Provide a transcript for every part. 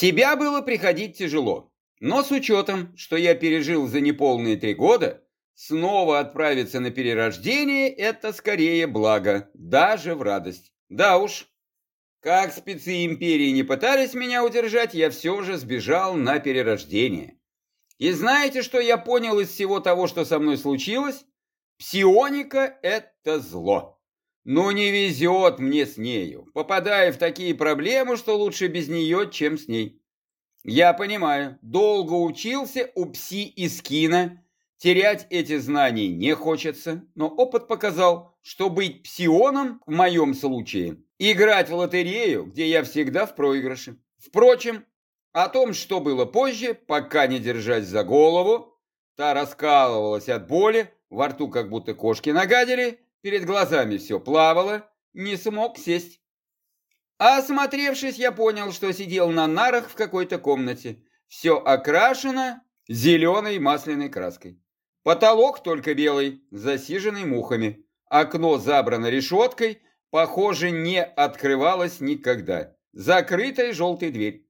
себя было приходить тяжело, но с учетом, что я пережил за неполные три года, снова отправиться на перерождение – это скорее благо, даже в радость. Да уж, как спецы империи не пытались меня удержать, я все же сбежал на перерождение. И знаете, что я понял из всего того, что со мной случилось? Псионика – это зло. Ну не везет мне с нею. Попадаю в такие проблемы, что лучше без нее, чем с ней. Я понимаю, долго учился у пси и скина, терять эти знания не хочется, но опыт показал, что быть псионом в моем случае – играть в лотерею, где я всегда в проигрыше. Впрочем, о том, что было позже, пока не держась за голову, та раскалывалась от боли, во рту как будто кошки нагадили, перед глазами все плавало, не смог сесть. Осмотревшись, я понял, что сидел на нарах в какой-то комнате. Все окрашено зеленой масляной краской. Потолок только белый, засиженный мухами. Окно забрано решеткой, похоже, не открывалась никогда. Закрытая желтая дверь.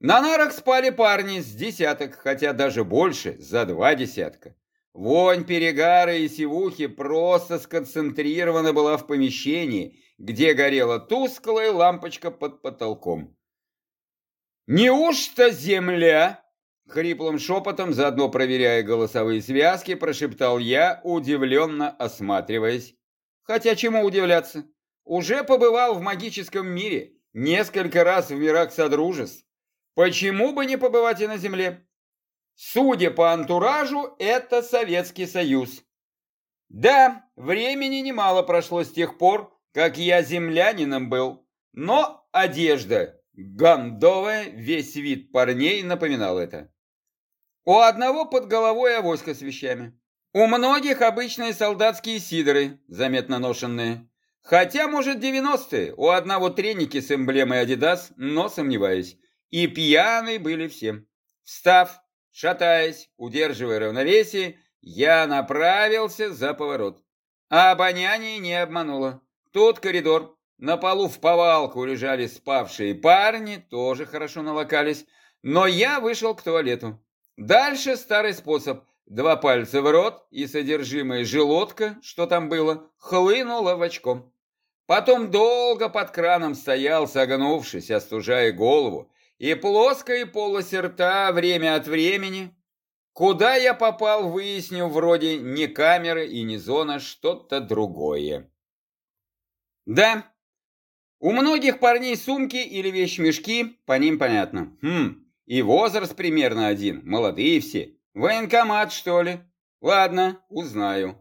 На нарах спали парни с десяток, хотя даже больше, за два десятка. Вонь перегара и сивухи просто сконцентрирована была в помещении, где горела тусклая лампочка под потолком. «Неужто земля?» Хриплым шепотом, заодно проверяя голосовые связки, прошептал я, удивленно осматриваясь. Хотя чему удивляться? Уже побывал в магическом мире, несколько раз в мирах Содружеств. Почему бы не побывать и на Земле? Судя по антуражу, это Советский Союз. Да, времени немало прошло с тех пор, как я землянином был, но одежда гандовая, весь вид парней напоминал это. У одного под головой авоська с вещами. У многих обычные солдатские сидоры, заметно ношенные. Хотя, может, 90-е, у одного треники с эмблемой Adidas, но сомневаюсь. И пьяные были все. Встав, шатаясь, удерживая равновесие, я направился за поворот. А обоняние не обмануло. Тут коридор. На полу в повалку лежали спавшие парни, тоже хорошо налокались. Но я вышел к туалету. Дальше старый способ. Два пальца в рот, и содержимое желудка, что там было, хлынуло в очком. Потом долго под краном стоял, согнувшись, остужая голову, и плоская полость рта время от времени. Куда я попал, выясню, вроде не камеры и не зона, что-то другое. Да, у многих парней сумки или вещмешки, по ним понятно. Хм, и возраст примерно один, молодые все. Военкомат, что ли? Ладно, узнаю.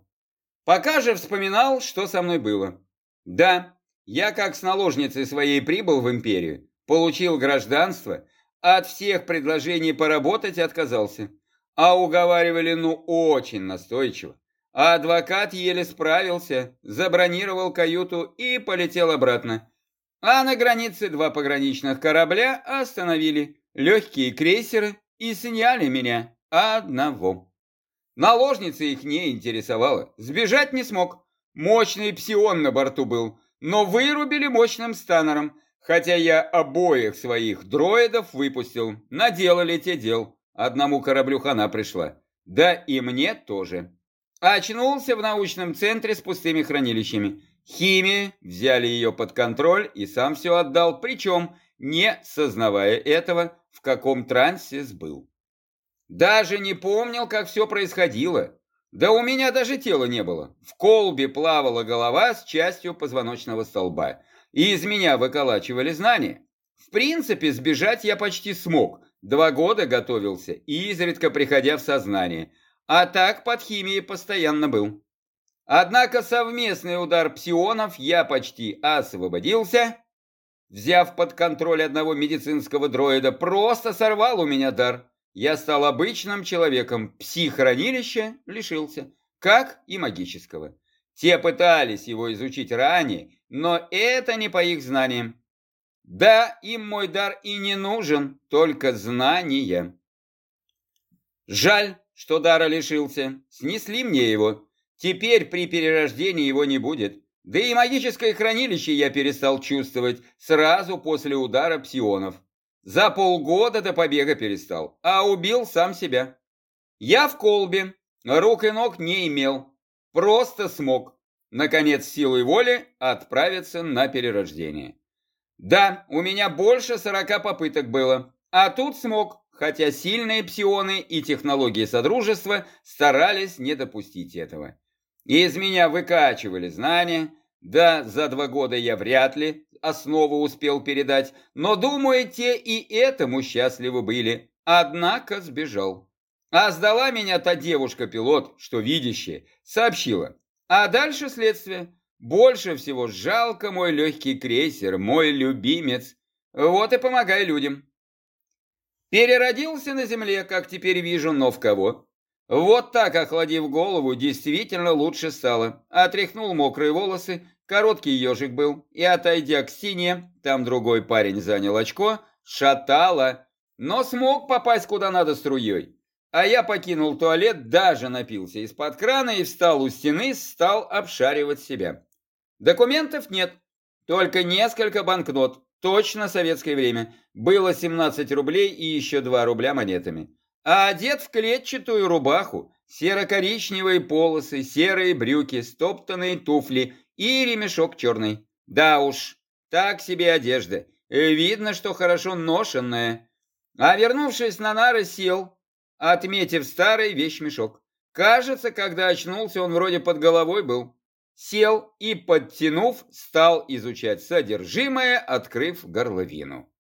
Пока же вспоминал, что со мной было. Да, я как с наложницей своей прибыл в империю, получил гражданство, от всех предложений поработать отказался. А уговаривали ну очень настойчиво. А адвокат еле справился, забронировал каюту и полетел обратно. А на границе два пограничных корабля остановили легкие крейсеры и сняли меня одного. Наложница их не интересовала, сбежать не смог. Мощный псион на борту был, но вырубили мощным станером, хотя я обоих своих дроидов выпустил. Наделали те дел. Одному кораблю хана пришла. Да и мне тоже. Очнулся в научном центре с пустыми хранилищами. Химия, взяли ее под контроль и сам все отдал, причем, не сознавая этого, в каком трансе сбыл. Даже не помнил, как все происходило. Да у меня даже тела не было. В колбе плавала голова с частью позвоночного столба. И из меня выколачивали знания. В принципе, сбежать я почти смог. Два года готовился, изредка приходя в сознание. А так под химией постоянно был. Однако совместный удар псионов я почти освободился. Взяв под контроль одного медицинского дроида, просто сорвал у меня дар. Я стал обычным человеком, психхранилища лишился, как и магического. Те пытались его изучить ранее, но это не по их знаниям. Да, им мой дар и не нужен, только знания. Жаль, что дара лишился. Снесли мне его. Теперь при перерождении его не будет. Да и магическое хранилище я перестал чувствовать сразу после удара псионов. За полгода до побега перестал, а убил сам себя. Я в колбе, рук и ног не имел, просто смог, наконец, силой воли отправиться на перерождение. Да, у меня больше сорока попыток было, а тут смог, хотя сильные псионы и технологии Содружества старались не допустить этого. Из меня выкачивали знания, да, за два года я вряд ли основу успел передать, но, думаю, те и этому счастливы были. Однако сбежал. А сдала меня та девушка-пилот, что видящая, сообщила. А дальше следствие. Больше всего жалко мой легкий крейсер, мой любимец. Вот и помогай людям. Переродился на земле, как теперь вижу, но в кого? Вот так, охладив голову, действительно лучше стало. Отряхнул мокрые волосы, короткий ежик был, и, отойдя к стене, там другой парень занял очко, шатало, но смог попасть куда надо струей. А я покинул туалет, даже напился из-под крана и встал у стены, стал обшаривать себя. Документов нет, только несколько банкнот, точно советское время. Было 17 рублей и еще 2 рубля монетами а одет в клетчатую рубаху, серо-коричневые полосы, серые брюки, стоптанные туфли и ремешок черный. Да уж, так себе одежда. Видно, что хорошо ношенная. А вернувшись на нары, сел, отметив старый вещмешок. Кажется, когда очнулся, он вроде под головой был. Сел и, подтянув, стал изучать содержимое, открыв горловину.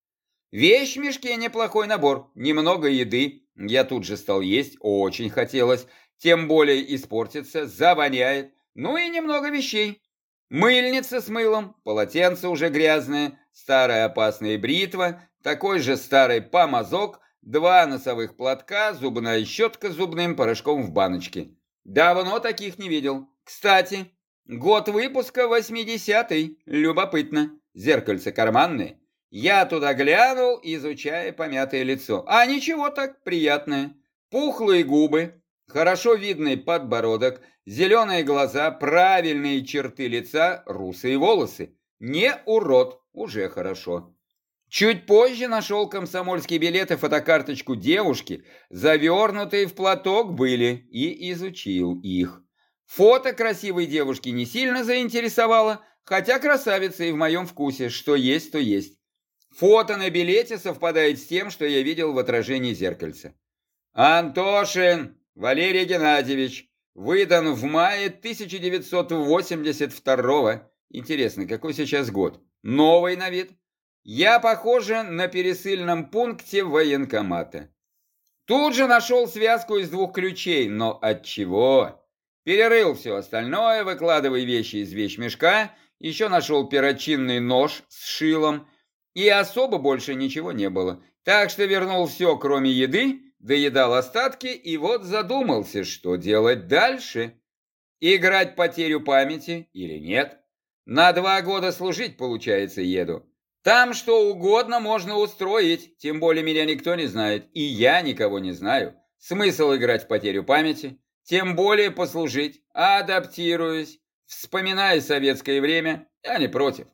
Вещь в мешке неплохой набор, немного еды, я тут же стал есть, очень хотелось, тем более испортится, завоняет. Ну и немного вещей. Мыльница с мылом, полотенце уже грязное, старая опасная бритва, такой же старый помазок, два носовых платка, зубная щетка с зубным порошком в баночке. Давно таких не видел. Кстати, год выпуска 80-й, любопытно. Зеркальце карманное, я туда глянул, изучая помятое лицо. А ничего так, приятное. Пухлые губы, хорошо видный подбородок, зеленые глаза, правильные черты лица, русые волосы. Не урод, уже хорошо. Чуть позже нашел комсомольский билет и фотокарточку девушки, завернутые в платок были, и изучил их. Фото красивой девушки не сильно заинтересовало, хотя красавица и в моем вкусе, что есть, то есть. Фото на билете совпадает с тем, что я видел в отражении зеркальца. Антошин Валерий Геннадьевич, выдан в мае 1982 Интересно, какой сейчас год? Новый на вид? Я, похоже, на пересыльном пункте военкомата. Тут же нашел связку из двух ключей, но от чего? Перерыл все остальное, выкладывая вещи из вещмешка, еще нашел перочинный нож с шилом, и особо больше ничего не было. Так что вернул все, кроме еды, доедал остатки и вот задумался, что делать дальше. Играть потерю памяти или нет? На два года служить, получается, еду. Там что угодно можно устроить, тем более меня никто не знает, и я никого не знаю. Смысл играть в потерю памяти, тем более послужить, адаптируясь, вспоминая советское время, я не против.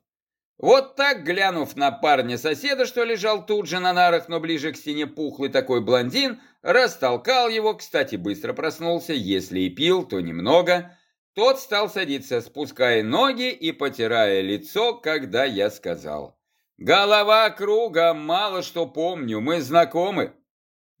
Вот так, глянув на парня соседа, что лежал тут же на нарах, но ближе к стене пухлый такой блондин, растолкал его, кстати, быстро проснулся, если и пил, то немного. Тот стал садиться, спуская ноги и потирая лицо, когда я сказал. «Голова кругом, мало что помню, мы знакомы».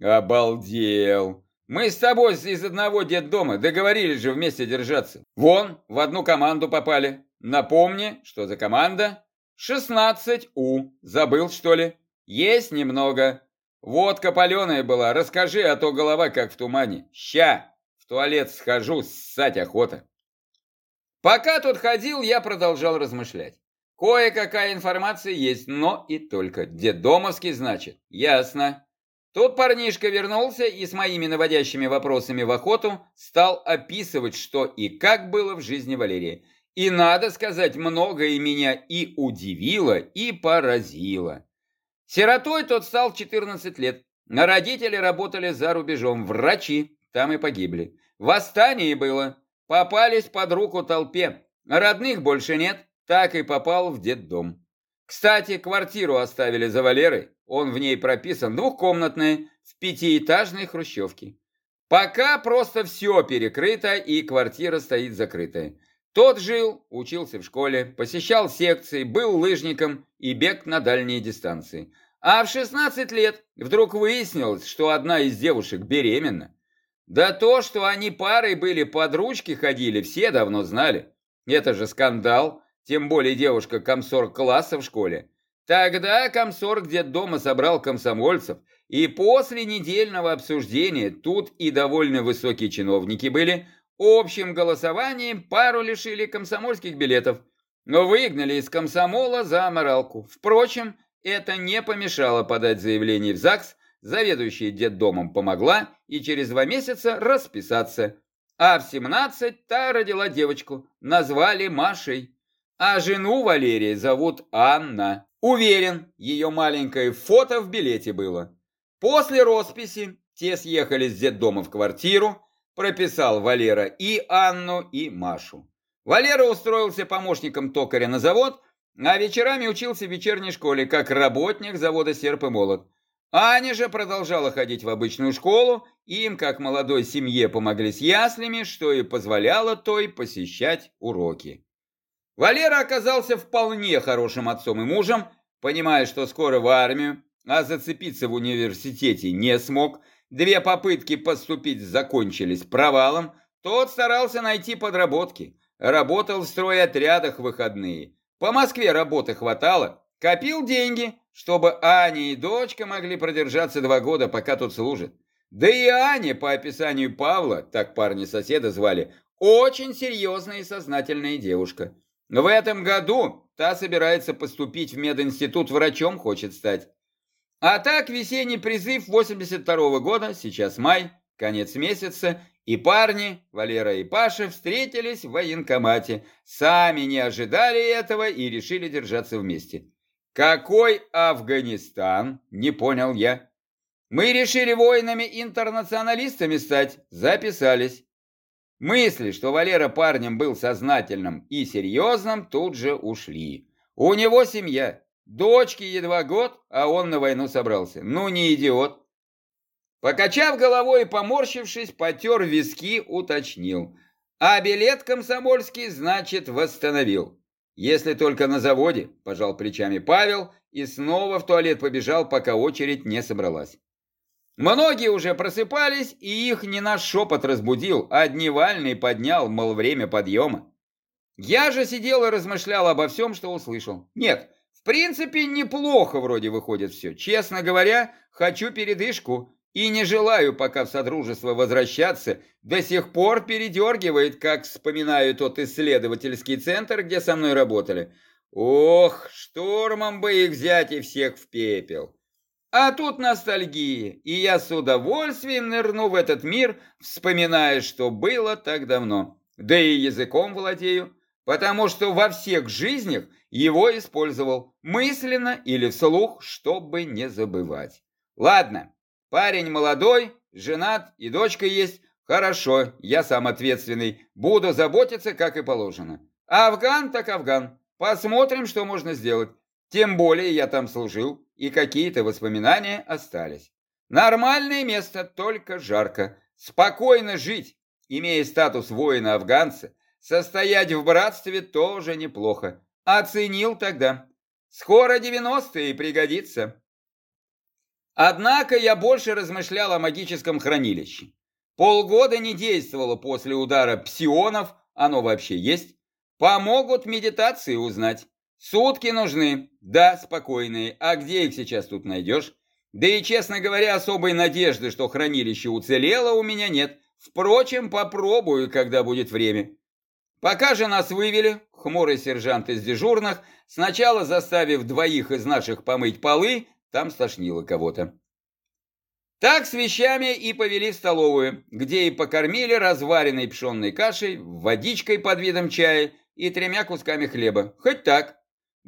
«Обалдел! Мы с тобой из одного детдома, договорились же вместе держаться. Вон, в одну команду попали. Напомни, что за команда?» «Шестнадцать У. Забыл, что ли?» «Есть немного. Водка паленая была. Расскажи, а то голова как в тумане. Ща! В туалет схожу, ссать охота». Пока тут ходил, я продолжал размышлять. Кое-какая информация есть, но и только. Дедомовский, значит. Ясно. Тут парнишка вернулся и с моими наводящими вопросами в охоту стал описывать, что и как было в жизни Валерии. И, надо сказать, многое меня и удивило, и поразило. Сиротой тот стал в 14 лет. На родители работали за рубежом, врачи, там и погибли. Восстание было, попались под руку толпе. Родных больше нет, так и попал в детдом. Кстати, квартиру оставили за Валерой, он в ней прописан, двухкомнатная, в пятиэтажной хрущевке. Пока просто все перекрыто и квартира стоит закрытая. Тот жил, учился в школе, посещал секции, был лыжником и бег на дальние дистанции. А в 16 лет вдруг выяснилось, что одна из девушек беременна. Да то, что они парой были под ручки ходили, все давно знали. Это же скандал, тем более девушка комсорг класса в школе. Тогда комсорг дома собрал комсомольцев, и после недельного обсуждения тут и довольно высокие чиновники были, общим голосованием пару лишили комсомольских билетов, но выгнали из комсомола за аморалку. Впрочем, это не помешало подать заявление в ЗАГС, заведующая детдомом помогла и через два месяца расписаться. А в 17 та родила девочку, назвали Машей. А жену Валерии зовут Анна. Уверен, ее маленькое фото в билете было. После росписи те съехали с детдома в квартиру, прописал Валера и Анну, и Машу. Валера устроился помощником токаря на завод, а вечерами учился в вечерней школе, как работник завода «Серп и молот». Аня же продолжала ходить в обычную школу, им, как молодой семье, помогли с яслями, что и позволяло той посещать уроки. Валера оказался вполне хорошим отцом и мужем, понимая, что скоро в армию, а зацепиться в университете не смог, две попытки поступить закончились провалом, тот старался найти подработки, работал в стройотрядах в выходные. По Москве работы хватало, копил деньги, чтобы Аня и дочка могли продержаться два года, пока тут служит. Да и Аня, по описанию Павла, так парни соседа звали, очень серьезная и сознательная девушка. В этом году та собирается поступить в мединститут, врачом хочет стать. А так весенний призыв 82 -го года, сейчас май, конец месяца, и парни, Валера и Паша, встретились в военкомате. Сами не ожидали этого и решили держаться вместе. «Какой Афганистан?» – не понял я. «Мы решили воинами-интернационалистами стать, записались». Мысли, что Валера парнем был сознательным и серьезным, тут же ушли. У него семья, дочке едва год, а он на войну собрался. Ну, не идиот. Покачав головой и поморщившись, потер виски, уточнил. А билет комсомольский, значит, восстановил. Если только на заводе, пожал плечами Павел и снова в туалет побежал, пока очередь не собралась. Многие уже просыпались, и их не наш шепот разбудил, а дневальный поднял, мол, время подъема. Я же сидел и размышлял обо всем, что услышал. Нет, в принципе, неплохо вроде выходит все. Честно говоря, хочу передышку, и не желаю пока в Содружество возвращаться, до сих пор передергивает, как вспоминаю тот исследовательский центр, где со мной работали. Ох, штурмом бы их взять и всех в пепел. А тут ностальгия, и я с удовольствием нырну в этот мир, вспоминая, что было так давно. Да и языком владею, потому что во всех жизнях его использовал, мысленно или вслух, чтобы не забывать. Ладно, Парень молодой, женат и дочка есть. Хорошо, я сам ответственный. Буду заботиться, как и положено. Афган так Афган. Посмотрим, что можно сделать. Тем более я там служил, и какие-то воспоминания остались. Нормальное место, только жарко. Спокойно жить, имея статус воина-афганца, состоять в братстве тоже неплохо. Оценил тогда. Скоро 90-е пригодится. Однако я больше размышлял о магическом хранилище. Полгода не действовало после удара псионов, оно вообще есть. Помогут медитации узнать. Сутки нужны, да, спокойные, а где их сейчас тут найдешь? Да и, честно говоря, особой надежды, что хранилище уцелело, у меня нет. Впрочем, попробую, когда будет время. Пока же нас вывели, хмурый сержант из дежурных, сначала заставив двоих из наших помыть полы, там стошнило кого-то. Так с вещами и повели в столовую, где и покормили разваренной пшенной кашей, водичкой под видом чая и тремя кусками хлеба. Хоть так.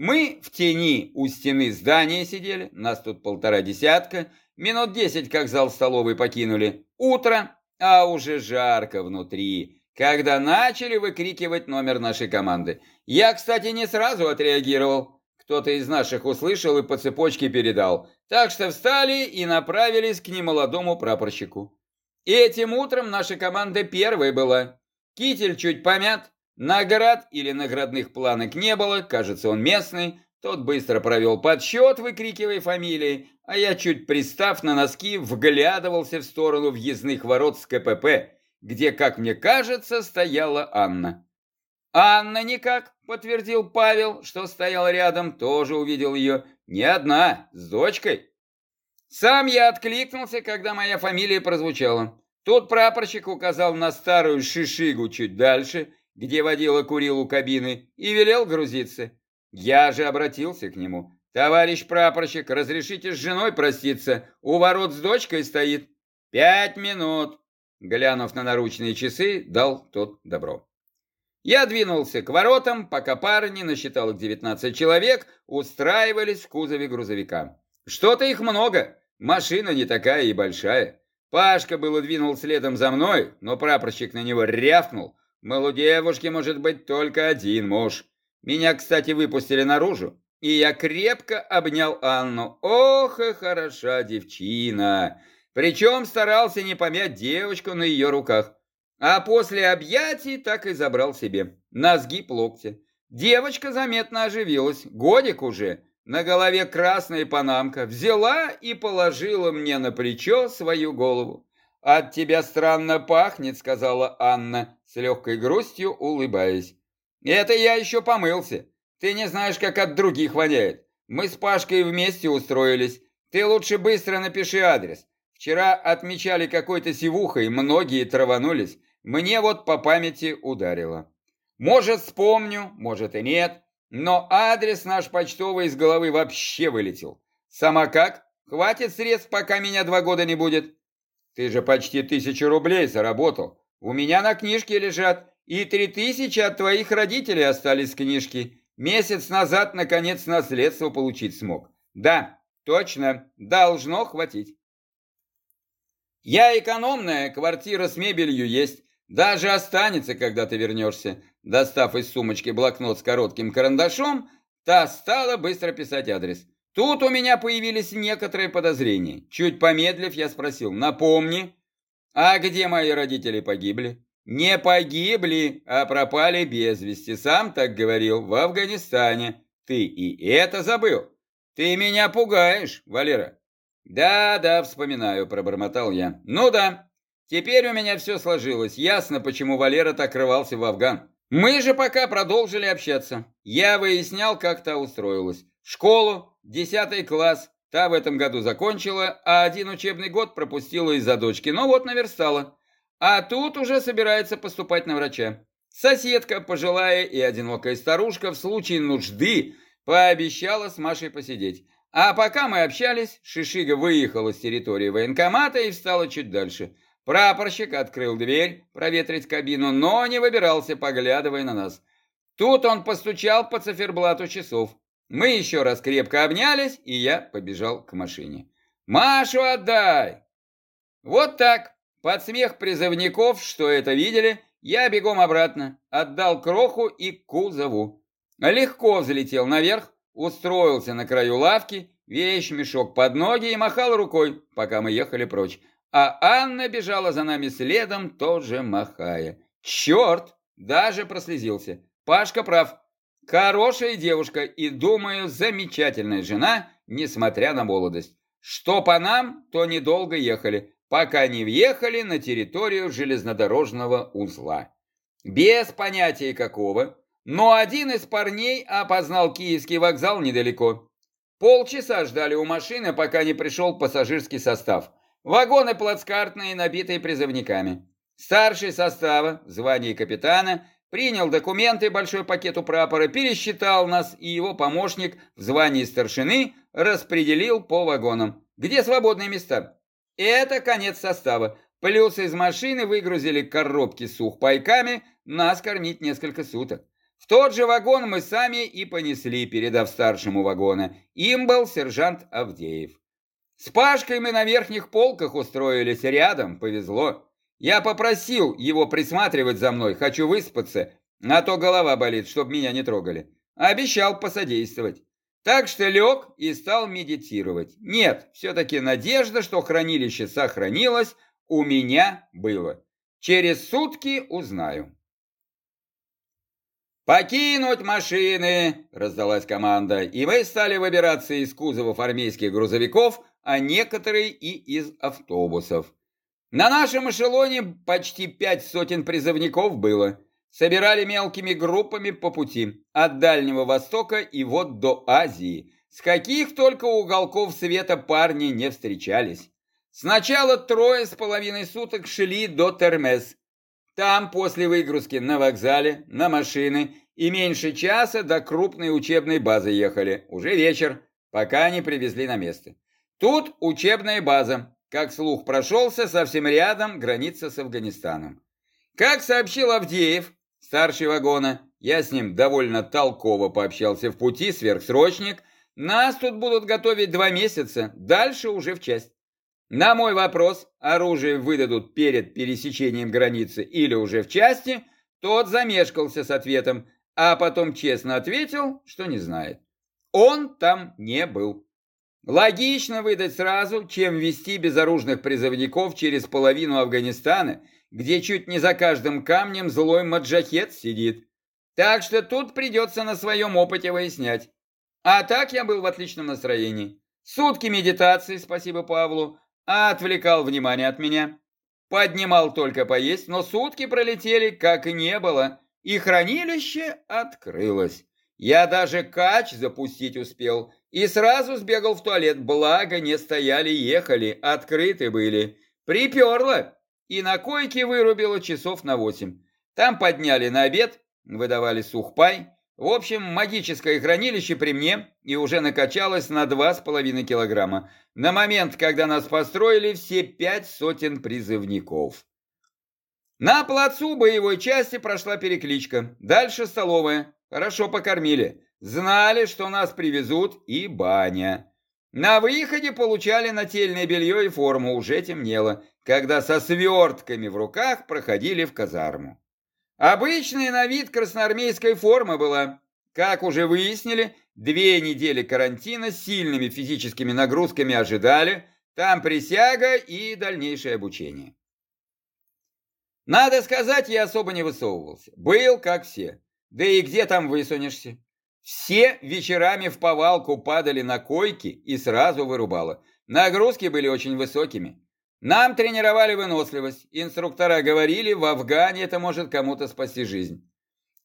Мы в тени у стены здания сидели, нас тут полтора десятка, минут десять как зал столовой покинули. Утро, а уже жарко внутри, когда начали выкрикивать номер нашей команды. Я, кстати, не сразу отреагировал. кто-то из наших услышал и по цепочке передал. Так что встали и направились к немолодому прапорщику. Этим утром наша команда первой была. Китель чуть помят, наград или наградных планок не было, кажется, он местный. Тот быстро провел подсчет, выкрикивая фамилии, а я, чуть пристав на носки, вглядывался в сторону въездных ворот с КПП, где, как мне кажется, стояла Анна. «Анна никак», — подтвердил Павел, что стоял рядом, тоже увидел ее. «Не одна, с дочкой». Сам я откликнулся, когда моя фамилия прозвучала. Тут прапорщик указал на старую шишигу чуть дальше, где водила курил у кабины, и велел грузиться. Я же обратился к нему. «Товарищ прапорщик, разрешите с женой проститься? У ворот с дочкой стоит». «Пять минут», — глянув на наручные часы, дал тот добро. Я двинулся к воротам, пока парни, насчитал их 19 человек, устраивались в кузове грузовика. Что-то их много, машина не такая и большая. Пашка было двинул следом за мной, но прапорщик на него рявкнул. Мол, у девушки может быть только один муж. Меня, кстати, выпустили наружу, и я крепко обнял Анну. Ох и хороша девчина! Причем старался не помять девочку на ее руках. А после объятий так и забрал себе на сгиб локтя. Девочка заметно оживилась, годик уже, на голове красная панамка, взяла и положила мне на плечо свою голову. «От тебя странно пахнет», — сказала Анна, с легкой грустью улыбаясь. «Это я еще помылся. Ты не знаешь, как от других воняет. Мы с Пашкой вместе устроились. Ты лучше быстро напиши адрес. Вчера отмечали какой-то сивухой, многие траванулись. Мне вот по памяти ударило. Может, вспомню, может и нет, но адрес наш почтовый из головы вообще вылетел. Сама как? Хватит средств, пока меня два года не будет? Ты же почти тысячу рублей заработал. У меня на книжке лежат, и три тысячи от твоих родителей остались книжки. Месяц назад, наконец, наследство получить смог. Да, точно, должно хватить. Я экономная, квартира с мебелью есть. Даже останется, когда ты вернешься. Достав из сумочки блокнот с коротким карандашом, та стала быстро писать адрес. Тут у меня появились некоторые подозрения. Чуть помедлив, я спросил, напомни, а где мои родители погибли? Не погибли, а пропали без вести. Сам так говорил, в Афганистане. Ты и это забыл? Ты меня пугаешь, Валера. Да, да, вспоминаю, пробормотал я. Ну да, Теперь у меня все сложилось. Ясно, почему Валера так рвался в Афган. Мы же пока продолжили общаться. Я выяснял, как та устроилась. Школу, 10 класс, та в этом году закончила, а один учебный год пропустила из-за дочки. Но вот наверстала. А тут уже собирается поступать на врача. Соседка, пожилая и одинокая старушка, в случае нужды пообещала с Машей посидеть. А пока мы общались, Шишига выехала с территории военкомата и встала чуть дальше – Прапорщик открыл дверь проветрить кабину, но не выбирался, поглядывая на нас. Тут он постучал по циферблату часов. Мы еще раз крепко обнялись, и я побежал к машине. «Машу отдай!» Вот так, под смех призывников, что это видели, я бегом обратно, отдал кроху и кузову. Легко взлетел наверх, устроился на краю лавки, вещь мешок под ноги и махал рукой, пока мы ехали прочь а Анна бежала за нами следом, тоже махая. Черт, даже прослезился. Пашка прав. Хорошая девушка и, думаю, замечательная жена, несмотря на молодость. Что по нам, то недолго ехали, пока не въехали на территорию железнодорожного узла. Без понятия какого, но один из парней опознал Киевский вокзал недалеко. Полчаса ждали у машины, пока не пришел пассажирский состав. Вагоны плацкартные, набитые призывниками. Старший состава, в звании капитана, принял документы, большой пакет у прапора, пересчитал нас, и его помощник в звании старшины распределил по вагонам. Где свободные места? Это конец состава. Плюс из машины выгрузили коробки с сухпайками, нас кормить несколько суток. В тот же вагон мы сами и понесли, передав старшему вагона. Им был сержант Авдеев. С Пашкой мы на верхних полках устроились рядом, повезло. Я попросил его присматривать за мной, хочу выспаться, а то голова болит, чтобы меня не трогали. Обещал посодействовать. Так что лег и стал медитировать. Нет, все-таки надежда, что хранилище сохранилось, у меня было. Через сутки узнаю. «Покинуть машины!» – раздалась команда, и мы стали выбираться из кузовов армейских грузовиков, а некоторые и из автобусов. На нашем эшелоне почти пять сотен призывников было. Собирали мелкими группами по пути, от Дальнего Востока и вот до Азии. С каких только уголков света парни не встречались. Сначала трое с половиной суток шли до Термес, там после выгрузки на вокзале, на машины и меньше часа до крупной учебной базы ехали. Уже вечер, пока не привезли на место. Тут учебная база. Как слух прошелся, совсем рядом граница с Афганистаном. Как сообщил Авдеев, старший вагона, я с ним довольно толково пообщался в пути, сверхсрочник, нас тут будут готовить два месяца, дальше уже в часть. На мой вопрос, оружие выдадут перед пересечением границы или уже в части, тот замешкался с ответом, а потом честно ответил, что не знает. Он там не был. Логично выдать сразу, чем вести безоружных призывников через половину Афганистана, где чуть не за каждым камнем злой маджахет сидит. Так что тут придется на своем опыте выяснять. А так я был в отличном настроении. Сутки медитации, спасибо Павлу, а отвлекал внимание от меня. Поднимал только поесть, но сутки пролетели, как и не было, и хранилище открылось. Я даже кач запустить успел и сразу сбегал в туалет, благо не стояли-ехали, открыты были. Приперло, и на койке вырубило часов на восемь. Там подняли на обед, выдавали сухпай, в общем, магическое хранилище при мне и уже накачалось на два с половиной килограмма. На момент, когда нас построили все пять сотен призывников. На плацу боевой части прошла перекличка. Дальше столовая. Хорошо покормили. Знали, что нас привезут и баня. На выходе получали нательное белье и форму. Уже темнело, когда со свертками в руках проходили в казарму. Обычная на вид красноармейская форма была. Как уже выяснили, две недели карантина с сильными физическими нагрузками ожидали, там присяга и дальнейшее обучение. Надо сказать, я особо не высовывался. Был как все. Да и где там высунешься? Все вечерами в повалку падали на койки и сразу вырубало. Нагрузки были очень высокими. Нам тренировали выносливость. Инструктора говорили, в Афгане это может кому-то спасти жизнь.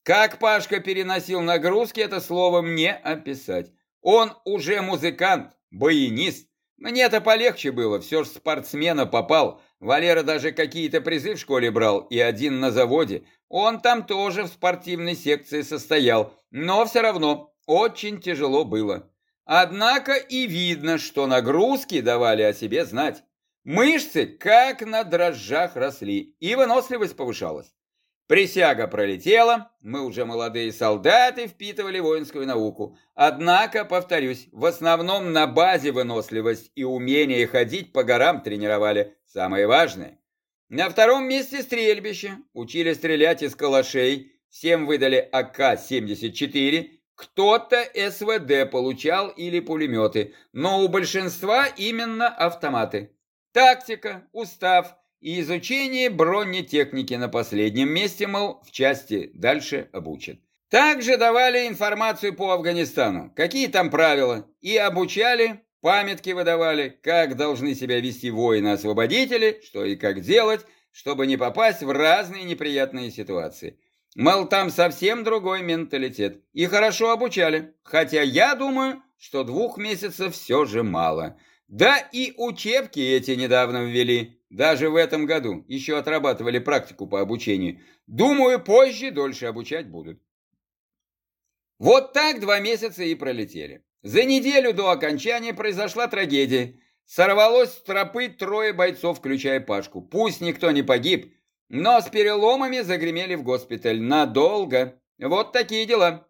Как Пашка переносил нагрузки, это словом не описать. Он уже музыкант, баянист. Мне-то полегче было, все ж спортсмена попал. Валера даже какие-то призы в школе брал, и один на заводе. Он там тоже в спортивной секции состоял, но все равно очень тяжело было. Однако и видно, что нагрузки давали о себе знать. Мышцы как на дрожжах росли, и выносливость повышалась. Присяга пролетела, мы уже молодые солдаты впитывали воинскую науку. Однако, повторюсь, в основном на базе выносливость и умение ходить по горам тренировали, самое важное. На втором месте стрельбище, учили стрелять из калашей, всем выдали АК-74, кто-то СВД получал или пулеметы, но у большинства именно автоматы. Тактика, устав и изучение бронетехники на последнем месте, мол, в части дальше обучат. Также давали информацию по Афганистану, какие там правила, и обучали, памятки выдавали, как должны себя вести воины-освободители, что и как делать, чтобы не попасть в разные неприятные ситуации. Мол, там совсем другой менталитет. И хорошо обучали, хотя я думаю, что двух месяцев все же мало. Да и учебки эти недавно ввели. Даже в этом году еще отрабатывали практику по обучению. Думаю, позже дольше обучать будут. Вот так два месяца и пролетели. За неделю до окончания произошла трагедия. Сорвалось с тропы трое бойцов, включая Пашку. Пусть никто не погиб, но с переломами загремели в госпиталь. Надолго. Вот такие дела.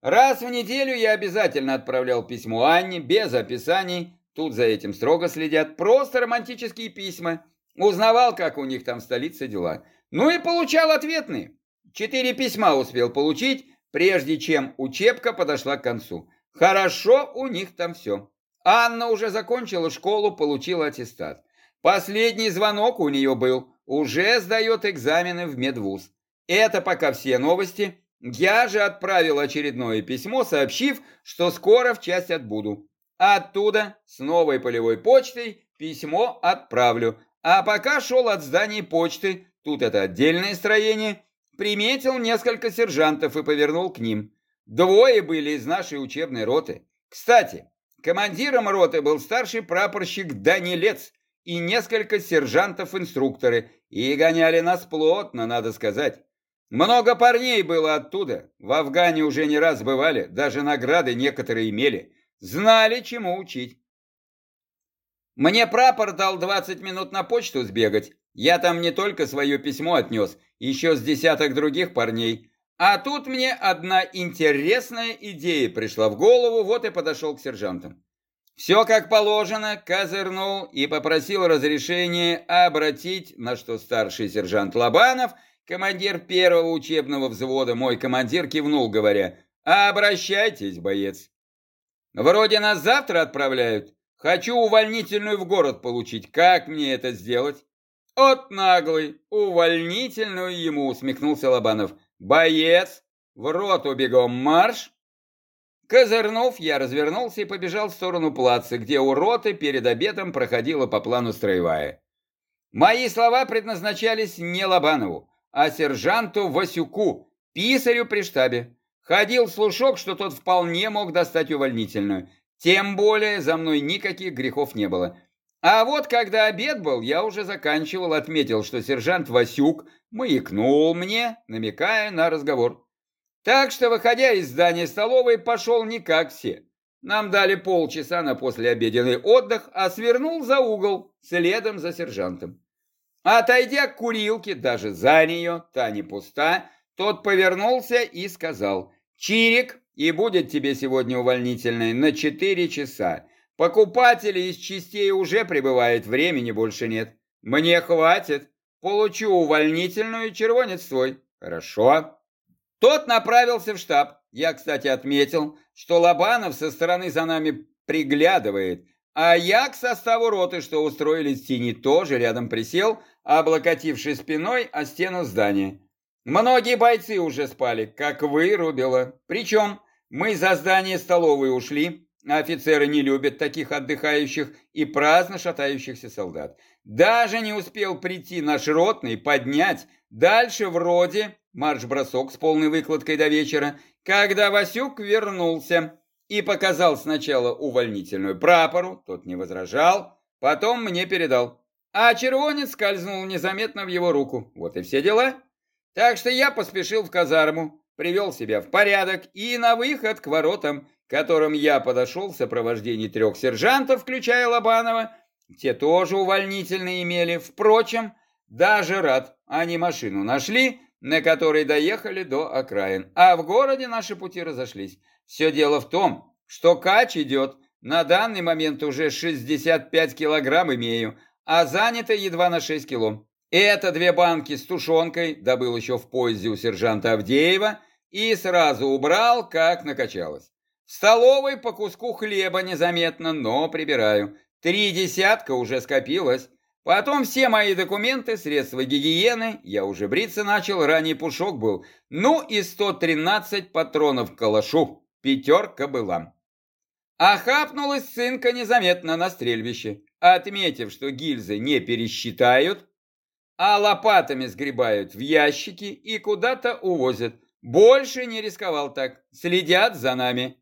Раз в неделю я обязательно отправлял письмо Анне, без описаний, Тут за этим строго следят. Просто романтические письма. Узнавал, как у них там в столице дела. Ну и получал ответные. Четыре письма успел получить, прежде чем учебка подошла к концу. Хорошо у них там все. Анна уже закончила школу, получила аттестат. Последний звонок у нее был. Уже сдает экзамены в медвуз. Это пока все новости. Я же отправил очередное письмо, сообщив, что скоро в часть отбуду. Оттуда с новой полевой почтой письмо отправлю. А пока шел от здания почты, тут это отдельное строение, приметил несколько сержантов и повернул к ним. Двое были из нашей учебной роты. Кстати, командиром роты был старший прапорщик Данилец и несколько сержантов-инструкторы, и гоняли нас плотно, надо сказать. Много парней было оттуда, в Афгане уже не раз бывали, даже награды некоторые имели, знали, чему учить. Мне прапор дал 20 минут на почту сбегать, я там не только свое письмо отнес, еще с десяток других парней, а тут мне одна интересная идея пришла в голову, вот и подошел к сержантам. Все как положено, козырнул и попросил разрешения обратить, на что старший сержант Лобанов, командир первого учебного взвода, мой командир кивнул, говоря, «Обращайтесь, боец». «Вроде нас завтра отправляют. Хочу увольнительную в город получить. Как мне это сделать?» «От наглый, увольнительную ему», усмехнулся Лобанов. «Боец, в роту бегом марш!» Козырнув, я развернулся и побежал в сторону плаца, где у роты перед обедом проходила по плану строевая. Мои слова предназначались не Лобанову, а сержанту Васюку, писарю при штабе. Ходил слушок, что тот вполне мог достать увольнительную. Тем более за мной никаких грехов не было. А вот когда обед был, я уже заканчивал, отметил, что сержант Васюк маякнул мне, намекая на разговор. Так что, выходя из здания столовой, пошел не как все. Нам дали полчаса на послеобеденный отдых, а свернул за угол, следом за сержантом. Отойдя к курилке, даже за нее, та не пуста, тот повернулся и сказал, «Чирик, и будет тебе сегодня увольнительный на четыре часа. Покупатели из частей уже прибывает, времени больше нет. Мне хватит, получу увольнительную, червонец твой». «Хорошо». Тот направился в штаб. Я, кстати, отметил, что Лобанов со стороны за нами приглядывает, а я к составу роты, что устроились в тени, тоже рядом присел, облокотившись спиной о стену здания. Многие бойцы уже спали, как вырубило. Причем мы за здание столовой ушли, офицеры не любят таких отдыхающих и праздно шатающихся солдат. Даже не успел прийти наш ротный поднять, дальше вроде марш-бросок с полной выкладкой до вечера, когда Васюк вернулся и показал сначала увольнительную прапору, тот не возражал, потом мне передал. А червонец скользнул незаметно в его руку. Вот и все дела. Так что я поспешил в казарму, привел себя в порядок и на выход к воротам, которым я подошел в сопровождении трех сержантов, включая Лобанова. Те тоже увольнительные имели. Впрочем, даже рад, они машину нашли, на которой доехали до окраин, а в городе наши пути разошлись. Все дело в том, что кач идет, на данный момент уже 65 килограмм имею, а занято едва на 6 кило. Это две банки с тушенкой, добыл еще в поезде у сержанта Авдеева, и сразу убрал, как накачалось. В столовой по куску хлеба незаметно, но прибираю. Три десятка уже скопилось. Потом все мои документы, средства гигиены, я уже бриться начал, ранее пушок был, ну и 113 патронов к калашу, пятерка была. Охапнулась сынка незаметно на стрельбище, отметив, что гильзы не пересчитают, а лопатами сгребают в ящики и куда-то увозят. Больше не рисковал так, следят за нами.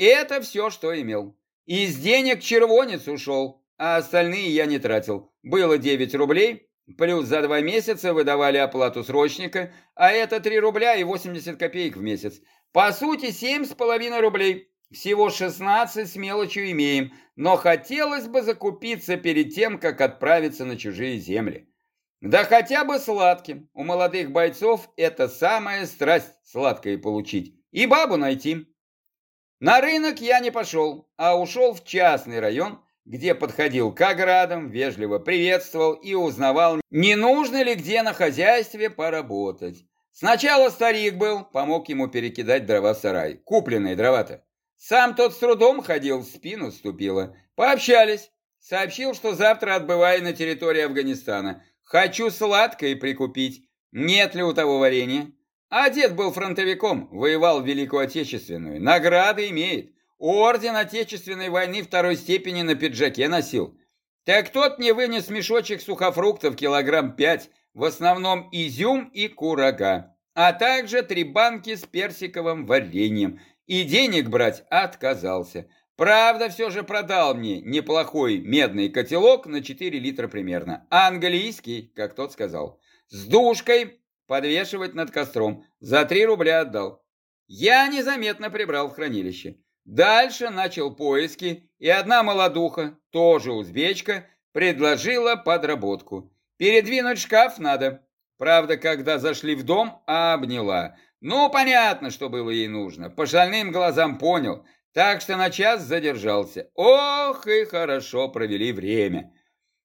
Это все, что имел. Из денег червонец ушел, а остальные я не тратил. Было 9 рублей, плюс за два месяца выдавали оплату срочника, а это 3 рубля и 80 копеек в месяц. По сути, семь с половиной рублей. Всего 16 с мелочью имеем, но хотелось бы закупиться перед тем, как отправиться на чужие земли. Да хотя бы сладким. У молодых бойцов это самая страсть сладкое получить. И бабу найти. На рынок я не пошел, а ушел в частный район, где подходил к оградам, вежливо приветствовал и узнавал, не нужно ли где на хозяйстве поработать. Сначала старик был, помог ему перекидать дрова в сарай, купленные дрова-то. Сам тот с трудом ходил, в спину ступила. Пообщались. Сообщил, что завтра отбываю на территории Афганистана. Хочу сладкое прикупить. Нет ли у того варенья? А дед был фронтовиком, воевал в Великую Отечественную. Награды имеет. Орден Отечественной войны второй степени на пиджаке носил. Так тот мне вынес мешочек сухофруктов килограмм пять, в основном изюм и курага, а также три банки с персиковым вареньем. И денег брать отказался. Правда, все же продал мне неплохой медный котелок на 4 литра примерно. Английский, как тот сказал. С душкой подвешивать над костром. За 3 рубля отдал. Я незаметно прибрал в хранилище. Дальше начал поиски, и одна молодуха, тоже узбечка, предложила подработку. Передвинуть шкаф надо. Правда, когда зашли в дом, обняла. Ну, понятно, что было ей нужно. По шальным глазам понял – так что на час задержался. Ох, и хорошо провели время.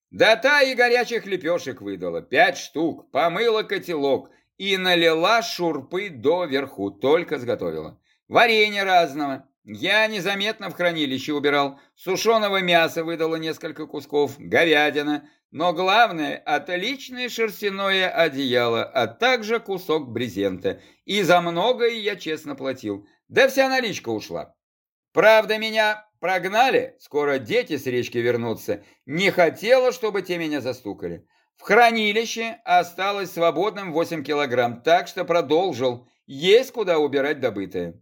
Да та и горячих лепешек выдала, пять штук, помыла котелок и налила шурпы доверху, только сготовила. Варенье разного. Я незаметно в хранилище убирал. Сушеного мяса выдала несколько кусков, говядина, но главное – отличное шерстяное одеяло, а также кусок брезента. И за многое я честно платил. Да вся наличка ушла. Правда, меня прогнали, скоро дети с речки вернутся. Не хотела, чтобы те меня застукали. В хранилище осталось свободным 8 килограмм, так что продолжил. Есть куда убирать добытое.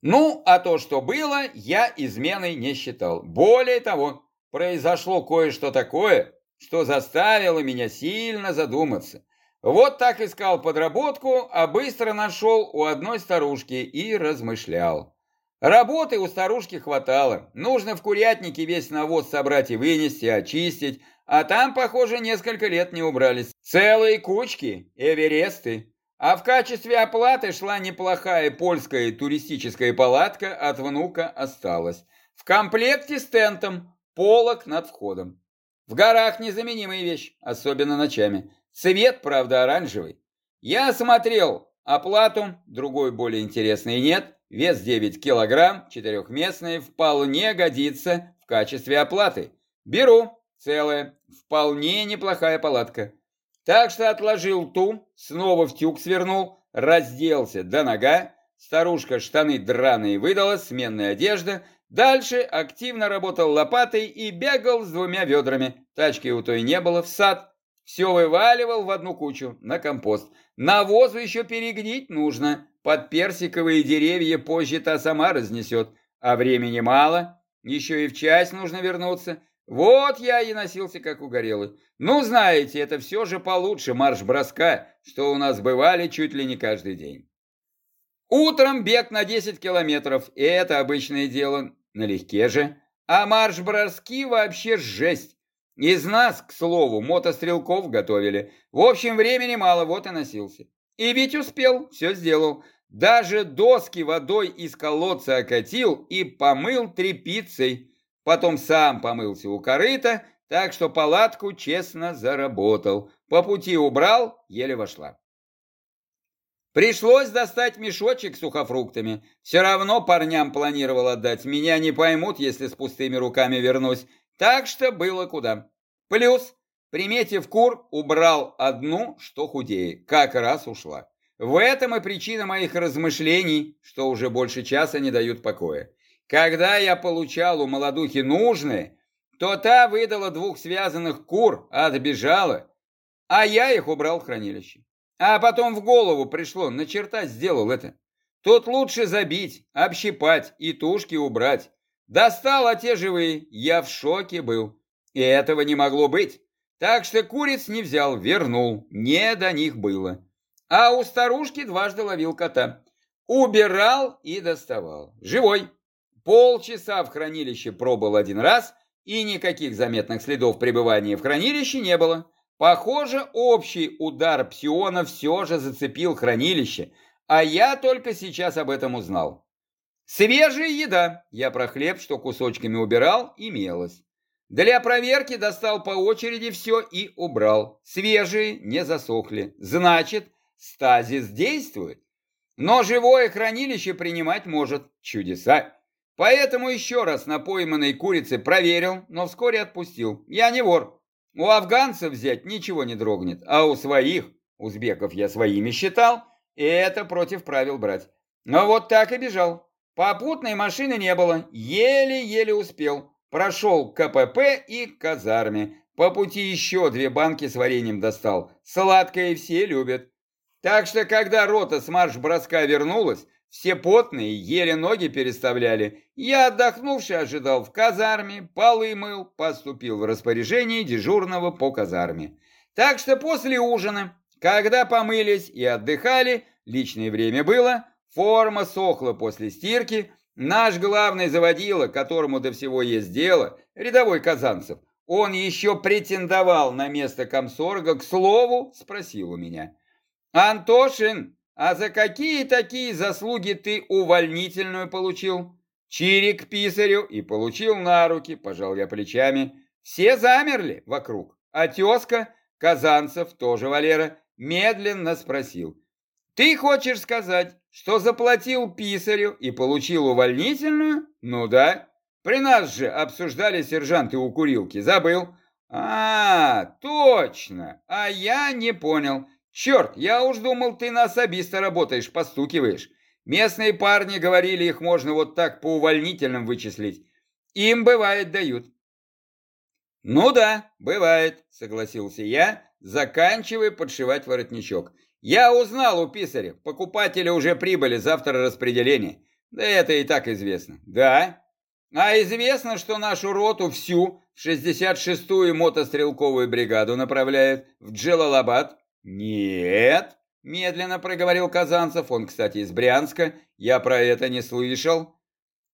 Ну, а то, что было, я изменой не считал. Более того, произошло кое-что такое, что заставило меня сильно задуматься. Вот так искал подработку, а быстро нашел у одной старушки и размышлял. Работы у старушки хватало. Нужно в курятнике весь навоз собрать и вынести, очистить. А там, похоже, несколько лет не убрались. Целые кучки, эвересты. А в качестве оплаты шла неплохая польская туристическая палатка, от внука осталась. В комплекте с тентом, полок над входом. В горах незаменимая вещь, особенно ночами. Цвет, правда, оранжевый. Я осмотрел оплату, другой более интересный нет. Вес 9 килограмм, четырехместный, вполне годится в качестве оплаты. Беру, целая, вполне неплохая палатка. Так что отложил ту, снова в тюк свернул, разделся до нога, старушка штаны драные выдала, сменная одежда, дальше активно работал лопатой и бегал с двумя ведрами, тачки у той не было, в сад, все вываливал в одну кучу, на компост. Навозу еще перегнить нужно, под персиковые деревья позже та сама разнесет, а времени мало, еще и в часть нужно вернуться. Вот я и носился, как угорелый. Ну, знаете, это все же получше марш-броска, что у нас бывали чуть ли не каждый день. Утром бег на 10 километров, и это обычное дело, налегке же. А марш-броски вообще жесть. Из нас, к слову, мотострелков готовили. В общем, времени мало, вот и носился. И ведь успел, все сделал. Даже доски водой из колодца окатил и помыл тряпицей. Потом сам помылся у корыта, так что палатку честно заработал. По пути убрал, еле вошла. Пришлось достать мешочек с сухофруктами. Все равно парням планировал отдать. Меня не поймут, если с пустыми руками вернусь. Так что было куда. Плюс, приметив кур, убрал одну, что худее. Как раз ушла. В этом и причина моих размышлений, что уже больше часа не дают покоя. Когда я получал у молодухи нужное, то та выдала двух связанных кур, отбежала, а я их убрал в хранилище. А потом в голову пришло, на черта сделал это. Тут лучше забить, общипать и тушки убрать. Достал, а те живые, я в шоке был. И этого не могло быть. Так что куриц не взял, вернул, не до них было. А у старушки дважды ловил кота. Убирал и доставал. Живой. Полчаса в хранилище пробыл один раз, и никаких заметных следов пребывания в хранилище не было. Похоже, общий удар псиона все же зацепил хранилище, а я только сейчас об этом узнал. Свежая еда, я про хлеб, что кусочками убирал, имелась. Для проверки достал по очереди все и убрал. Свежие не засохли. Значит, Стазис действует. Но живое хранилище принимать может. Чудеса. Поэтому еще раз на пойманной курице проверил, но вскоре отпустил. Я не вор. У афганцев взять ничего не дрогнет, а у своих, узбеков я своими считал, и это против правил брать. Но вот так и бежал. Попутной машины не было, еле-еле успел. Прошел к КПП и к казарме. По пути еще две банки с вареньем достал. Сладкое все любят. Так что, когда рота с марш-броска вернулась, все потные, еле ноги переставляли. Я, отдохнувший, ожидал в казарме, полы мыл, поступил в распоряжение дежурного по казарме. Так что после ужина, когда помылись и отдыхали, личное время было, форма сохла после стирки, наш главный заводила, которому до всего есть дело, рядовой Казанцев, он еще претендовал на место комсорга, к слову, спросил у меня. «Антошин, а за какие такие заслуги ты увольнительную получил?» Чирик писарю и получил на руки, пожал я плечами. Все замерли вокруг, а тезка, Казанцев, тоже Валера, медленно спросил. «Ты хочешь сказать, что заплатил писарю и получил увольнительную?» «Ну да. При нас же обсуждали сержанты у курилки. Забыл?» «А, точно. А я не понял. Черт, я уж думал, ты на особиста работаешь, постукиваешь. Местные парни говорили, их можно вот так по увольнительным вычислить. Им, бывает, дают». «Ну да, бывает», — согласился я, заканчивая подшивать воротничок. «Я узнал у писаря, покупатели уже прибыли, завтра распределение. Да это и так известно». «Да?» «А известно, что нашу роту всю в 66-ю мотострелковую бригаду направляют в Джелалабад?» «Нет», — медленно проговорил Казанцев, он, кстати, из Брянска, я про это не слышал.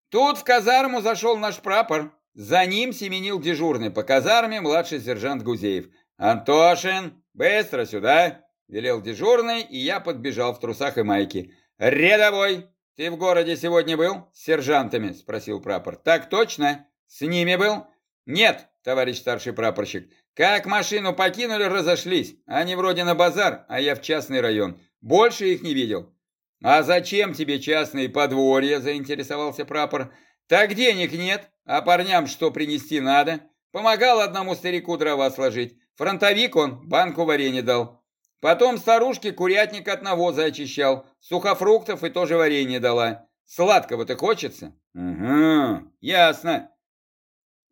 Тут в казарму зашел наш прапор, за ним семенил дежурный по казарме младший сержант Гузеев. «Антошин, быстро сюда!» — велел дежурный, и я подбежал в трусах и майке. «Рядовой, ты в городе сегодня был? С сержантами?» — спросил прапор. «Так точно. С ними был?» «Нет, товарищ старший прапорщик. Как машину покинули, разошлись. Они вроде на базар, а я в частный район. Больше их не видел». «А зачем тебе частные подворья?» – заинтересовался прапор. Так денег нет, а парням что принести надо. Помогал одному старику дрова сложить. Фронтовик он, банку варенья дал. Потом старушке курятник от навоза очищал, сухофруктов и тоже варенье дала. Сладкого-то хочется? Угу, ясно.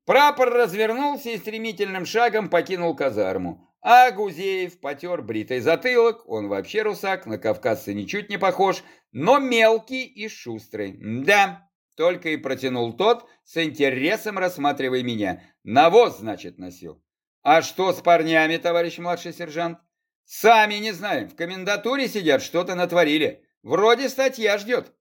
Прапор развернулся и стремительным шагом покинул казарму. А Гузеев потер бритый затылок, он вообще русак, на кавказца ничуть не похож, но мелкий и шустрый. Да, только и протянул тот, с интересом рассматривая меня. Навоз, значит, носил. А что с парнями, товарищ младший сержант? Сами не знаем, в комендатуре сидят, что-то натворили. Вроде статья ждет.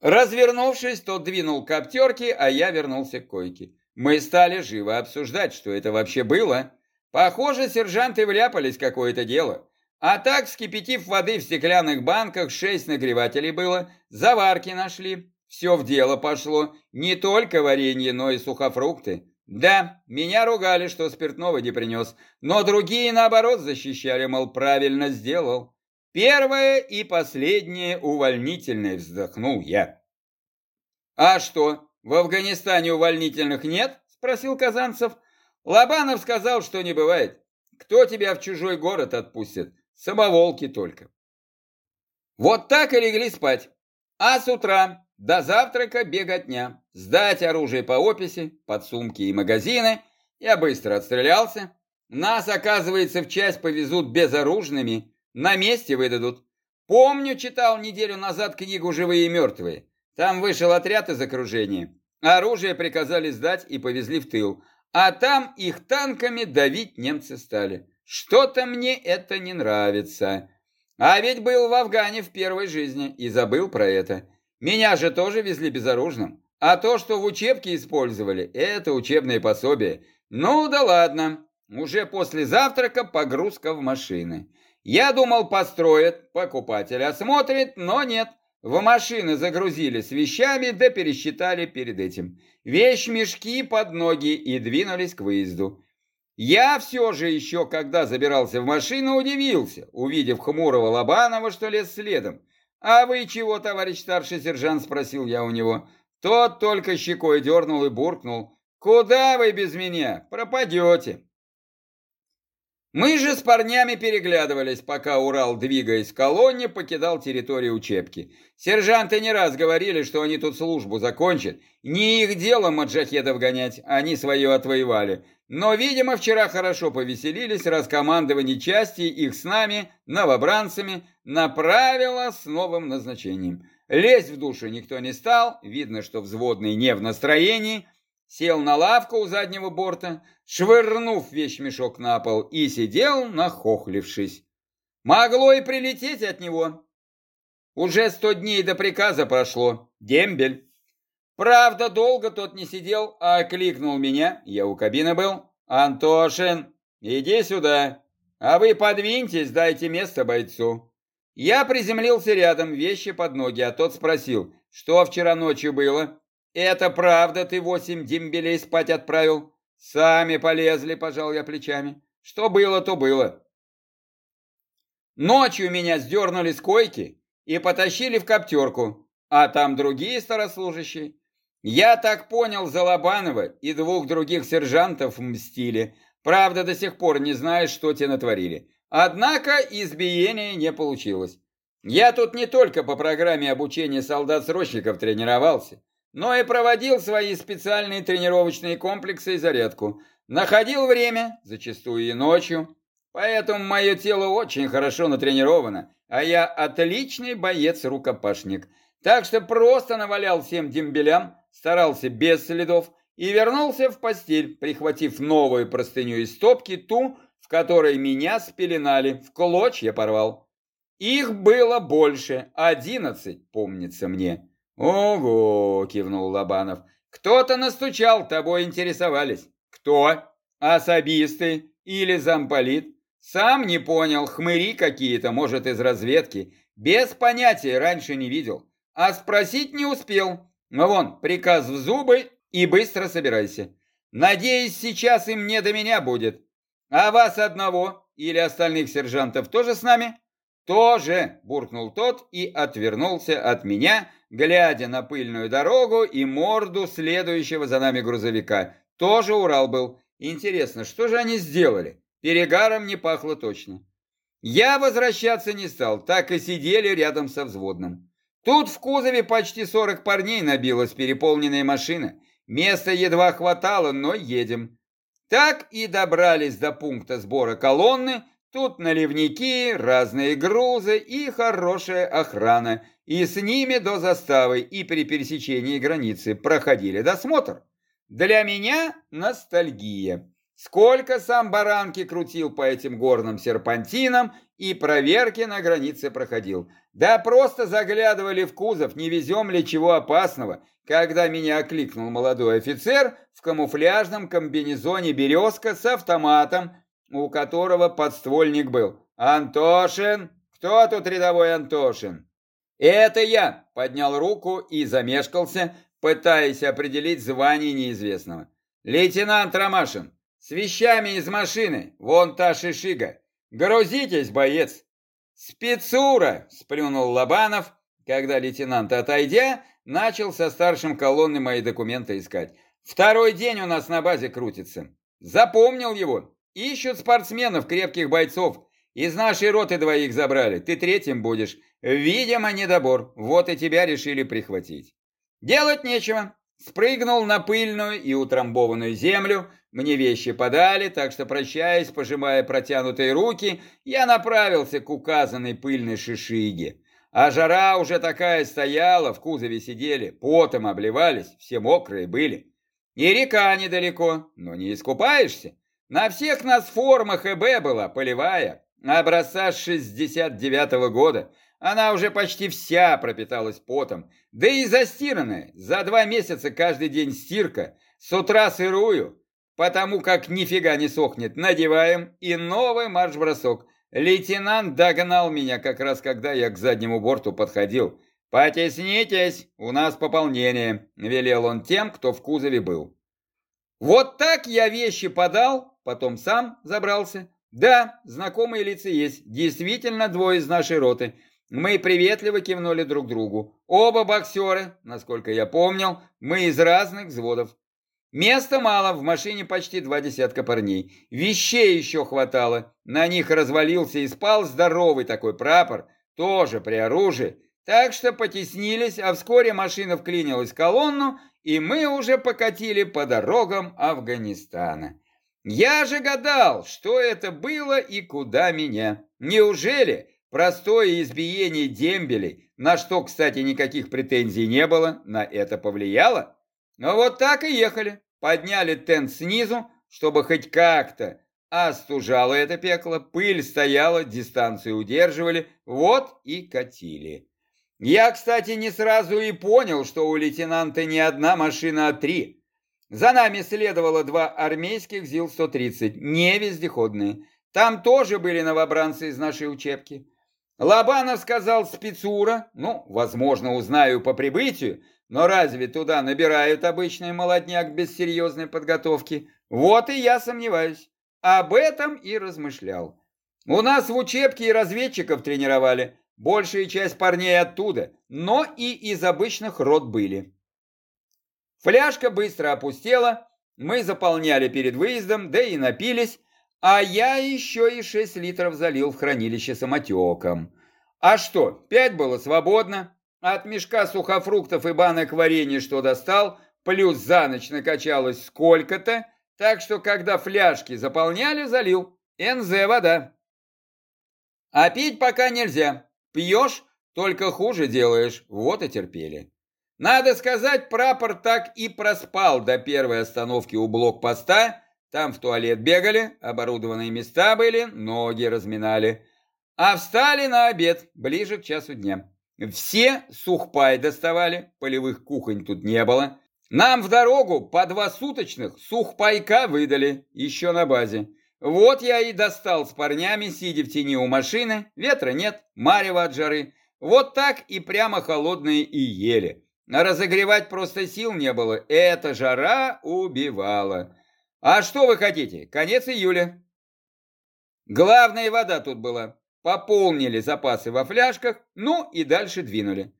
Развернувшись, тот двинул к а я вернулся к койке. Мы стали живо обсуждать, что это вообще было. Похоже, сержанты вляпались какое-то дело. А так, вскипятив воды в стеклянных банках, шесть нагревателей было, заварки нашли. Все в дело пошло. Не только варенье, но и сухофрукты. Да, меня ругали, что спиртного не принес, но другие, наоборот, защищали, мол, правильно сделал. Первое и последнее увольнительное вздохнул я. «А что, в Афганистане увольнительных нет?» – спросил Казанцев. Лобанов сказал, что не бывает. Кто тебя в чужой город отпустит? Самоволки только. Вот так и легли спать. А с утра до завтрака беготня. Сдать оружие по описи, подсумки и магазины. Я быстро отстрелялся. Нас, оказывается, в часть повезут безоружными. На месте выдадут. Помню, читал неделю назад книгу «Живые и мертвые». Там вышел отряд из окружения. Оружие приказали сдать и повезли в тыл. А там их танками давить немцы стали. Что-то мне это не нравится. А ведь был в Афгане в первой жизни и забыл про это. Меня же тоже везли безоружным. А то, что в учебке использовали, это учебное пособие. Ну да ладно. Уже после завтрака погрузка в машины. Я думал, построят, покупатель осмотрит, но нет. В машины загрузили с вещами, да пересчитали перед этим. Вещь-мешки под ноги и двинулись к выезду. Я все же еще, когда забирался в машину, удивился, увидев хмурого Лобанова, что лез следом. «А вы чего, товарищ старший сержант?» – спросил я у него. Тот только щекой дернул и буркнул. «Куда вы без меня? Пропадете!» Мы же с парнями переглядывались, пока Урал, двигаясь в колонне, покидал территорию учебки. Сержанты не раз говорили, что они тут службу закончат. Не их дело маджахедов гонять, они свое отвоевали. Но, видимо, вчера хорошо повеселились, раз командование части их с нами, новобранцами, направило с новым назначением. Лезть в душу никто не стал, видно, что взводный не в настроении, сел на лавку у заднего борта, швырнув вещмешок на пол и сидел, нахохлившись. Могло и прилететь от него. Уже сто дней до приказа прошло. Дембель. Правда, долго тот не сидел, а окликнул меня, я у кабины был. «Антошин, иди сюда, а вы подвиньтесь, дайте место бойцу». Я приземлился рядом, вещи под ноги, а тот спросил, что вчера ночью было. «Это правда, ты восемь дембелей спать отправил?» «Сами полезли», — пожал я плечами. «Что было, то было». Ночью меня сдернули с койки и потащили в коптерку, а там другие старослужащие. Я так понял, за Лобанова и двух других сержантов мстили. Правда, до сих пор не знаю, что те натворили. Однако избиения не получилось. Я тут не только по программе обучения солдат-срочников тренировался, но и проводил свои специальные тренировочные комплексы и зарядку. Находил время, зачастую и ночью. Поэтому мое тело очень хорошо натренировано, а я отличный боец-рукопашник. Так что просто навалял всем дембелям, старался без следов и вернулся в постель, прихватив новую простыню из стопки, ту, в которой меня спеленали, в клочья порвал. Их было больше, одиннадцать, помнится мне. «Ого!» – кивнул Лобанов. «Кто-то настучал, тобой интересовались». «Кто? Особисты или замполит?» «Сам не понял, хмыри какие-то, может, из разведки. Без понятия, раньше не видел. А спросить не успел. Ну вон, приказ в зубы и быстро собирайся. Надеюсь, сейчас им не до меня будет. А вас одного или остальных сержантов тоже с нами?» «Тоже!» – буркнул тот и отвернулся от меня, глядя на пыльную дорогу и морду следующего за нами грузовика. Тоже Урал был. Интересно, что же они сделали? Перегаром не пахло точно. Я возвращаться не стал, так и сидели рядом со взводным. Тут в кузове почти 40 парней набилась переполненная машина. Места едва хватало, но едем. Так и добрались до пункта сбора колонны, Тут наливники, разные грузы и хорошая охрана. И с ними до заставы и при пересечении границы проходили досмотр. Для меня ностальгия. Сколько сам баранки крутил по этим горным серпантинам и проверки на границе проходил. Да просто заглядывали в кузов, не везем ли чего опасного, когда меня окликнул молодой офицер в камуфляжном комбинезоне «Березка» с автоматом, у которого подствольник был. «Антошин? Кто тут рядовой Антошин?» «Это я!» — поднял руку и замешкался, пытаясь определить звание неизвестного. «Лейтенант Ромашин, с вещами из машины, вон та шишига. Грузитесь, боец!» «Спецура!» — сплюнул Лобанов, когда лейтенант, отойдя, начал со старшим колонны мои документы искать. «Второй день у нас на базе крутится. Запомнил его. Ищут спортсменов, крепких бойцов. Из нашей роты двоих забрали. Ты третьим будешь. Видимо, недобор. Вот и тебя решили прихватить. Делать нечего. Спрыгнул на пыльную и утрамбованную землю. Мне вещи подали, так что, прощаясь, пожимая протянутые руки, я направился к указанной пыльной шишиге. А жара уже такая стояла, в кузове сидели, потом обливались, все мокрые были. И река недалеко, но не искупаешься. На всех нас формах ЭБ была, полевая, образца 69 -го года. Она уже почти вся пропиталась потом, да и застиранная. За два месяца каждый день стирка, с утра сырую, потому как нифига не сохнет. Надеваем и новый марш-бросок. Лейтенант догнал меня как раз, когда я к заднему борту подходил. «Потеснитесь, у нас пополнение», — велел он тем, кто в кузове был. Вот так я вещи подал, потом сам забрался. Да, знакомые лица есть, действительно двое из нашей роты. Мы приветливо кивнули друг другу. Оба боксеры, насколько я помнил, мы из разных взводов. Места мало, в машине почти два десятка парней. Вещей еще хватало. На них развалился и спал здоровый такой прапор, тоже при оружии. Так что потеснились, а вскоре машина вклинилась в колонну, и мы уже покатили по дорогам Афганистана. Я же гадал, что это было и куда меня. Неужели простое избиение дембелей, на что, кстати, никаких претензий не было, на это повлияло? Но вот так и ехали. Подняли тент снизу, чтобы хоть как-то остужало это пекло, пыль стояла, дистанцию удерживали, вот и катили. Я, кстати, не сразу и понял, что у лейтенанта не одна машина, а три. За нами следовало два армейских ЗИЛ-130, не вездеходные. Там тоже были новобранцы из нашей учебки. Лобанов сказал спецура, ну, возможно, узнаю по прибытию, но разве туда набирают обычный молодняк без серьезной подготовки? Вот и я сомневаюсь. Об этом и размышлял. У нас в учебке и разведчиков тренировали, Большая часть парней оттуда, но и из обычных рот были. Фляжка быстро опустела, мы заполняли перед выездом, да и напились, а я еще и 6 литров залил в хранилище самотеком. А что, 5 было свободно, от мешка сухофруктов и банок варенья, что достал, плюс за ночь накачалось сколько-то, так что когда фляжки заполняли, залил. НЗ вода. А пить пока нельзя, Пьешь, только хуже делаешь. Вот и терпели. Надо сказать, прапор так и проспал до первой остановки у блокпоста. Там в туалет бегали, оборудованные места были, ноги разминали. А встали на обед, ближе к часу дня. Все сухпай доставали, полевых кухонь тут не было. Нам в дорогу по два суточных сухпайка выдали, еще на базе. Вот я и достал с парнями, сидя в тени у машины, ветра нет, марева от жары. Вот так и прямо холодные и ели. Разогревать просто сил не было, эта жара убивала. А что вы хотите, конец июля. Главная вода тут была. Пополнили запасы во фляжках, ну и дальше двинули.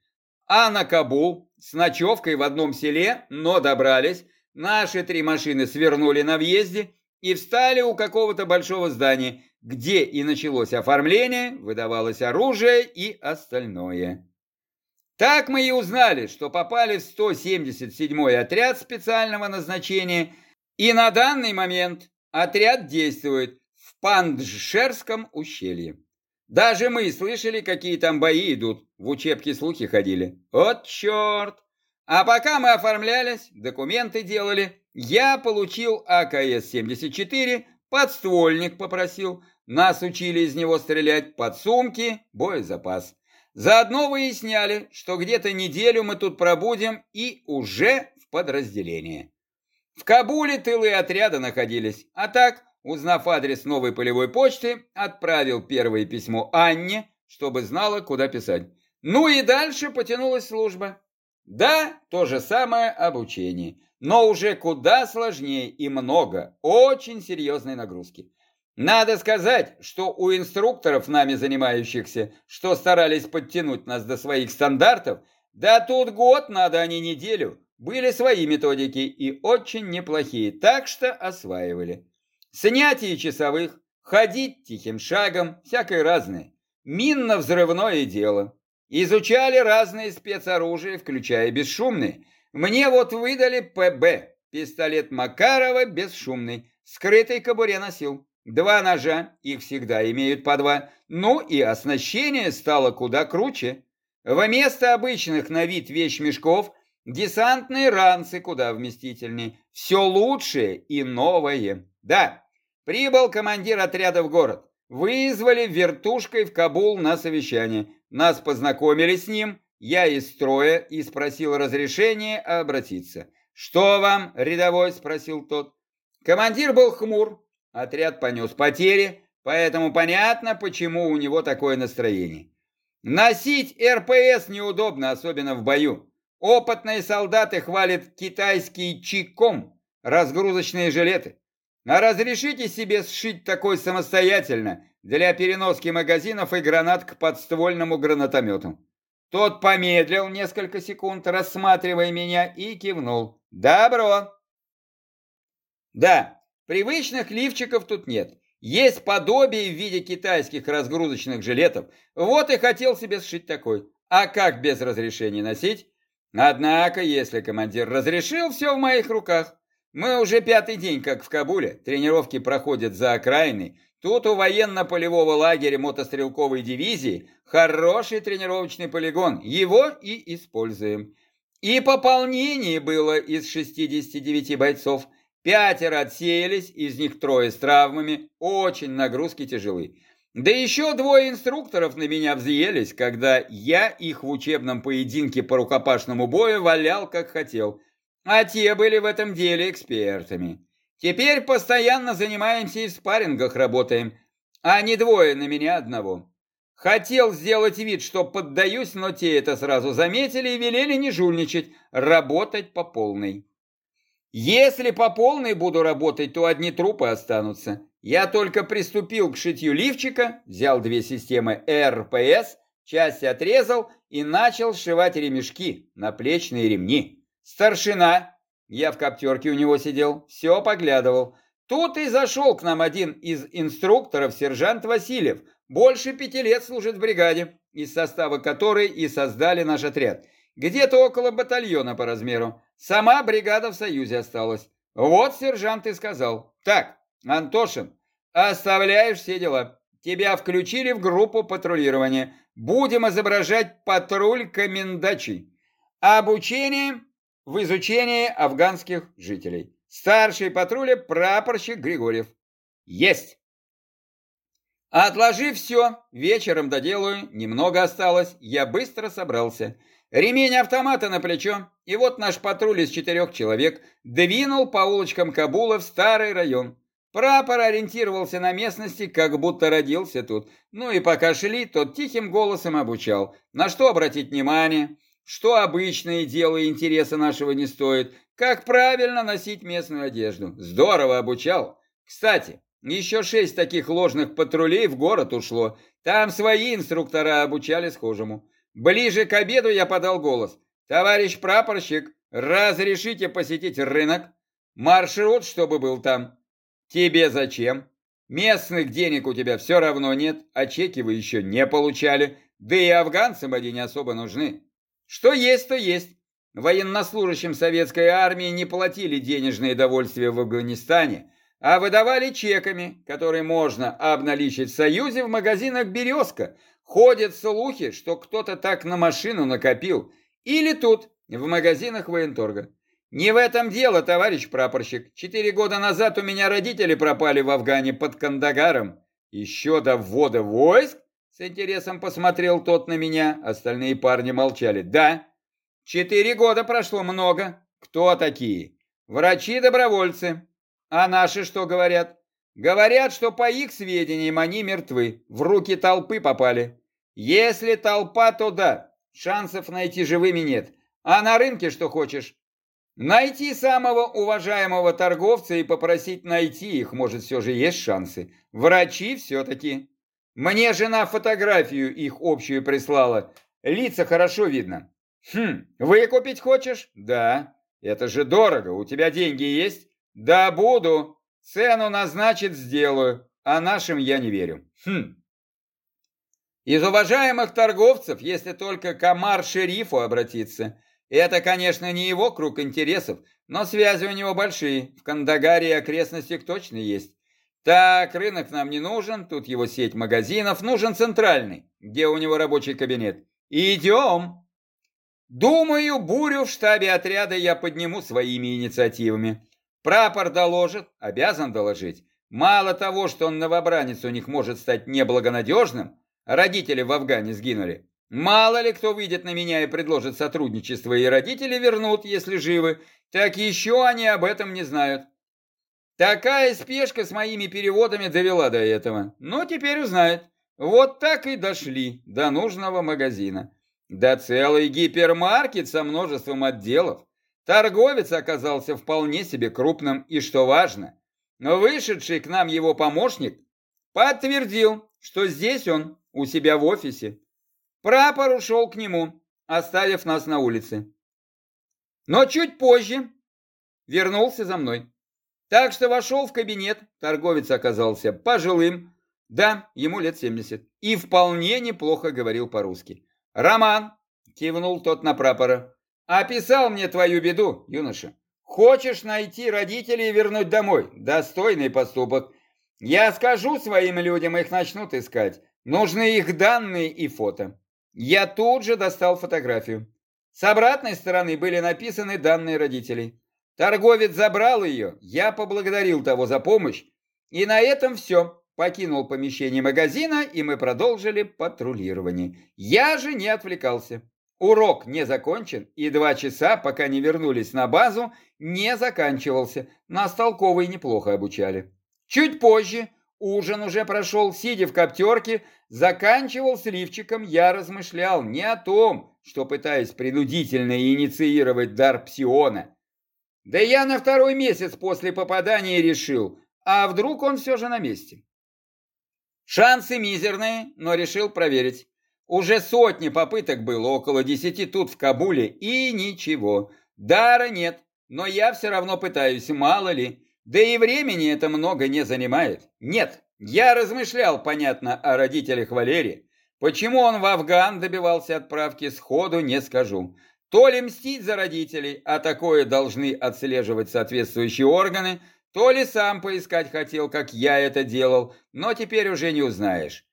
А на Кабул с ночевкой в одном селе, но добрались. Наши три машины свернули на въезде и встали у какого-то большого здания, где и началось оформление, выдавалось оружие и остальное. Так мы и узнали, что попали в 177-й отряд специального назначения, и на данный момент отряд действует в Панджшерском ущелье. Даже мы слышали, какие там бои идут, в учебке слухи ходили. Вот черт! А пока мы оформлялись, документы делали, я получил АКС-74, подствольник попросил, нас учили из него стрелять, подсумки, боезапас. Заодно выясняли, что где-то неделю мы тут пробудем и уже в подразделении. В Кабуле тылы отряда находились, а так, узнав адрес новой полевой почты, отправил первое письмо Анне, чтобы знала, куда писать. Ну и дальше потянулась служба. Да, то же самое обучение, но уже куда сложнее и много, очень серьезной нагрузки. Надо сказать, что у инструкторов, нами занимающихся, что старались подтянуть нас до своих стандартов, да тут год надо, а не неделю, были свои методики и очень неплохие, так что осваивали. Снятие часовых, ходить тихим шагом, всякое разное. Минно-взрывное дело. Изучали разные спецоружия, включая бесшумные. Мне вот выдали ПБ, пистолет Макарова бесшумный, скрытой кобуре носил. Два ножа, их всегда имеют по два. Ну и оснащение стало куда круче. Вместо обычных на вид вещмешков десантные ранцы куда вместительнее. Все лучшее и новое. Да, прибыл командир отряда в город. Вызвали вертушкой в Кабул на совещание. Нас познакомили с ним, я из строя и спросил разрешения обратиться. «Что вам, рядовой?» – спросил тот. Командир был хмур, отряд понес потери, поэтому понятно, почему у него такое настроение. Носить РПС неудобно, особенно в бою. Опытные солдаты хвалят китайский чиком, разгрузочные жилеты. А разрешите себе сшить такой самостоятельно для переноски магазинов и гранат к подствольному гранатомету. Тот помедлил несколько секунд, рассматривая меня, и кивнул. «Добро!» «Да, привычных лифчиков тут нет. Есть подобие в виде китайских разгрузочных жилетов. Вот и хотел себе сшить такой. А как без разрешения носить? Однако, если командир разрешил, все в моих руках. Мы уже пятый день как в Кабуле. Тренировки проходят за окраиной. Тут у военно-полевого лагеря мотострелковой дивизии хороший тренировочный полигон. Его и используем. И пополнение было из 69 бойцов. Пятеро отсеялись, из них трое с травмами, очень нагрузки тяжелые. Да еще двое инструкторов на меня взъелись, когда я их в учебном поединке по рукопашному бою валял как хотел. А те были в этом деле экспертами. Теперь постоянно занимаемся и в спаррингах работаем, а не двое на меня одного. Хотел сделать вид, что поддаюсь, но те это сразу заметили и велели не жульничать, работать по полной. Если по полной буду работать, то одни трупы останутся. Я только приступил к шитью лифчика, взял две системы РПС, часть отрезал и начал сшивать ремешки, наплечные ремни. Старшина, я в коптерке у него сидел, все поглядывал. Тут и зашел к нам один из инструкторов, сержант Васильев, больше пяти лет служит в бригаде, из состава которой и создали наш отряд. Где-то около батальона по размеру. Сама бригада в Союзе осталась. Вот сержант и сказал. Так, Антошин, оставляешь все дела. Тебя включили в группу патрулирования. Будем изображать патруль комендачей. Обучение в изучении афганских жителей. Старший патруля прапорщик Григорьев. Есть! Отложив все, вечером доделаю, немного осталось, я быстро собрался. Ремень автомата на плечо, и вот наш патруль из четырех человек двинул по улочкам Кабула в старый район. Прапор ориентировался на местности, как будто родился тут. Ну и пока шли, тот тихим голосом обучал. На что обратить внимание, что обычное дело и интереса нашего не стоит, как правильно носить местную одежду. Здорово обучал. Кстати, еще шесть таких ложных патрулей в город ушло. Там свои инструктора обучали схожему. Ближе к обеду я подал голос. «Товарищ прапорщик, разрешите посетить рынок? Маршрут, чтобы был там». «Тебе зачем? Местных денег у тебя все равно нет, а чеки вы еще не получали, да и афганцам они не особо нужны. Что есть, то есть. Военнослужащим советской армии не платили денежные довольствия в Афганистане, а выдавали чеками, которые можно обналичить в Союзе в магазинах «Березка», Ходят слухи, что кто-то так на машину накопил. Или тут, в магазинах военторга. Не в этом дело, товарищ прапорщик. Четыре года назад у меня родители пропали в Афгане под Кандагаром. Еще до ввода войск? С интересом посмотрел тот на меня. Остальные парни молчали. Да, четыре года прошло много. Кто такие? Врачи-добровольцы. А наши что говорят? Говорят, что по их сведениям они мертвы, в руки толпы попали. Если толпа, то да, шансов найти живыми нет. А на рынке что хочешь? Найти самого уважаемого торговца и попросить найти их, может, все же есть шансы. Врачи все-таки. Мне жена фотографию их общую прислала. Лица хорошо видно. Хм, выкупить хочешь? Да. Это же дорого. У тебя деньги есть? Да, буду. Цену назначит, сделаю, а нашим я не верю. Хм. Из уважаемых торговцев, если только комар шерифу обратиться, это, конечно, не его круг интересов, но связи у него большие, в Кандагаре и окрестностях точно есть. Так, рынок нам не нужен, тут его сеть магазинов, нужен центральный, где у него рабочий кабинет. Идем. Думаю, бурю в штабе отряда я подниму своими инициативами. Прапор доложит, обязан доложить. Мало того, что он новобранец у них может стать неблагонадежным, родители в Афгане сгинули. Мало ли кто выйдет на меня и предложит сотрудничество, и родители вернут, если живы, так еще они об этом не знают. Такая спешка с моими переводами довела до этого. Но теперь узнают. Вот так и дошли до нужного магазина. Да целый гипермаркет со множеством отделов. Торговец оказался вполне себе крупным и, что важно, вышедший к нам его помощник, подтвердил, что здесь он, у себя в офисе. Прапор ушел к нему, оставив нас на улице. Но чуть позже вернулся за мной. Так что вошел в кабинет, торговец оказался пожилым, да, ему лет 70, и вполне неплохо говорил по-русски. «Роман!» — кивнул тот на прапора. «Описал мне твою беду, юноша. Хочешь найти родителей и вернуть домой? Достойный поступок. Я скажу своим людям, их начнут искать. Нужны их данные и фото. Я тут же достал фотографию. С обратной стороны были написаны данные родителей. Торговец забрал ее, я поблагодарил того за помощь, и на этом все. Покинул помещение магазина, и мы продолжили патрулирование. Я же не отвлекался. Урок не закончен, и два часа, пока не вернулись на базу, не заканчивался. Нас толково неплохо обучали. Чуть позже, ужин уже прошел, сидя в коптерке, заканчивал сливчиком, я размышлял не о том, что пытаюсь принудительно инициировать дар псиона. Да я на второй месяц после попадания решил, а вдруг он все же на месте. Шансы мизерные, но решил проверить. Уже сотни попыток было, около десяти тут в Кабуле, и ничего. Дара нет, но я все равно пытаюсь, мало ли. Да и времени это много не занимает. Нет, я размышлял, понятно, о родителях Валерии. Почему он в Афган добивался отправки, сходу не скажу. То ли мстить за родителей, а такое должны отслеживать соответствующие органы, то ли сам поискать хотел, как я это делал, но теперь уже не узнаешь.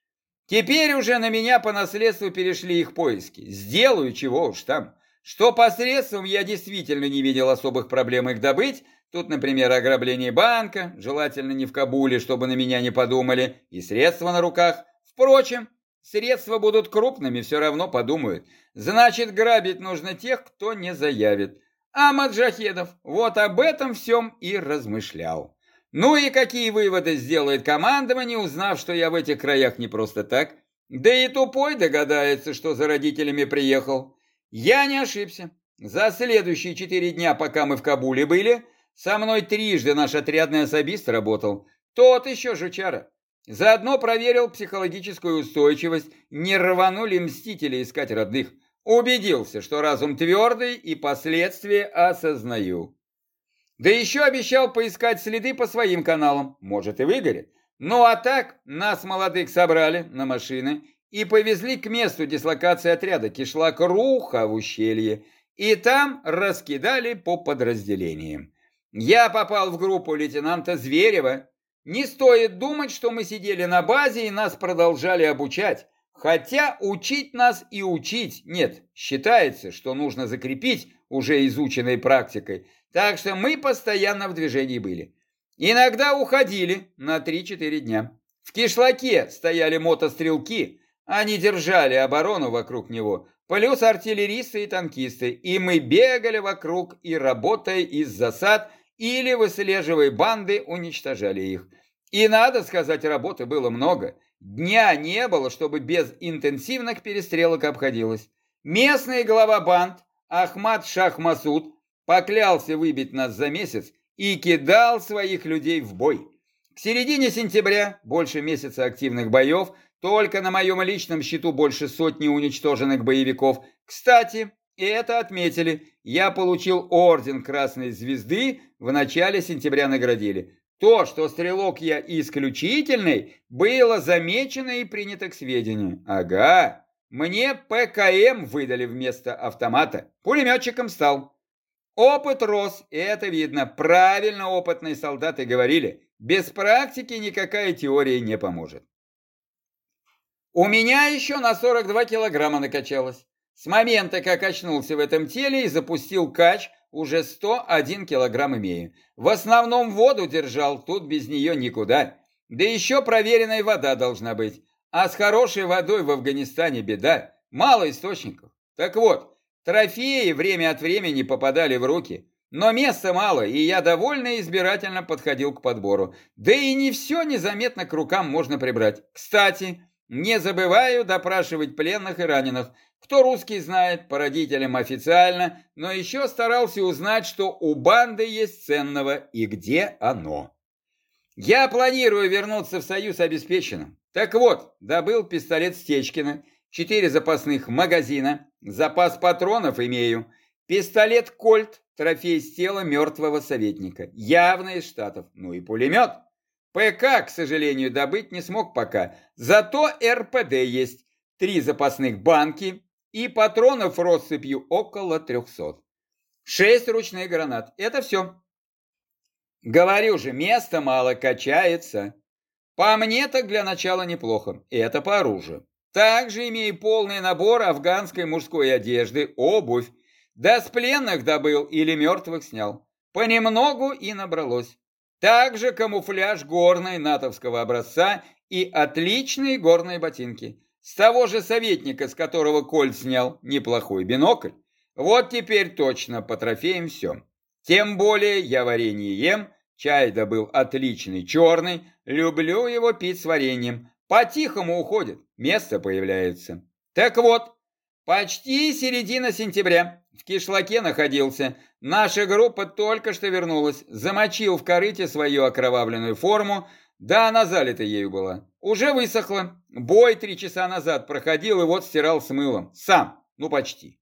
Теперь уже на меня по наследству перешли их поиски. Сделаю, чего уж там. Что посредством я действительно не видел особых проблем их добыть. Тут, например, ограбление банка, желательно не в Кабуле, чтобы на меня не подумали, и средства на руках. Впрочем, средства будут крупными, все равно подумают. Значит, грабить нужно тех, кто не заявит. А Маджахедов вот об этом всем и размышлял. Ну и какие выводы сделает командование, узнав, что я в этих краях не просто так? Да и тупой догадается, что за родителями приехал. Я не ошибся. За следующие четыре дня, пока мы в Кабуле были, со мной трижды наш отрядный особист работал. Тот еще жучара. Заодно проверил психологическую устойчивость, не рванули мстители искать родных. Убедился, что разум твердый и последствия осознаю. Да еще обещал поискать следы по своим каналам, может и выгорит. Ну а так, нас молодых собрали на машины и повезли к месту дислокации отряда Кишлак Руха в ущелье, и там раскидали по подразделениям. Я попал в группу лейтенанта Зверева. Не стоит думать, что мы сидели на базе и нас продолжали обучать. Хотя учить нас и учить нет. Считается, что нужно закрепить уже изученной практикой. Так что мы постоянно в движении были. Иногда уходили на 3-4 дня. В кишлаке стояли мотострелки, они держали оборону вокруг него, плюс артиллеристы и танкисты, и мы бегали вокруг и, работая из засад или выслеживая банды, уничтожали их. И, надо сказать, работы было много. Дня не было, чтобы без интенсивных перестрелок обходилось. Местный глава банд Ахмад Шахмасуд поклялся выбить нас за месяц и кидал своих людей в бой. К середине сентября больше месяца активных боев, только на моем личном счету больше сотни уничтоженных боевиков. Кстати, и это отметили, я получил орден Красной Звезды, в начале сентября наградили. То, что стрелок я исключительный, было замечено и принято к сведению. Ага, мне ПКМ выдали вместо автомата. Пулеметчиком стал. Опыт рос, и это видно. Правильно опытные солдаты говорили, без практики никакая теория не поможет. У меня еще на 42 килограмма накачалось. С момента, как очнулся в этом теле и запустил кач, уже 101 килограмм имею. В основном воду держал, тут без нее никуда. Да еще проверенная вода должна быть. А с хорошей водой в Афганистане беда. Мало источников. Так вот, Трофеи время от времени попадали в руки, но места мало, и я довольно избирательно подходил к подбору. Да и не все незаметно к рукам можно прибрать. Кстати, не забываю допрашивать пленных и раненых. Кто русский знает, по родителям официально, но еще старался узнать, что у банды есть ценного и где оно. Я планирую вернуться в Союз обеспеченным. Так вот, добыл пистолет Стечкина, четыре запасных магазина, запас патронов имею, пистолет Кольт, трофей с тела мертвого советника, явно из Штатов, ну и пулемет. ПК, к сожалению, добыть не смог пока, зато РПД есть, три запасных банки и патронов россыпью около трехсот. Шесть ручных гранат, это все. Говорю же, места мало, качается. По мне так для начала неплохо. Это по оружию. Также имею полный набор афганской мужской одежды, обувь. Да с пленных добыл или мертвых снял. Понемногу и набралось. Также камуфляж горной натовского образца и отличные горные ботинки. С того же советника, с которого Коль снял неплохой бинокль. Вот теперь точно по трофеям все. Тем более я варенье ем, чай добыл отличный черный, люблю его пить с вареньем. По-тихому уходит, место появляется. Так вот, почти середина сентября, в кишлаке находился. Наша группа только что вернулась, замочил в корыте свою окровавленную форму, да она залита ею была. Уже высохла, бой три часа назад проходил и вот стирал с мылом. Сам, ну почти.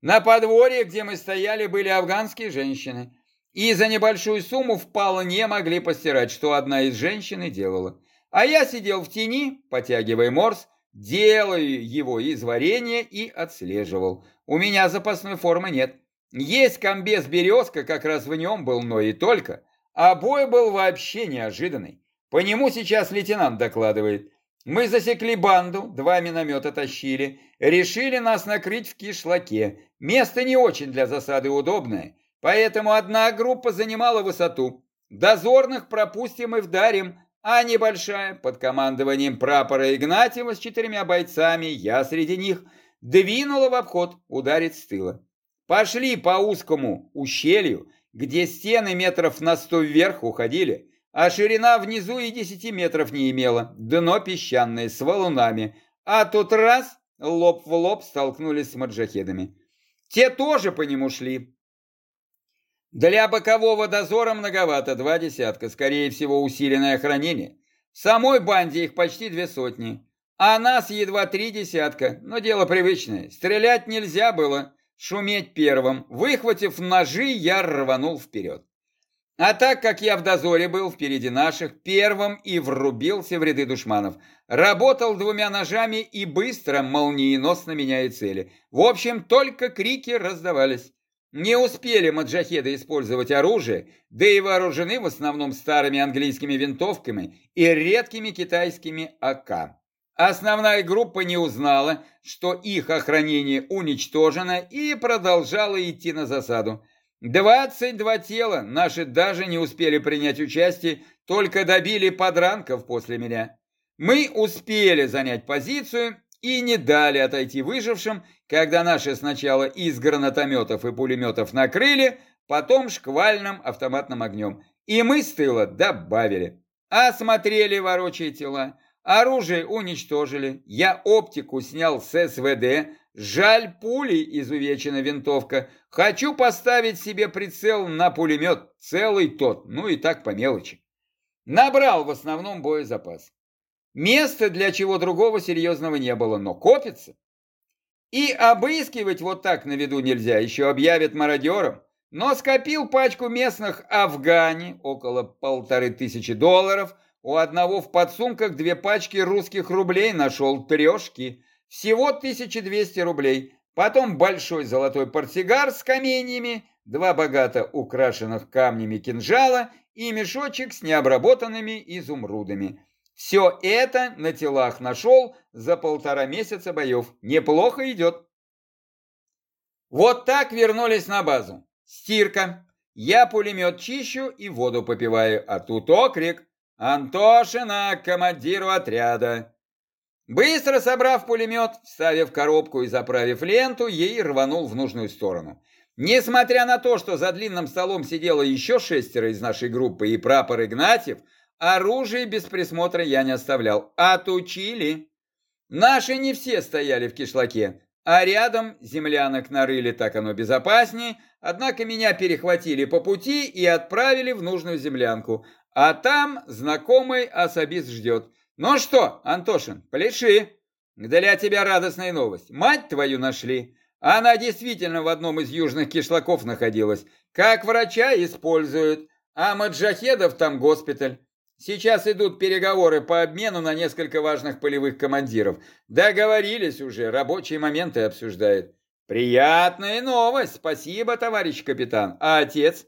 На подворье, где мы стояли, были афганские женщины. И за небольшую сумму вполне могли постирать, что одна из женщин и делала. А я сидел в тени, потягивая морс, делаю его из варенья и отслеживал. У меня запасной формы нет. Есть комбез березка, как раз в нем был, но и только. А бой был вообще неожиданный. По нему сейчас лейтенант докладывает. Мы засекли банду, два миномета тащили, решили нас накрыть в кишлаке. Место не очень для засады удобное, поэтому одна группа занимала высоту. Дозорных пропустим и вдарим, а небольшая, под командованием прапора Игнатьева с четырьмя бойцами, я среди них, двинула в обход, ударить с тыла. Пошли по узкому ущелью, где стены метров на сто вверх уходили, а ширина внизу и десяти метров не имела, дно песчаное, с валунами, а тут раз, лоб в лоб столкнулись с маджахедами. Те тоже по нему шли. Для бокового дозора многовато, два десятка, скорее всего усиленное охранение. Самой банде их почти две сотни, а нас едва три десятка, но дело привычное. Стрелять нельзя было, шуметь первым. Выхватив ножи, я рванул вперед. А так как я в дозоре был впереди наших, первым и врубился в ряды душманов. Работал двумя ножами и быстро, молниеносно меняя цели. В общем, только крики раздавались. Не успели маджахеды использовать оружие, да и вооружены в основном старыми английскими винтовками и редкими китайскими АК. Основная группа не узнала, что их охранение уничтожено и продолжала идти на засаду. Двадцать два тела наши даже не успели принять участие, только добили подранков после меня. Мы успели занять позицию и не дали отойти выжившим, когда наши сначала из гранатометов и пулеметов накрыли, потом шквальным автоматным огнем. И мы с тыла добавили. Осмотрели ворочие тела, оружие уничтожили, я оптику снял с СВД, Жаль, пули изувечена винтовка. Хочу поставить себе прицел на пулемет, целый тот, ну и так по мелочи. Набрал в основном боезапас. Места для чего другого серьезного не было, но копится. И обыскивать вот так на виду нельзя, еще объявят мародером. Но скопил пачку местных афгани, около полторы тысячи долларов. У одного в подсумках две пачки русских рублей нашел трешки. Всего 1200 рублей. Потом большой золотой портсигар с каменьями, два богато украшенных камнями кинжала и мешочек с необработанными изумрудами. Все это на телах нашел за полтора месяца боев. Неплохо идет. Вот так вернулись на базу. Стирка. Я пулемет чищу и воду попиваю, а тут окрик. «Антошина, командиру отряда!» Быстро собрав пулемет, вставив коробку и заправив ленту, ей рванул в нужную сторону. Несмотря на то, что за длинным столом сидело еще шестеро из нашей группы и прапор Игнатьев, оружие без присмотра я не оставлял. Отучили. Наши не все стояли в кишлаке, а рядом землянок нарыли, так оно безопаснее, однако меня перехватили по пути и отправили в нужную землянку, А там знакомый особист ждет. Ну что, Антошин, пляши. Для тебя радостная новость. Мать твою нашли. Она действительно в одном из южных кишлаков находилась. Как врача используют. А Маджахедов там госпиталь. Сейчас идут переговоры по обмену на несколько важных полевых командиров. Договорились уже, рабочие моменты обсуждают. Приятная новость, спасибо, товарищ капитан. А отец?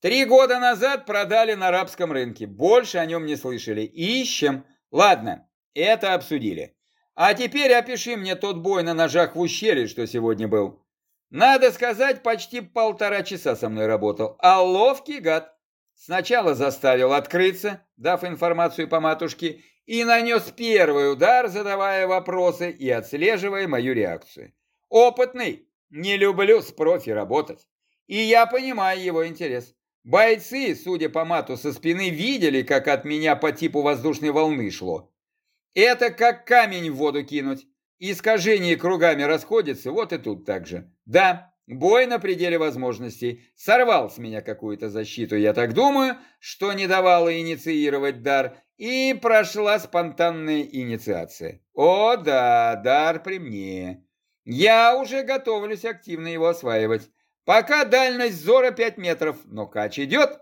Три года назад продали на арабском рынке. Больше о нем не слышали. Ищем. Ладно, это обсудили. А теперь опиши мне тот бой на ножах в ущелье, что сегодня был. Надо сказать, почти полтора часа со мной работал. А ловкий гад. Сначала заставил открыться, дав информацию по матушке, и нанес первый удар, задавая вопросы и отслеживая мою реакцию. Опытный, не люблю с профи работать. И я понимаю его интерес. Бойцы, судя по мату со спины, видели, как от меня по типу воздушной волны шло. Это как камень в воду кинуть. Искажение кругами расходится, вот и тут так же. Да, бой на пределе возможностей. Сорвал с меня какую-то защиту, я так думаю, что не давало инициировать дар, и прошла спонтанная инициация. О да, дар при мне. Я уже готовлюсь активно его осваивать. Пока дальность зора 5 метров, но кач идет.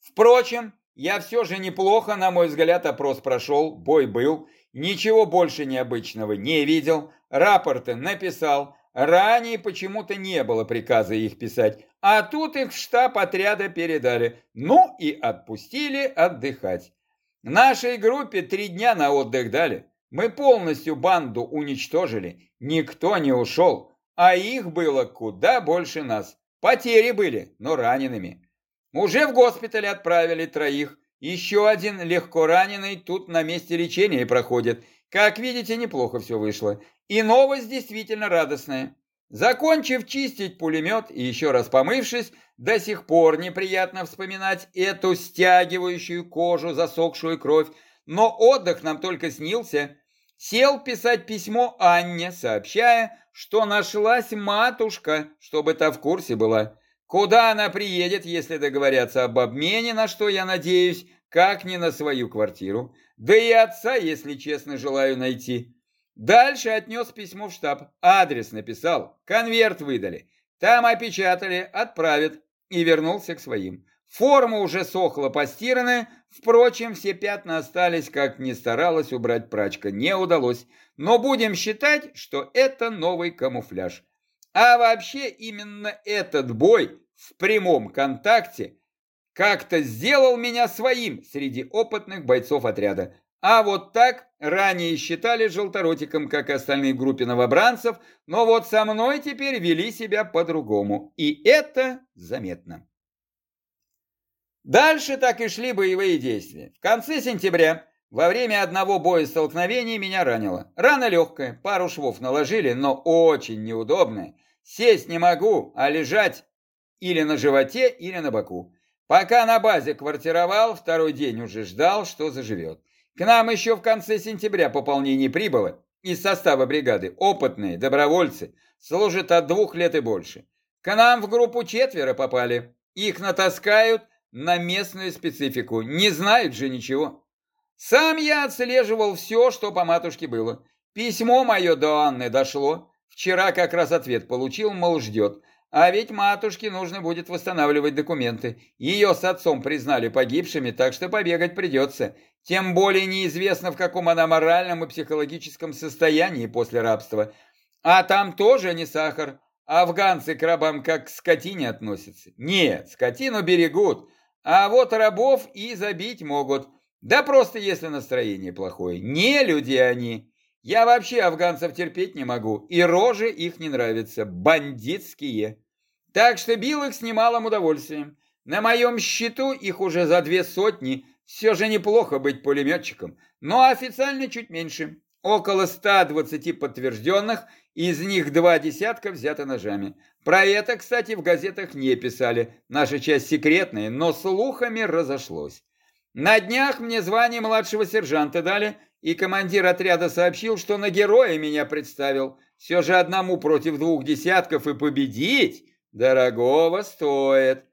Впрочем, я все же неплохо, на мой взгляд, опрос прошел, бой был, ничего больше необычного не видел, рапорты написал, ранее почему-то не было приказа их писать, а тут их в штаб отряда передали, ну и отпустили отдыхать. Нашей группе три дня на отдых дали, мы полностью банду уничтожили, никто не ушел, а их было куда больше нас. Потери были, но ранеными. Уже в госпиталь отправили троих. Еще один легко раненый тут на месте лечения проходит. Как видите, неплохо все вышло. И новость действительно радостная. Закончив чистить пулемет и еще раз помывшись, до сих пор неприятно вспоминать эту стягивающую кожу, засохшую кровь, но отдых нам только снился. Сел писать письмо Анне, сообщая, что нашлась матушка, чтобы та в курсе была. Куда она приедет, если договорятся об обмене, на что я надеюсь, как не на свою квартиру. Да и отца, если честно, желаю найти. Дальше отнес письмо в штаб. Адрес написал, конверт выдали. Там опечатали, отправят. И вернулся к своим. Форма уже сохла постиранная, впрочем, все пятна остались, как ни старалась убрать прачка, не удалось. Но будем считать, что это новый камуфляж. А вообще именно этот бой в прямом контакте как-то сделал меня своим среди опытных бойцов отряда. А вот так ранее считали желторотиком, как и остальные группе новобранцев, но вот со мной теперь вели себя по-другому. И это заметно. Дальше так и шли боевые действия. В конце сентября во время одного боя столкновений меня ранило. Рана легкая, пару швов наложили, но очень неудобная. Сесть не могу, а лежать или на животе, или на боку. Пока на базе квартировал, второй день уже ждал, что заживет. К нам еще в конце сентября пополнение прибыло. Из состава бригады опытные, добровольцы, служат от двух лет и больше. К нам в группу четверо попали. Их натаскают на местную специфику. Не знают же ничего. Сам я отслеживал все, что по матушке было. Письмо мое до Анны дошло. Вчера как раз ответ получил, мол, ждет. А ведь матушке нужно будет восстанавливать документы. Ее с отцом признали погибшими, так что побегать придется. Тем более неизвестно, в каком она моральном и психологическом состоянии после рабства. А там тоже не сахар. Афганцы к рабам как к скотине относятся. Нет, скотину берегут, а вот рабов и забить могут. Да просто если настроение плохое. Не люди они. Я вообще афганцев терпеть не могу, и рожи их не нравятся, бандитские. Так что бил их с немалым удовольствием. На моем счету их уже за две сотни, все же неплохо быть пулеметчиком, но официально чуть меньше. Около 120 подтвержденных, из них два десятка взято ножами. Про это, кстати, в газетах не писали, наша часть секретная, но слухами разошлось. На днях мне звание младшего сержанта дали, и командир отряда сообщил, что на героя меня представил. Все же одному против двух десятков и победить дорогого стоит.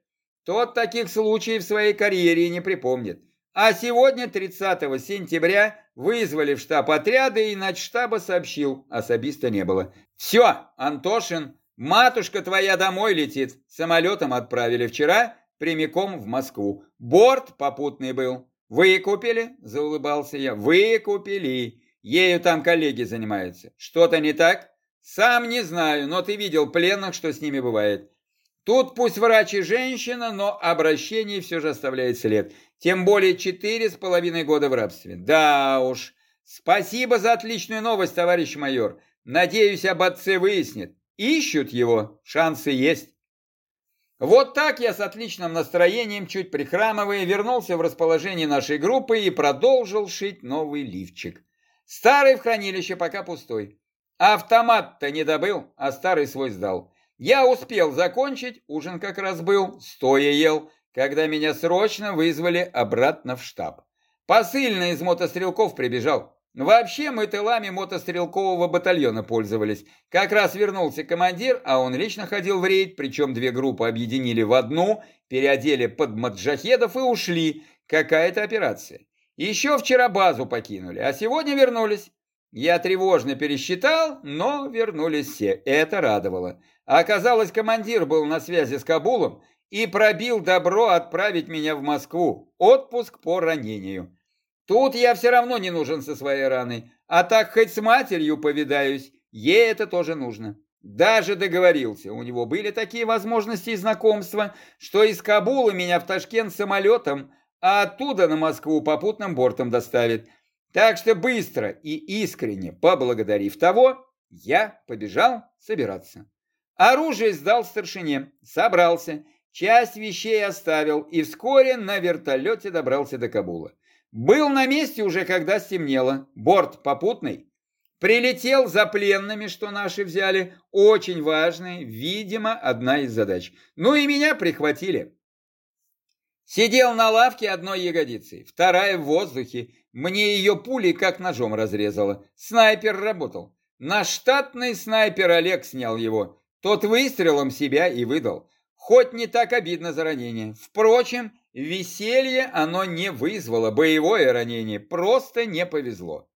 тот таких случаев в своей карьере не припомнит. А сегодня, 30 сентября, вызвали в штаб отряда и штаба сообщил, особиста не было. Все, Антошин, матушка твоя домой летит. Самолетом отправили вчера, прямиком в Москву. Борт попутный был. Выкупили, заулыбался я, выкупили. Ею там коллеги занимаются. Что-то не так? Сам не знаю, но ты видел пленных, что с ними бывает. Тут пусть врач и женщина, но обращение все же оставляет след. Тем более четыре с половиной года в рабстве. Да уж. Спасибо за отличную новость, товарищ майор. Надеюсь, об отце выяснит. Ищут его, шансы есть. Вот так я с отличным настроением, чуть прихрамывая, вернулся в расположение нашей группы и продолжил шить новый лифчик. Старый в хранилище пока пустой. Автомат-то не добыл, а старый свой сдал. Я успел закончить, ужин как раз был, стоя ел, когда меня срочно вызвали обратно в штаб. Посыльный из мотострелков прибежал. Вообще мы тылами мотострелкового батальона пользовались. Как раз вернулся командир, а он лично ходил в рейд, причем две группы объединили в одну, переодели под маджахедов и ушли. Какая-то операция. Еще вчера базу покинули, а сегодня вернулись. Я тревожно пересчитал, но вернулись все. Это радовало. оказалось, командир был на связи с Кабулом и пробил добро отправить меня в Москву. Отпуск по ранению. Тут я все равно не нужен со своей раной, а так хоть с матерью повидаюсь, ей это тоже нужно. Даже договорился, у него были такие возможности и знакомства, что из Кабула меня в Ташкент самолетом, а оттуда на Москву попутным бортом доставит. Так что быстро и искренне поблагодарив того, я побежал собираться. Оружие сдал старшине, собрался Часть вещей оставил и вскоре на вертолете добрался до Кабула. Был на месте уже, когда стемнело. Борт попутный. Прилетел за пленными, что наши взяли. Очень важный, видимо, одна из задач. Ну и меня прихватили. Сидел на лавке одной ягодицей, вторая в воздухе. Мне ее пулей как ножом разрезала. Снайпер работал. Наш штатный снайпер Олег снял его. Тот выстрелом себя и выдал. Хоть не так обидно за ранение. Впрочем, веселье оно не вызвало, боевое ранение, просто не повезло.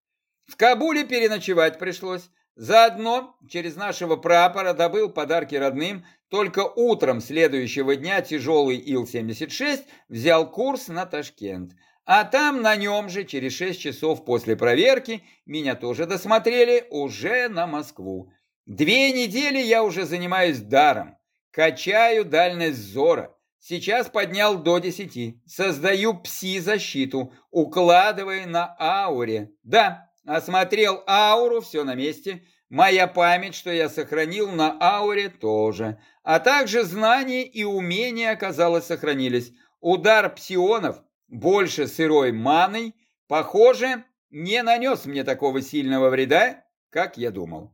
В Кабуле переночевать пришлось. Заодно через нашего прапора добыл подарки родным, только утром следующего дня тяжелый Ил-76 взял курс на Ташкент. А там на нем же через 6 часов после проверки меня тоже досмотрели уже на Москву. Две недели я уже занимаюсь даром. Качаю дальность зора. Сейчас поднял до 10. Создаю пси-защиту, укладывая на ауре. Да, осмотрел ауру, все на месте. Моя память, что я сохранил на ауре, тоже. А также знания и умения, оказалось, сохранились. Удар псионов, больше сырой маной, похоже, не нанес мне такого сильного вреда, как я думал.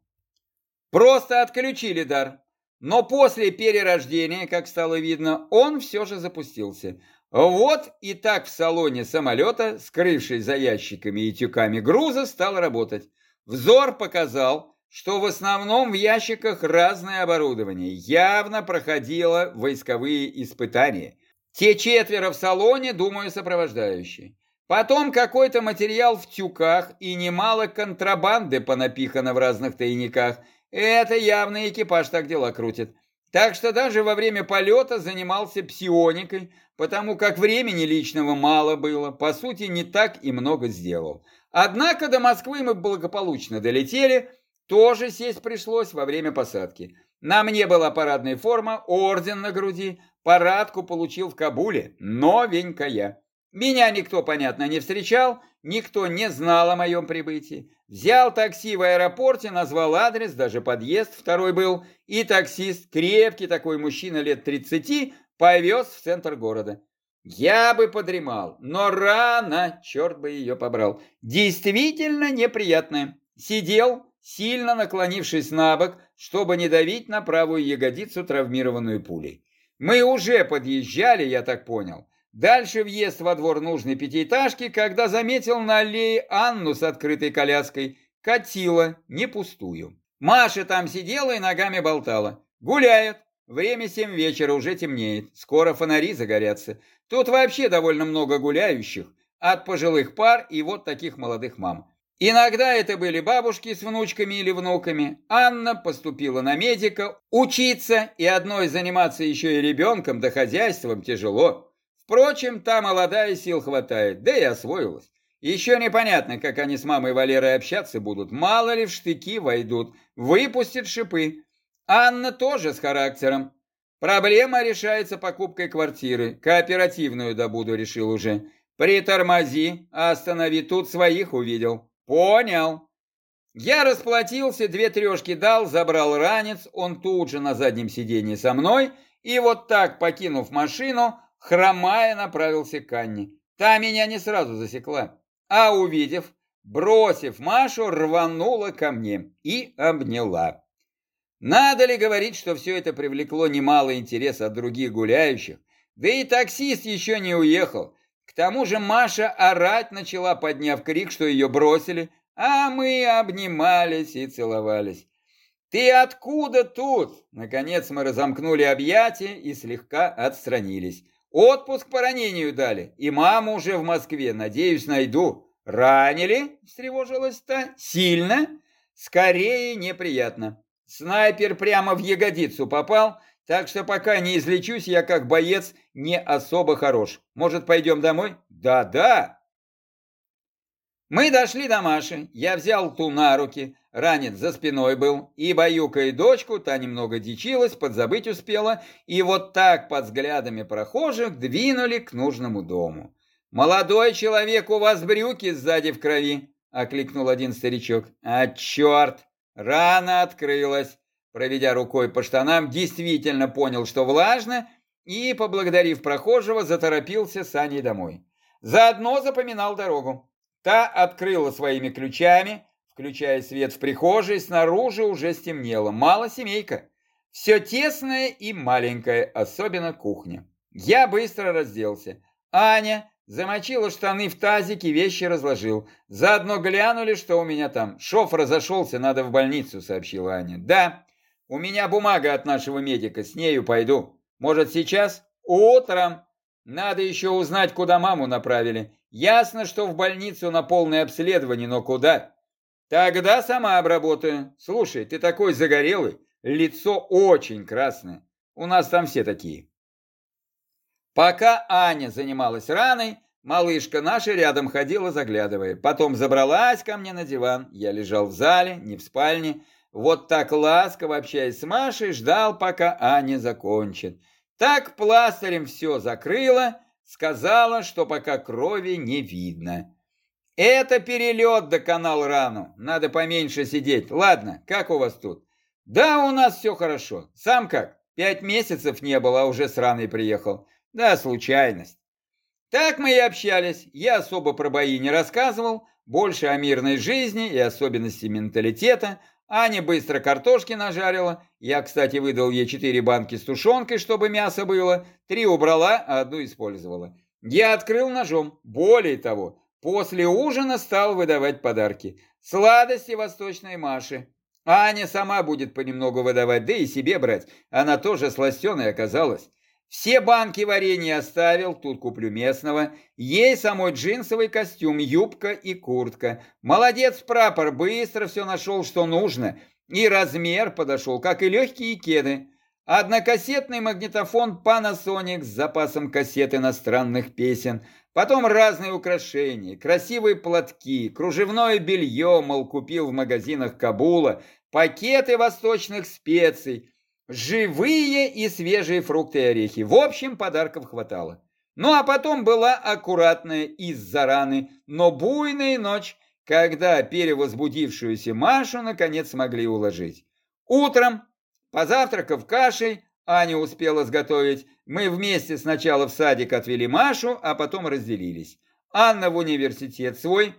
Просто отключили дар. Но после перерождения, как стало видно, он все же запустился. Вот и так в салоне самолета, скрывшись за ящиками и тюками груза, стал работать. Взор показал, что в основном в ящиках разное оборудование, явно проходило войсковые испытания. Те четверо в салоне, думаю, сопровождающие. Потом какой-то материал в тюках и немало контрабанды понапихано в разных тайниках – это явно экипаж так дела крутит. Так что даже во время полета занимался псионикой, потому как времени личного мало было, по сути, не так и много сделал. Однако до Москвы мы благополучно долетели, тоже сесть пришлось во время посадки. На мне была парадная форма, орден на груди, парадку получил в Кабуле, новенькая. Меня никто, понятно, не встречал, никто не знал о моем прибытии. Взял такси в аэропорте, назвал адрес, даже подъезд второй был, и таксист, крепкий такой мужчина лет 30, повез в центр города. Я бы подремал, но рано, черт бы ее побрал. Действительно неприятное. Сидел, сильно наклонившись на бок, чтобы не давить на правую ягодицу, травмированную пулей. Мы уже подъезжали, я так понял. Дальше въезд во двор нужной пятиэтажки, когда заметил на аллее Анну с открытой коляской. Катила, не пустую. Маша там сидела и ногами болтала. Гуляет. Время семь вечера, уже темнеет. Скоро фонари загорятся. Тут вообще довольно много гуляющих. От пожилых пар и вот таких молодых мам. Иногда это были бабушки с внучками или внуками. Анна поступила на медика. Учиться и одной заниматься еще и ребенком, да хозяйством тяжело. Впрочем, та молодая сил хватает, да и освоилась. Еще непонятно, как они с мамой Валерой общаться будут. Мало ли в штыки войдут, выпустят шипы. Анна тоже с характером. Проблема решается покупкой квартиры. Кооперативную добуду решил уже. Притормози, останови, тут своих увидел. Понял. Я расплатился, две трешки дал, забрал ранец, он тут же на заднем сиденье со мной, и вот так, покинув машину, хромая направился к Анне. Та меня не сразу засекла, а увидев, бросив Машу, рванула ко мне и обняла. Надо ли говорить, что все это привлекло немало интереса от других гуляющих? Да и таксист еще не уехал. К тому же Маша орать начала, подняв крик, что ее бросили, а мы обнимались и целовались. «Ты откуда тут?» Наконец мы разомкнули объятия и слегка отстранились. «Отпуск по ранению дали, и маму уже в Москве, надеюсь, найду». «Ранили?» – встревожилась-то. «Сильно?» «Скорее неприятно». Снайпер прямо в ягодицу попал, так что пока не излечусь, я как боец не особо хорош. Может, пойдем домой? Да-да. Мы дошли до Маши, я взял ту на руки, ранец за спиной был, и баюкая дочку, та немного дичилась, подзабыть успела, и вот так под взглядами прохожих двинули к нужному дому. «Молодой человек, у вас брюки сзади в крови!» — окликнул один старичок. «А черт! Рана открылась. Проведя рукой по штанам, действительно понял, что влажно, и, поблагодарив прохожего, заторопился с Аней домой. Заодно запоминал дорогу. Та открыла своими ключами, включая свет в прихожей, снаружи уже стемнело. Мало семейка. Все тесное и маленькое, особенно кухня. Я быстро разделся. Аня Замочила штаны в тазике, вещи разложил. Заодно глянули, что у меня там. Шов разошелся, надо в больницу, сообщила Аня. Да, у меня бумага от нашего медика, с нею пойду. Может, сейчас? Утром. Надо еще узнать, куда маму направили. Ясно, что в больницу на полное обследование, но куда? Тогда сама обработаю. Слушай, ты такой загорелый, лицо очень красное. У нас там все такие. Пока Аня занималась раной, малышка наша рядом ходила, заглядывая. Потом забралась ко мне на диван. Я лежал в зале, не в спальне. Вот так ласково общаясь с Машей, ждал, пока Аня закончит. Так пластырем все закрыла, сказала, что пока крови не видно. Это перелет доконал рану, надо поменьше сидеть. Ладно, как у вас тут? Да, у нас все хорошо. Сам как? Пять месяцев не было, а уже с раной приехал. Да, случайность. Так мы и общались. Я особо про бои не рассказывал, больше о мирной жизни и особенности менталитета. Аня быстро картошки нажарила. Я, кстати, выдал ей четыре банки с тушенкой, чтобы мясо было. Три убрала, а одну использовала. Я открыл ножом. Более того, после ужина стал выдавать подарки. Сладости восточной Маши. Аня сама будет понемногу выдавать, да и себе брать. Она тоже сластеной оказалась. Все банки варенья оставил, тут куплю местного. Ей самой джинсовый костюм, юбка и куртка. Молодец, прапор, быстро все нашел, что нужно. И размер подошел, как и легкие кеды. Однокассетный магнитофон Panasonic с запасом кассет иностранных песен. Потом разные украшения, красивые платки, кружевное белье, мол, купил в магазинах Кабула, пакеты восточных специй. Живые и свежие фрукты и орехи. В общем, подарков хватало. Ну а потом была аккуратная из-за раны, но буйная ночь, когда перевозбудившуюся Машу наконец смогли уложить. Утром, позавтракав кашей, Аня успела сготовить. Мы вместе сначала в садик отвели Машу, а потом разделились. Анна в университет свой,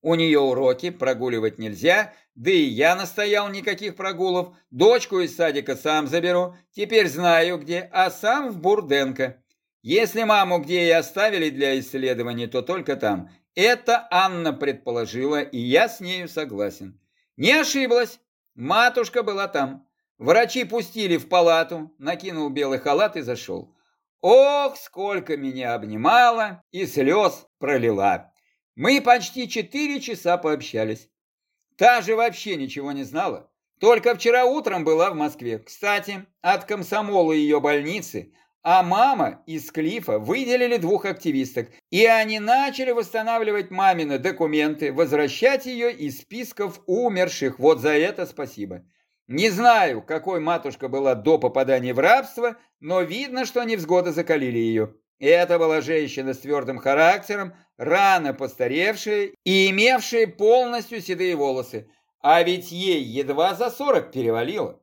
у нее уроки, прогуливать нельзя, да и я настоял никаких прогулов. Дочку из садика сам заберу, теперь знаю где, а сам в Бурденко. Если маму где и оставили для исследования, то только там. Это Анна предположила, и я с нею согласен. Не ошиблась, матушка была там. Врачи пустили в палату, накинул белый халат и зашел. Ох, сколько меня обнимала и слез пролила. Мы почти четыре часа пообщались. Та же вообще ничего не знала. Только вчера утром была в Москве. Кстати, от комсомола ее больницы, а мама из Клифа выделили двух активисток, и они начали восстанавливать мамины документы, возвращать ее из списков умерших. Вот за это спасибо. Не знаю, какой матушка была до попадания в рабство, но видно, что невзгоды закалили ее. Это была женщина с твердым характером, рано постаревшая и имевшая полностью седые волосы. А ведь ей едва за сорок перевалило.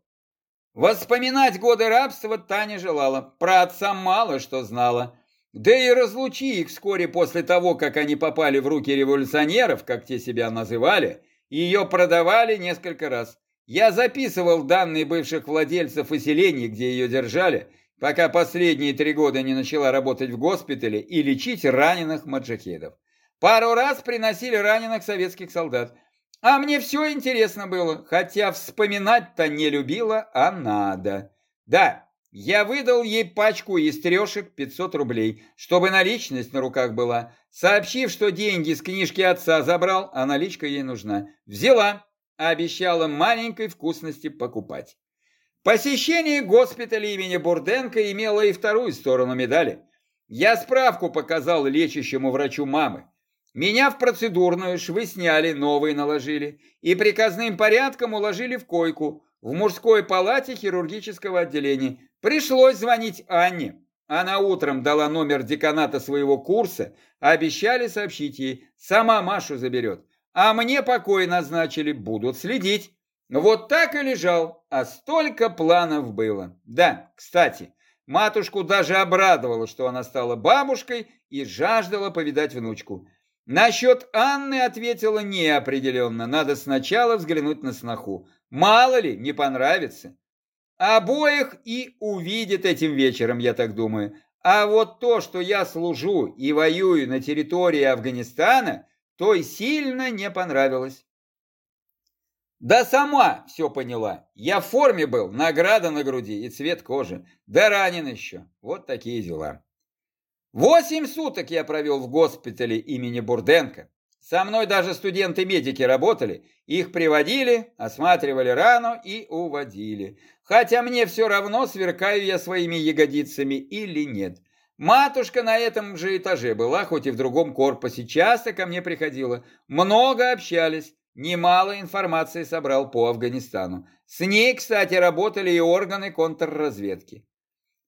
Воспоминать годы рабства Таня желала, про отца мало что знала. Да и разлучи их вскоре после того, как они попали в руки революционеров, как те себя называли, ее продавали несколько раз. Я записывал данные бывших владельцев и селений, где ее держали, пока последние три года не начала работать в госпитале и лечить раненых маджахедов. Пару раз приносили раненых советских солдат. А мне все интересно было, хотя вспоминать-то не любила, а надо. Да, я выдал ей пачку из трешек 500 рублей, чтобы наличность на руках была. Сообщив, что деньги с книжки отца забрал, а наличка ей нужна. Взяла, обещала маленькой вкусности покупать. Посещение госпиталя имени Бурденко имело и вторую сторону медали. Я справку показал лечащему врачу мамы. Меня в процедурную швы сняли, новые наложили и приказным порядком уложили в койку в мужской палате хирургического отделения. Пришлось звонить Анне. Она утром дала номер деканата своего курса, обещали сообщить ей, сама Машу заберет. А мне покой назначили, будут следить. Вот так и лежал, а столько планов было. Да, кстати, матушку даже обрадовала, что она стала бабушкой и жаждала повидать внучку. Насчет Анны ответила неопределенно. Надо сначала взглянуть на сноху. Мало ли, не понравится. Обоих и увидит этим вечером, я так думаю. А вот то, что я служу и воюю на территории Афганистана, той сильно не понравилось. Да сама все поняла. Я в форме был, награда на груди и цвет кожи. Да ранен еще. Вот такие дела. Восемь суток я провел в госпитале имени Бурденко. Со мной даже студенты-медики работали. Их приводили, осматривали рану и уводили. Хотя мне все равно, сверкаю я своими ягодицами или нет. Матушка на этом же этаже была, хоть и в другом корпусе, часто ко мне приходила. Много общались, немало информации собрал по Афганистану. С ней, кстати, работали и органы контрразведки.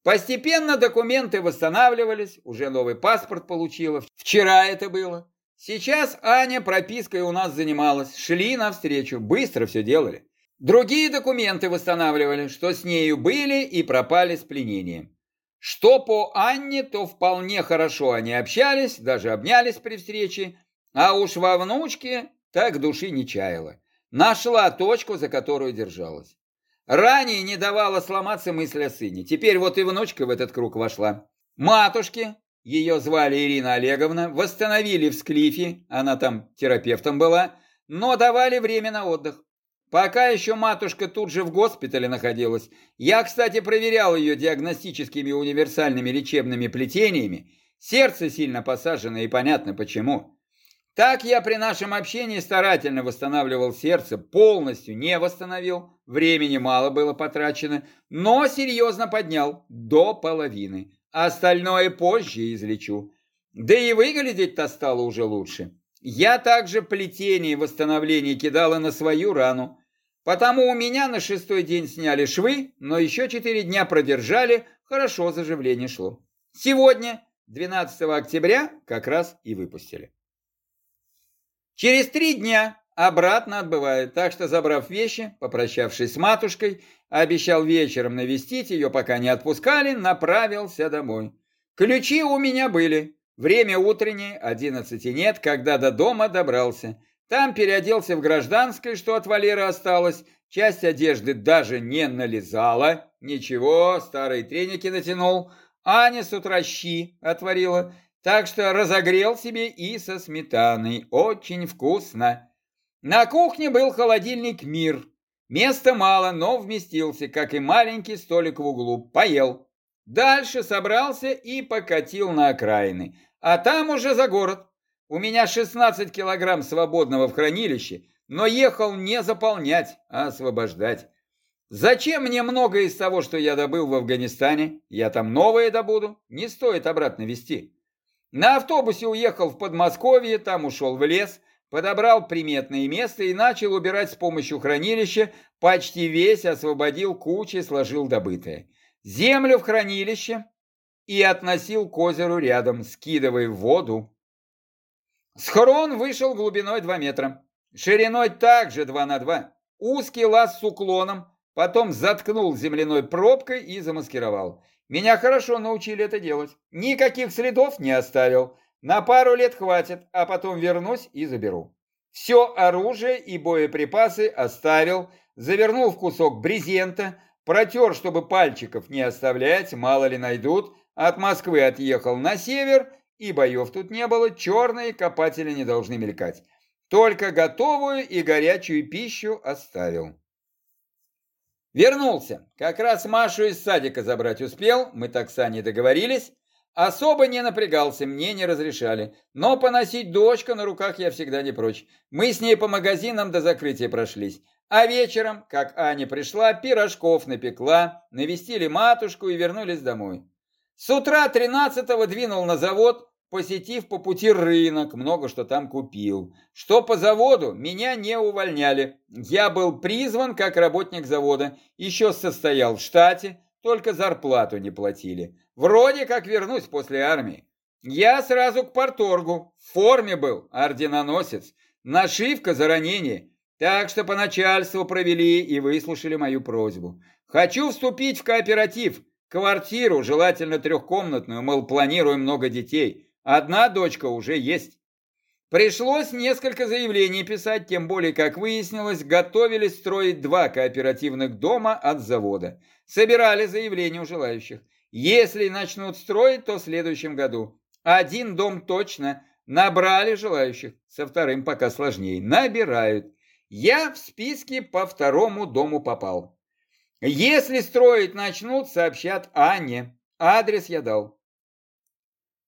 Постепенно документы восстанавливались, уже новый паспорт получила. Вчера это было. Сейчас Аня пропиской у нас занималась, шли навстречу, быстро все делали. Другие документы восстанавливали, что с нею были и пропали с пленением. Что по Анне, то вполне хорошо они общались, даже обнялись при встрече, а уж во внучке так души не чаяла. Нашла точку, за которую держалась. Ранее не давала сломаться мысль о сыне. Теперь вот и внучка в этот круг вошла. Матушки, ее звали Ирина Олеговна, восстановили в Склифе, она там терапевтом была, но давали время на отдых. Пока еще матушка тут же в госпитале находилась. Я, кстати, проверял ее диагностическими универсальными лечебными плетениями. Сердце сильно посажено и понятно почему. Так я при нашем общении старательно восстанавливал сердце, полностью не восстановил, времени мало было потрачено, но серьезно поднял до половины. Остальное позже излечу. Да и выглядеть-то стало уже лучше. Я также плетение и восстановление кидала на свою рану. Потому у меня на шестой день сняли швы, но еще четыре дня продержали, хорошо заживление шло. Сегодня, 12 октября, как раз и выпустили. Через три дня обратно отбывает, так что, забрав вещи, попрощавшись с матушкой, обещал вечером навестить ее, пока не отпускали, направился домой. Ключи у меня были. Время утреннее, одиннадцати нет, когда до дома добрался. Там переоделся в гражданской, что от Валеры осталось. Часть одежды даже не налезала. Ничего, старые треники натянул. Аня с утра щи отварила. Так что разогрел себе и со сметаной. Очень вкусно. На кухне был холодильник «Мир». Места мало, но вместился, как и маленький столик в углу. Поел. Дальше собрался и покатил на окраины. А там уже за город. У меня 16 килограмм свободного в хранилище, но ехал не заполнять, а освобождать. Зачем мне многое из того, что я добыл в Афганистане? Я там новое добуду, не стоит обратно везти. На автобусе уехал в Подмосковье, там ушел в лес, подобрал приметное место и начал убирать с помощью хранилища, почти весь освободил кучи, сложил добытое. Землю в хранилище и относил к озеру рядом, скидывая воду. Схрон вышел глубиной 2 метра, шириной также 2 на 2, узкий лаз с уклоном, потом заткнул земляной пробкой и замаскировал. Меня хорошо научили это делать. Никаких следов не оставил. На пару лет хватит, а потом вернусь и заберу. Все оружие и боеприпасы оставил, завернул в кусок брезента, протер, чтобы пальчиков не оставлять, мало ли найдут. От Москвы отъехал на север, и боев тут не было, черные копатели не должны мелькать. Только готовую и горячую пищу оставил. Вернулся. Как раз Машу из садика забрать успел, мы так с Аней договорились. Особо не напрягался, мне не разрешали. Но поносить дочка на руках я всегда не прочь. Мы с ней по магазинам до закрытия прошлись. А вечером, как Аня пришла, пирожков напекла, навестили матушку и вернулись домой. С утра 13-го двинул на завод, посетив по пути рынок, много что там купил. Что по заводу, меня не увольняли. Я был призван как работник завода, еще состоял в штате, только зарплату не платили. Вроде как вернусь после армии. Я сразу к порторгу, в форме был, орденоносец, нашивка за ранение. Так что по начальству провели и выслушали мою просьбу. Хочу вступить в кооператив, квартиру, желательно трехкомнатную, мол, планируем много детей. Одна дочка уже есть. Пришлось несколько заявлений писать, тем более, как выяснилось, готовились строить два кооперативных дома от завода. Собирали заявления у желающих. Если начнут строить, то в следующем году. Один дом точно. Набрали желающих. Со вторым пока сложнее. Набирают. Я в списке по второму дому попал. Если строить начнут, сообщат Анне. Адрес я дал.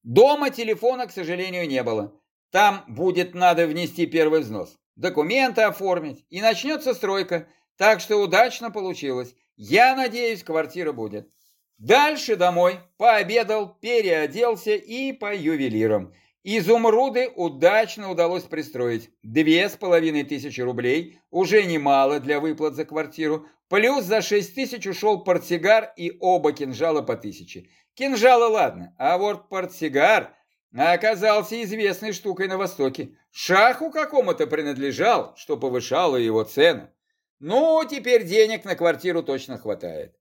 Дома телефона, к сожалению, не было. Там будет надо внести первый взнос, документы оформить, и начнется стройка. Так что удачно получилось. Я надеюсь, квартира будет. Дальше домой, пообедал, переоделся и по ювелирам. Изумруды удачно удалось пристроить. Две с половиной тысячи рублей, уже немало для выплат за квартиру. Плюс за шесть тысяч ушел портсигар и оба кинжала по тысяче. Кинжалы ладно, а вот портсигар оказался известной штукой на Востоке. Шаху какому-то принадлежал, что повышало его цену. Ну, теперь денег на квартиру точно хватает.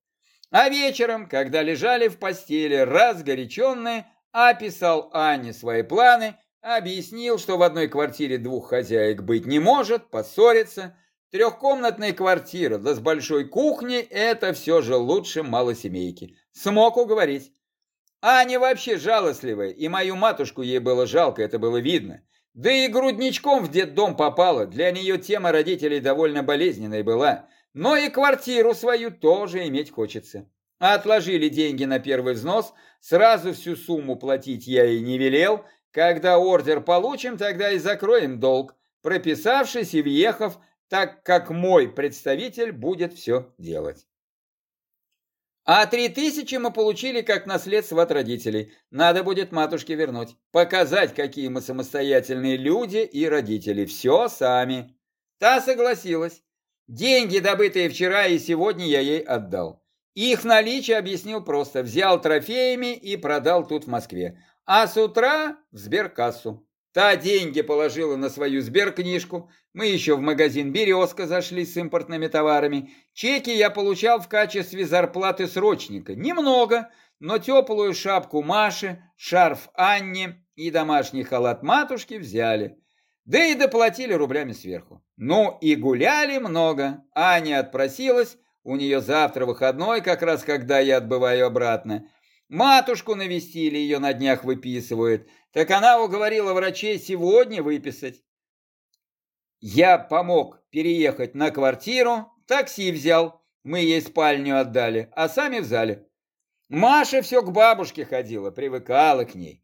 А вечером, когда лежали в постели разгоряченные, описал Анне свои планы, объяснил, что в одной квартире двух хозяек быть не может, поссориться. Трехкомнатная квартира, да с большой кухней, это все же лучше малосемейки. Смог уговорить. Аня вообще жалостливая, и мою матушку ей было жалко, это было видно. Да и грудничком в детдом попала, для нее тема родителей довольно болезненной была. Но и квартиру свою тоже иметь хочется. Отложили деньги на первый взнос, сразу всю сумму платить я и не велел. Когда ордер получим, тогда и закроем долг, прописавшись и въехав, так как мой представитель будет все делать. А три тысячи мы получили как наследство от родителей. Надо будет матушке вернуть. Показать, какие мы самостоятельные люди и родители. Все сами. Та согласилась. Деньги, добытые вчера и сегодня, я ей отдал. Их наличие объяснил просто. Взял трофеями и продал тут в Москве. А с утра в сберкассу. Та деньги положила на свою сберкнижку. Мы еще в магазин «Березка» зашли с импортными товарами. Чеки я получал в качестве зарплаты срочника. Немного, но теплую шапку Маши, шарф Анне и домашний халат матушки взяли. Да и доплатили рублями сверху. Ну и гуляли много. Аня отпросилась, у нее завтра выходной, как раз когда я отбываю обратно. Матушку навестили, ее на днях выписывают. Так она уговорила врачей сегодня выписать. Я помог переехать на квартиру, Такси взял, мы ей спальню отдали, а сами в зале. Маша все к бабушке ходила, привыкала к ней.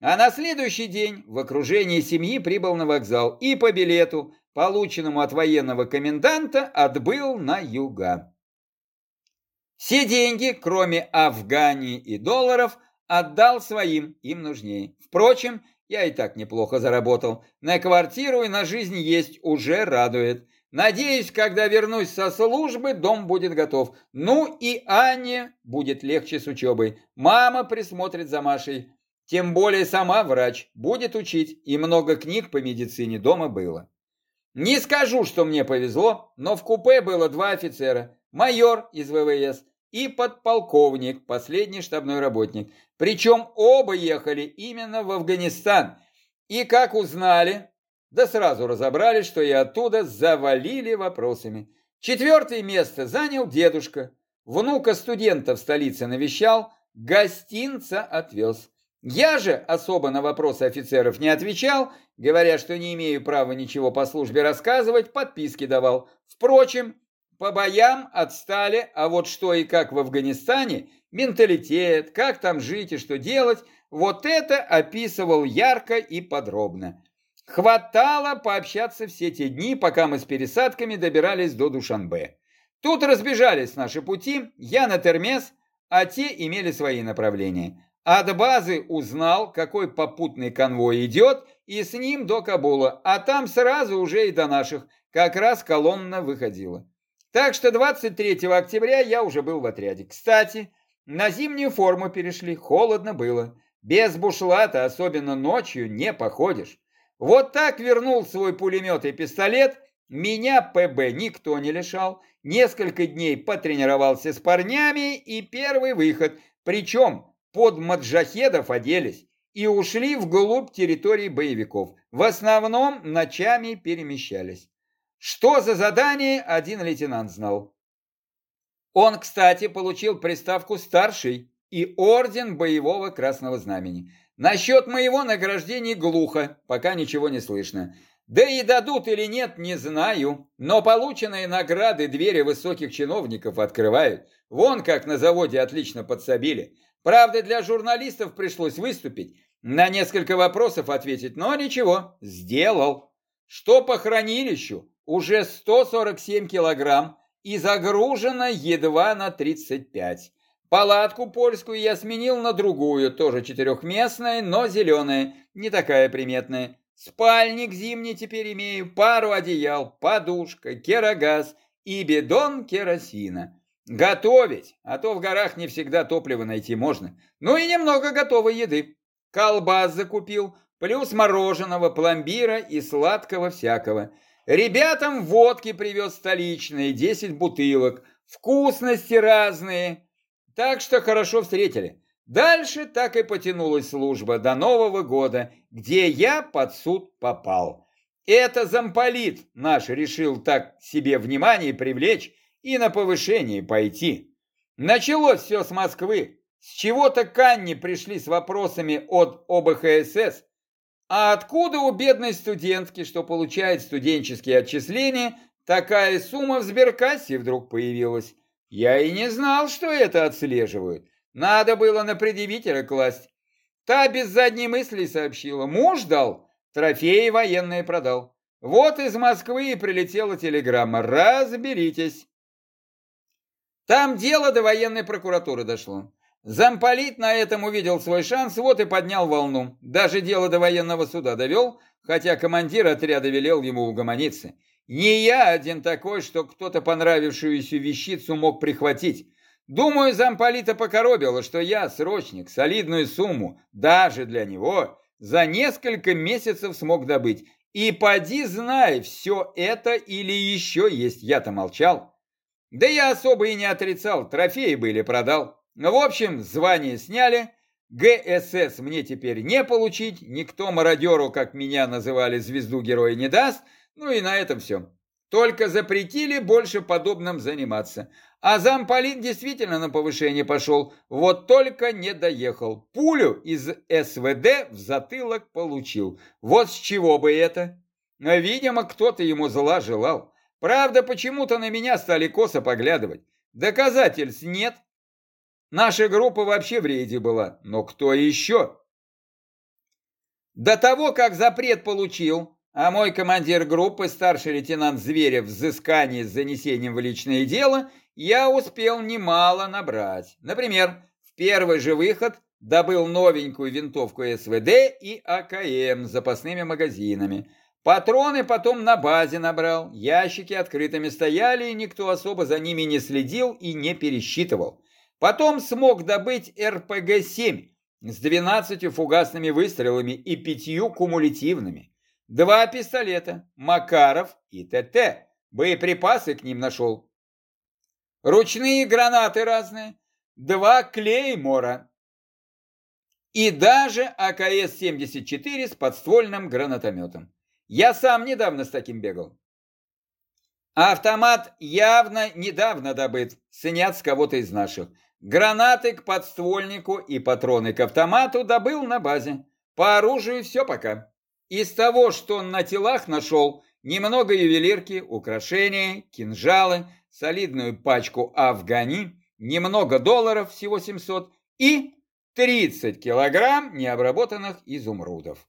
А на следующий день в окружении семьи прибыл на вокзал и по билету, полученному от военного коменданта, отбыл на юга. Все деньги, кроме Афгании и долларов, отдал своим, им нужнее. Впрочем, я и так неплохо заработал. На квартиру и на жизнь есть уже радует. Надеюсь, когда вернусь со службы, дом будет готов. Ну и Анне будет легче с учебой. Мама присмотрит за Машей. Тем более сама врач, будет учить, и много книг по медицине дома было. Не скажу, что мне повезло, но в купе было два офицера. Майор из ВВС и подполковник, последний штабной работник. Причем оба ехали именно в Афганистан. И как узнали, да сразу разобрались, что и оттуда завалили вопросами. Четвертое место занял дедушка. Внука студента в столице навещал, гостинца отвез. Я же особо на вопросы офицеров не отвечал, говоря, что не имею права ничего по службе рассказывать, подписки давал. Впрочем, по боям отстали, а вот что и как в Афганистане, менталитет, как там жить и что делать, вот это описывал ярко и подробно. Хватало пообщаться все те дни, пока мы с пересадками добирались до Душанбе. Тут разбежались наши пути, я на Термес, а те имели свои направления. От базы узнал, какой попутный конвой идет, и с ним до Кабула, а там сразу уже и до наших, как раз колонна выходила. Так что 23 октября я уже был в отряде. Кстати, на зимнюю форму перешли, холодно было. Без бушлата, особенно ночью, не походишь. Вот так вернул свой пулемет и пистолет, меня ПБ никто не лишал, несколько дней потренировался с парнями и первый выход, причем под маджахедов оделись и ушли вглубь территории боевиков, в основном ночами перемещались. Что за задание, один лейтенант знал. Он, кстати, получил приставку «старший» и орден боевого красного знамени. Насчет моего награждения глухо, пока ничего не слышно. Да и дадут или нет, не знаю. Но полученные награды двери высоких чиновников открывают. Вон как на заводе отлично подсобили. Правда, для журналистов пришлось выступить, на несколько вопросов ответить, но ничего, сделал. Что по хранилищу? Уже 147 килограмм и загружено едва на 35. Палатку польскую я сменил на другую, тоже четырехместная, но зеленая, не такая приметная. Спальник зимний теперь имею, пару одеял, подушка, керогаз и бидон керосина. Готовить, а то в горах не всегда топливо найти можно. Ну и немного готовой еды. Колбас закупил, плюс мороженого, пломбира и сладкого всякого. Ребятам водки привез столичные, 10 бутылок, вкусности разные, так что хорошо встретили. Дальше так и потянулась служба до Нового года, где я под суд попал. Это замполит наш решил так себе внимание привлечь и на повышение пойти. Началось все с Москвы. С чего-то Канни пришли с вопросами от ОБХСС. А откуда у бедной студентки, что получает студенческие отчисления, такая сумма в сберкассе вдруг появилась? Я и не знал, что это отслеживают. Надо было на предъявителя класть. Та без задней мысли сообщила. Муж дал, трофеи военные продал. Вот из Москвы и прилетела телеграмма. Разберитесь. Там дело до военной прокуратуры дошло. Замполит на этом увидел свой шанс, вот и поднял волну. Даже дело до военного суда довел, хотя командир отряда велел ему угомониться. Не я один такой, что кто-то понравившуюся вещицу мог прихватить. Думаю, замполита покоробило, что я, срочник, солидную сумму, даже для него, за несколько месяцев смог добыть. И поди знай, все это или еще есть, я-то молчал. Да я особо и не отрицал, трофеи были, продал. В общем, звание сняли, ГСС мне теперь не получить, никто мародеру, как меня называли, звезду героя не даст, ну и на этом все. Только запретили больше подобным заниматься. А замполит действительно на повышение пошел, вот только не доехал. Пулю из СВД в затылок получил. Вот с чего бы это? Видимо, кто-то ему зла желал. Правда, почему-то на меня стали косо поглядывать. Доказательств нет. Наша группа вообще в рейде была, но кто еще? До того, как запрет получил, а мой командир группы, старший лейтенант Зверев, взыскание с занесением в личное дело, я успел немало набрать. Например, в первый же выход добыл новенькую винтовку СВД и АКМ с запасными магазинами. Патроны потом на базе набрал, ящики открытыми стояли, и никто особо за ними не следил и не пересчитывал. Потом смог добыть РПГ-7 с 12 фугасными выстрелами и пятью кумулятивными. Два пистолета, Макаров и ТТ. Боеприпасы к ним нашел. Ручные гранаты разные, два клеймора и даже АКС-74 с подствольным гранатометом. Я сам недавно с таким бегал. Автомат явно недавно добыт, снят с кого-то из наших. Гранаты к подствольнику и патроны к автомату добыл на базе. По оружию все пока. Из того, что он на телах нашел, немного ювелирки, украшения, кинжалы, солидную пачку афгани, немного долларов, всего 700, и 30 килограмм необработанных изумрудов.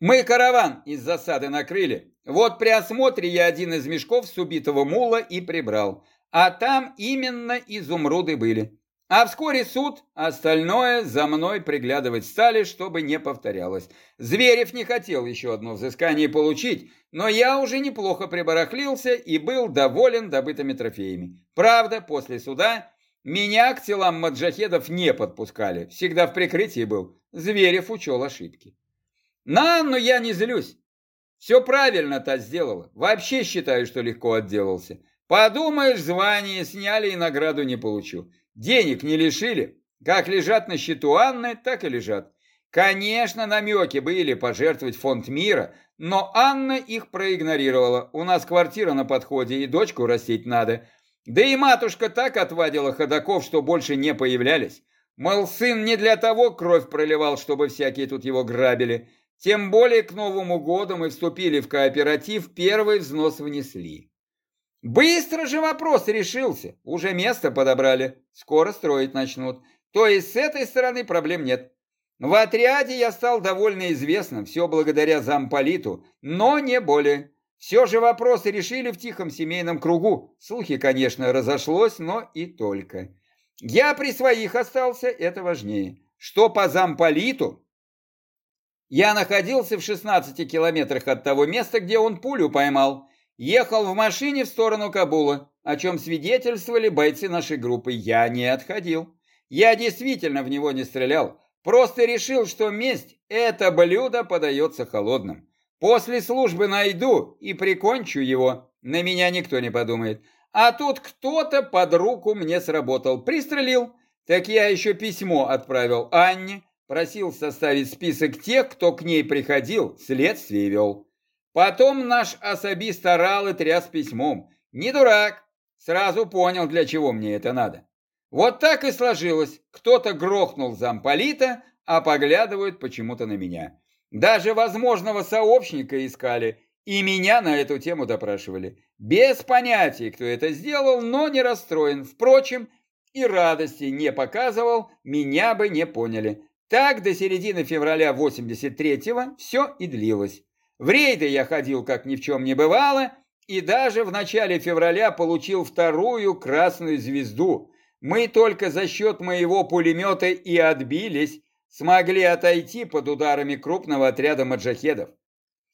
Мы караван из засады накрыли. Вот при осмотре я один из мешков с убитого мула и прибрал а там именно изумруды были. А вскоре суд, остальное за мной приглядывать стали, чтобы не повторялось. Зверев не хотел еще одно взыскание получить, но я уже неплохо прибарахлился и был доволен добытыми трофеями. Правда, после суда меня к телам маджахедов не подпускали, всегда в прикрытии был. Зверев учел ошибки. На Анну я не злюсь. Все правильно-то сделала. Вообще считаю, что легко отделался. Подумаешь, звание сняли и награду не получу. Денег не лишили. Как лежат на счету Анны, так и лежат. Конечно, намеки были пожертвовать фонд мира, но Анна их проигнорировала. У нас квартира на подходе, и дочку растить надо. Да и матушка так отвадила ходаков, что больше не появлялись. Мол, сын не для того кровь проливал, чтобы всякие тут его грабили. Тем более к Новому году мы вступили в кооператив, первый взнос внесли. Быстро же вопрос решился. Уже место подобрали. Скоро строить начнут. То есть с этой стороны проблем нет. В отряде я стал довольно известным, все благодаря замполиту, но не более. Все же вопросы решили в тихом семейном кругу. Слухи, конечно, разошлось, но и только. Я при своих остался, это важнее. Что по замполиту? Я находился в 16 километрах от того места, где он пулю поймал. Ехал в машине в сторону Кабула, о чем свидетельствовали бойцы нашей группы. Я не отходил. Я действительно в него не стрелял. Просто решил, что месть – это блюдо подается холодным. После службы найду и прикончу его. На меня никто не подумает. А тут кто-то под руку мне сработал. Пристрелил. Так я еще письмо отправил Анне. Просил составить список тех, кто к ней приходил, следствие вел. Потом наш особист орал и тряс письмом. Не дурак, сразу понял, для чего мне это надо. Вот так и сложилось. Кто-то грохнул замполита, а поглядывают почему-то на меня. Даже возможного сообщника искали, и меня на эту тему допрашивали. Без понятия, кто это сделал, но не расстроен. Впрочем, и радости не показывал, меня бы не поняли. Так до середины февраля 83-го все и длилось. В рейды я ходил, как ни в чем не бывало, и даже в начале февраля получил вторую красную звезду. Мы только за счет моего пулемета и отбились, смогли отойти под ударами крупного отряда маджахедов.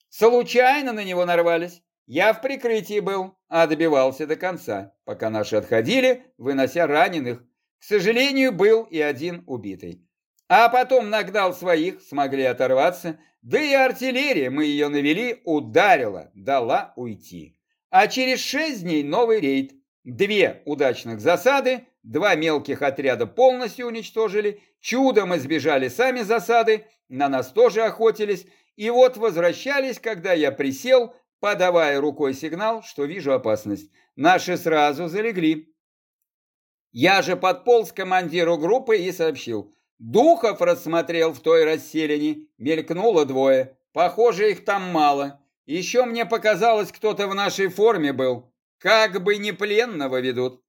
Случайно на него нарвались. Я в прикрытии был, а добивался до конца, пока наши отходили, вынося раненых. К сожалению, был и один убитый. А потом нагнал своих, смогли оторваться, да и артиллерия, мы ее навели, ударила, дала уйти. А через шесть дней новый рейд. Две удачных засады, два мелких отряда полностью уничтожили, чудом избежали сами засады, на нас тоже охотились, и вот возвращались, когда я присел, подавая рукой сигнал, что вижу опасность. Наши сразу залегли. Я же подполз командиру группы и сообщил. Духов рассмотрел в той расселине, мелькнуло двое. Похоже, их там мало. Еще мне показалось, кто-то в нашей форме был. Как бы не пленного ведут.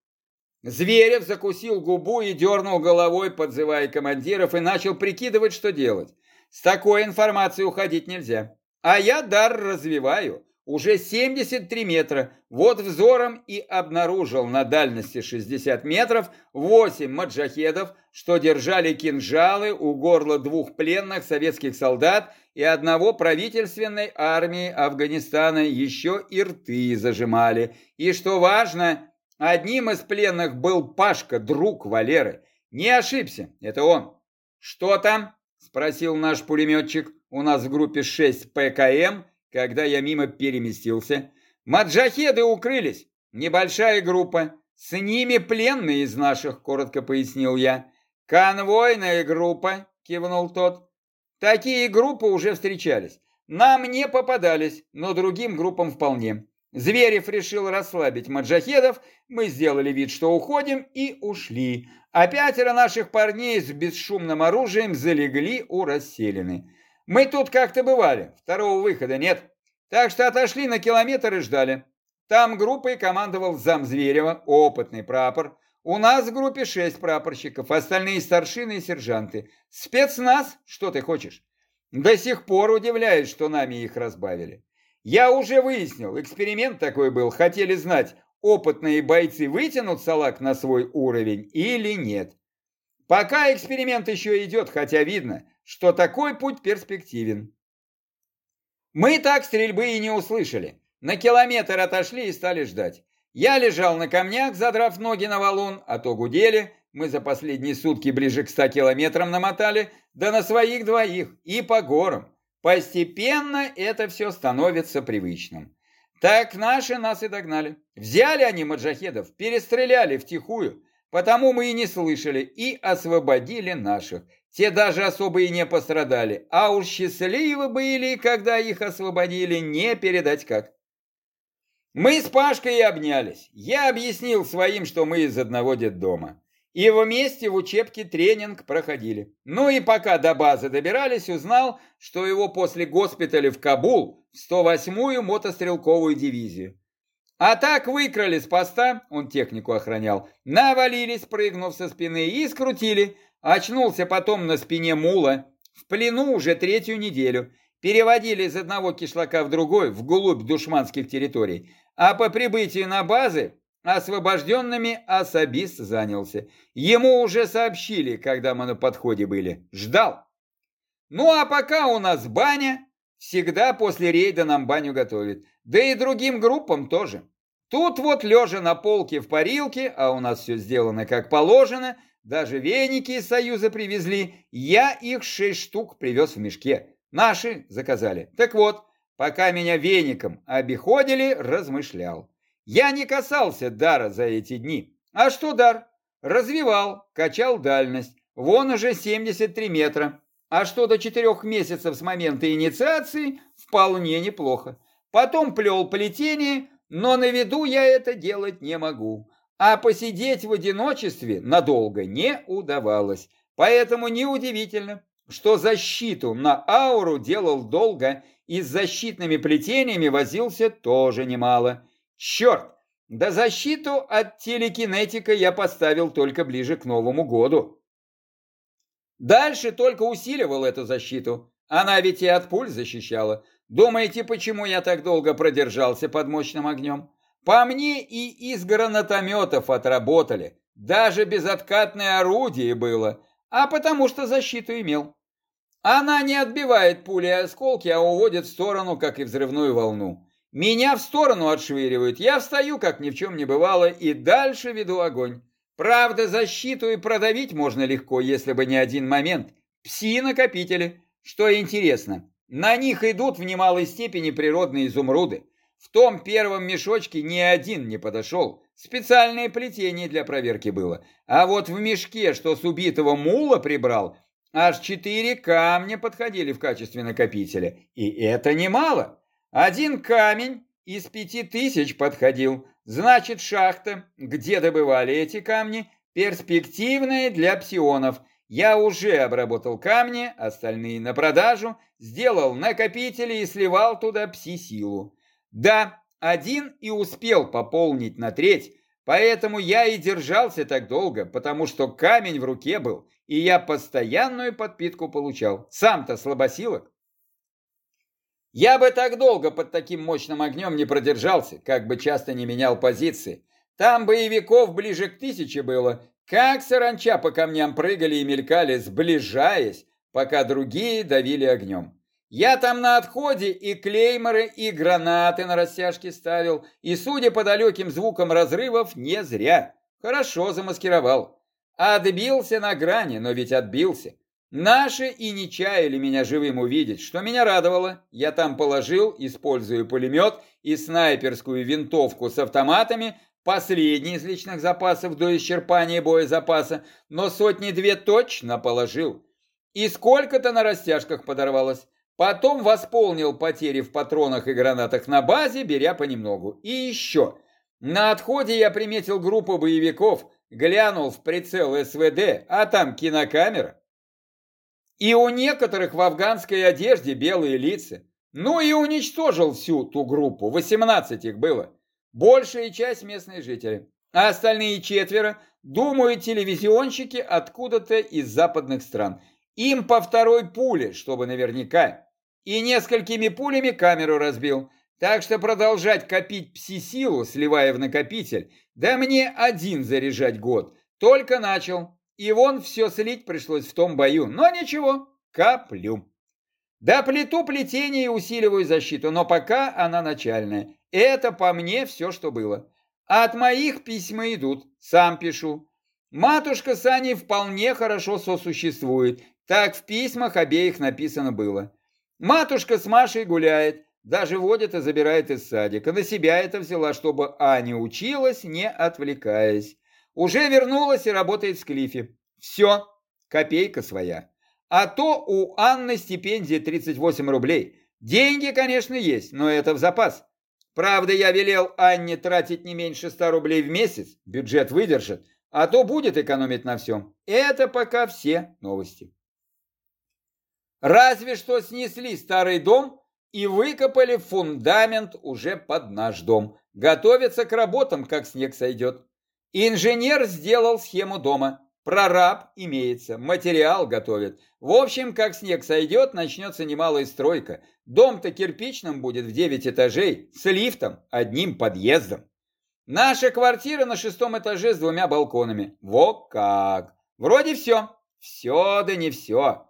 Зверев закусил губу и дернул головой, подзывая командиров, и начал прикидывать, что делать. С такой информацией уходить нельзя. А я дар развиваю. Уже 73 метра. Вот взором и обнаружил на дальности 60 метров 8 маджахедов, что держали кинжалы у горла двух пленных советских солдат и одного правительственной армии Афганистана еще и рты зажимали. И что важно, одним из пленных был Пашка, друг Валеры. Не ошибся, это он. Что там? Спросил наш пулеметчик. У нас в группе 6 ПКМ, когда я мимо переместился. Маджахеды укрылись. Небольшая группа. С ними пленные из наших, коротко пояснил я. Конвойная группа, кивнул тот. Такие группы уже встречались. Нам не попадались, но другим группам вполне. Зверев решил расслабить маджахедов, мы сделали вид, что уходим, и ушли. А пятеро наших парней с бесшумным оружием залегли у расселены. Мы тут как-то бывали, второго выхода нет. Так что отошли на километр и ждали. Там группой командовал зам Зверева, опытный прапор. У нас в группе шесть прапорщиков, остальные старшины и сержанты. Спецназ, что ты хочешь? До сих пор удивляет, что нами их разбавили. Я уже выяснил, эксперимент такой был, хотели знать, опытные бойцы вытянут салак на свой уровень или нет. Пока эксперимент еще идет, хотя видно, что такой путь перспективен. Мы так стрельбы и не услышали. На километр отошли и стали ждать. Я лежал на камнях, задрав ноги на валун, а то гудели. Мы за последние сутки ближе к ста километрам намотали, да на своих двоих, и по горам. Постепенно это все становится привычным. Так наши нас и догнали. Взяли они маджахедов, перестреляли втихую, потому мы и не слышали, и освободили наших. Те даже особо и не пострадали, а уж счастливы были, когда их освободили, не передать как. Мы с Пашкой обнялись. Я объяснил своим, что мы из одного детдома. И вместе в учебке тренинг проходили. Ну и пока до базы добирались, узнал, что его после госпиталя в Кабул в 108-ю мотострелковую дивизию. А так выкрали с поста, он технику охранял, навалились, прыгнув со спины, и скрутили. Очнулся потом на спине мула, в плену уже третью неделю. Переводили из одного кишлака в другой, вглубь душманских территорий. А по прибытию на базы освобожденными особист занялся. Ему уже сообщили, когда мы на подходе были. Ждал. Ну а пока у нас баня, всегда после рейда нам баню готовит. Да и другим группам тоже. Тут вот лежа на полке в парилке, а у нас все сделано как положено, даже веники из Союза привезли, я их шесть штук привез в мешке. Наши заказали. Так вот, Пока меня веником обиходили, размышлял. Я не касался дара за эти дни. А что дар? Развивал, качал дальность. Вон уже 73 метра. А что до четырех месяцев с момента инициации, вполне неплохо. Потом плел плетение, но на виду я это делать не могу. А посидеть в одиночестве надолго не удавалось. Поэтому неудивительно, что защиту на ауру делал долго и с защитными плетениями возился тоже немало. Черт, да защиту от телекинетика я поставил только ближе к Новому году. Дальше только усиливал эту защиту. Она ведь и от пуль защищала. Думаете, почему я так долго продержался под мощным огнем? По мне и из гранатометов отработали. Даже безоткатное орудие было. А потому что защиту имел. Она не отбивает пули и осколки, а уводит в сторону, как и взрывную волну. Меня в сторону отшвыривают, я встаю, как ни в чем не бывало, и дальше веду огонь. Правда, защиту и продавить можно легко, если бы не один момент. Пси-накопители. Что интересно, на них идут в немалой степени природные изумруды. В том первом мешочке ни один не подошел. Специальное плетение для проверки было. А вот в мешке, что с убитого мула прибрал, Аж четыре камня подходили в качестве накопителя, и это немало. Один камень из пяти тысяч подходил. Значит, шахта, где добывали эти камни, перспективная для псионов, Я уже обработал камни, остальные на продажу, сделал накопители и сливал туда пси-силу. Да, один и успел пополнить на треть, поэтому я и держался так долго, потому что камень в руке был, и я постоянную подпитку получал. Сам-то слабосилок. Я бы так долго под таким мощным огнем не продержался, как бы часто не менял позиции. Там боевиков ближе к тысяче было, как саранча по камням прыгали и мелькали, сближаясь, пока другие давили огнем. Я там на отходе и клейморы, и гранаты на растяжке ставил, и, судя по далеким звукам разрывов, не зря. Хорошо замаскировал. Отбился на грани, но ведь отбился. Наши и не чаяли меня живым увидеть, что меня радовало. Я там положил, используя пулемет и снайперскую винтовку с автоматами, последний из личных запасов до исчерпания боезапаса, но сотни-две точно положил. И сколько-то на растяжках подорвалось. Потом восполнил потери в патронах и гранатах на базе, беря понемногу. И еще. На отходе я приметил группу боевиков, глянул в прицел СВД, а там кинокамера. И у некоторых в афганской одежде белые лица. Ну и уничтожил всю ту группу, 18 их было. Большая часть местные жители. А остальные четверо, думаю, телевизионщики откуда-то из западных стран. Им по второй пуле, чтобы наверняка. И несколькими пулями камеру разбил. Так что продолжать копить пси-силу, сливая в накопитель, да мне один заряжать год. Только начал, и вон все слить пришлось в том бою. Но ничего, коплю. Да плиту плетение и усиливаю защиту, но пока она начальная. Это по мне все, что было. От моих письма идут, сам пишу. Матушка с Аней вполне хорошо сосуществует. Так в письмах обеих написано было. Матушка с Машей гуляет, даже водит и забирает из садика. На себя это взяла, чтобы Аня училась, не отвлекаясь. Уже вернулась и работает в Клифе. Все, копейка своя. А то у Анны стипендия 38 рублей. Деньги, конечно, есть, но это в запас. Правда, я велел Анне тратить не меньше 100 рублей в месяц, бюджет выдержит, а то будет экономить на всем. Это пока все новости. Разве что снесли старый дом и выкопали фундамент уже под наш дом. Готовятся к работам, как снег сойдет. Инженер сделал схему дома. Прораб имеется, материал готовит. В общем, как снег сойдет, начнется немалая стройка. Дом-то кирпичным будет в 9 этажей, с лифтом, одним подъездом. Наша квартира на шестом этаже с двумя балконами. Во как! Вроде все. Все да не все.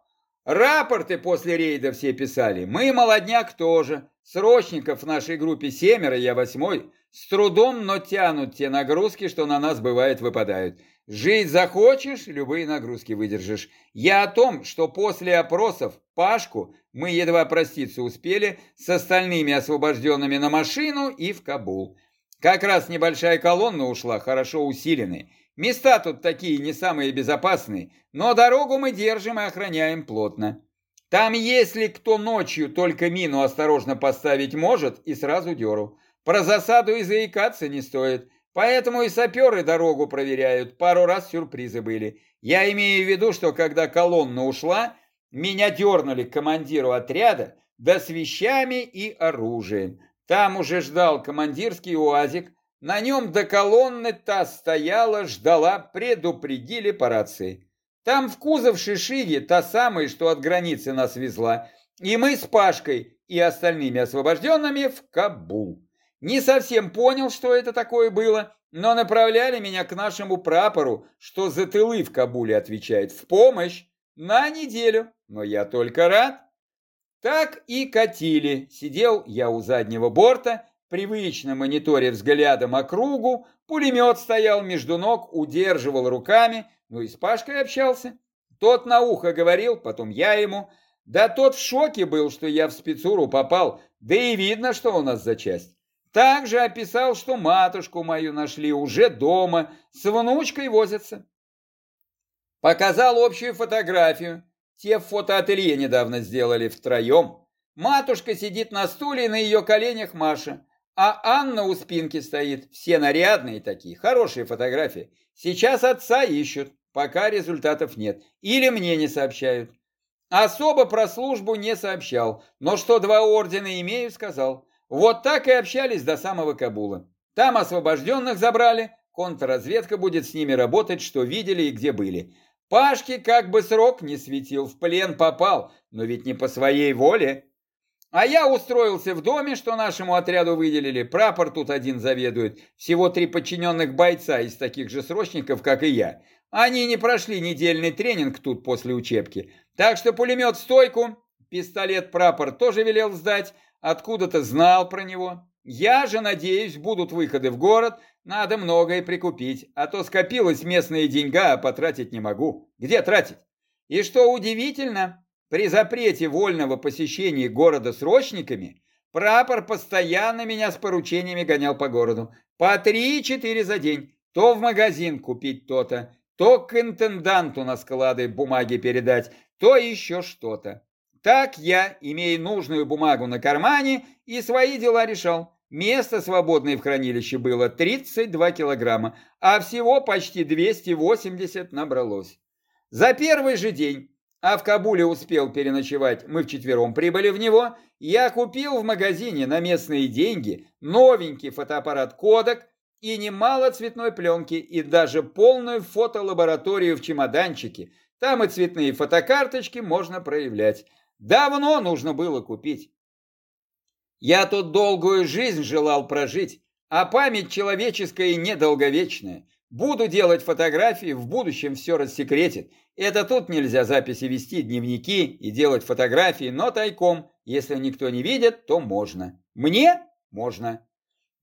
Рапорты после рейда все писали. Мы, молодняк, тоже. Срочников в нашей группе семеро, я восьмой. С трудом, но тянут те нагрузки, что на нас бывает выпадают. Жить захочешь, любые нагрузки выдержишь. Я о том, что после опросов Пашку мы едва проститься успели с остальными освобожденными на машину и в Кабул. Как раз небольшая колонна ушла, хорошо усиленная. Места тут такие не самые безопасные, но дорогу мы держим и охраняем плотно. Там, если кто ночью только мину осторожно поставить может, и сразу деру. Про засаду и заикаться не стоит. Поэтому и саперы дорогу проверяют. Пару раз сюрпризы были. Я имею в виду, что когда колонна ушла, меня дернули к командиру отряда, да с вещами и оружием. Там уже ждал командирский уазик. На нем до колонны та стояла, ждала, предупредили по рации. Там в кузов шишиги та самая, что от границы нас везла. И мы с Пашкой и остальными освобожденными в Кабул. Не совсем понял, что это такое было, но направляли меня к нашему прапору, что за тылы в Кабуле отвечает, в помощь на неделю. Но я только рад. Так и катили. Сидел я у заднего борта, привычно мониторя взглядом округу, пулемет стоял между ног, удерживал руками, ну и с Пашкой общался. Тот на ухо говорил, потом я ему. Да тот в шоке был, что я в спецуру попал, да и видно, что у нас за часть. Также описал, что матушку мою нашли уже дома, с внучкой возятся. Показал общую фотографию. Те в фотоателье недавно сделали втроем. Матушка сидит на стуле, на ее коленях Маша. А Анна у спинки стоит. Все нарядные такие, хорошие фотографии. Сейчас отца ищут. пока результатов нет. Или мне не сообщают. Особо про службу не сообщал, но что два ордена имею, сказал. Вот так и общались до самого Кабула. Там освобожденных забрали, контрразведка будет с ними работать, что видели и где были. Пашке как бы срок не светил, в плен попал, но ведь не по своей воле. А я устроился в доме, что нашему отряду выделили. Прапор тут один заведует. Всего три подчиненных бойца из таких же срочников, как и я. Они не прошли недельный тренинг тут после учебки. Так что пулемет в стойку, пистолет прапор тоже велел сдать, откуда-то знал про него. Я же надеюсь, будут выходы в город, надо многое прикупить, а то скопилась местная деньга, а потратить не могу. Где тратить? И что удивительно, при запрете вольного посещения города срочниками, прапор постоянно меня с поручениями гонял по городу. По три-четыре за день. То в магазин купить то-то, то к интенданту на склады бумаги передать, то еще что-то. Так я, имея нужную бумагу на кармане, и свои дела решал. Место свободное в хранилище было 32 килограмма, а всего почти 280 набралось. За первый же день, а в Кабуле успел переночевать, мы вчетвером прибыли в него, я купил в магазине на местные деньги новенький фотоаппарат «Кодек», и немало цветной пленки, и даже полную фотолабораторию в чемоданчике. Там и цветные фотокарточки можно проявлять. Давно нужно было купить. Я тут долгую жизнь желал прожить, а память человеческая недолговечная. Буду делать фотографии, в будущем все рассекретит. Это тут нельзя записи вести, дневники и делать фотографии, но тайком. Если никто не видит, то можно. Мне можно.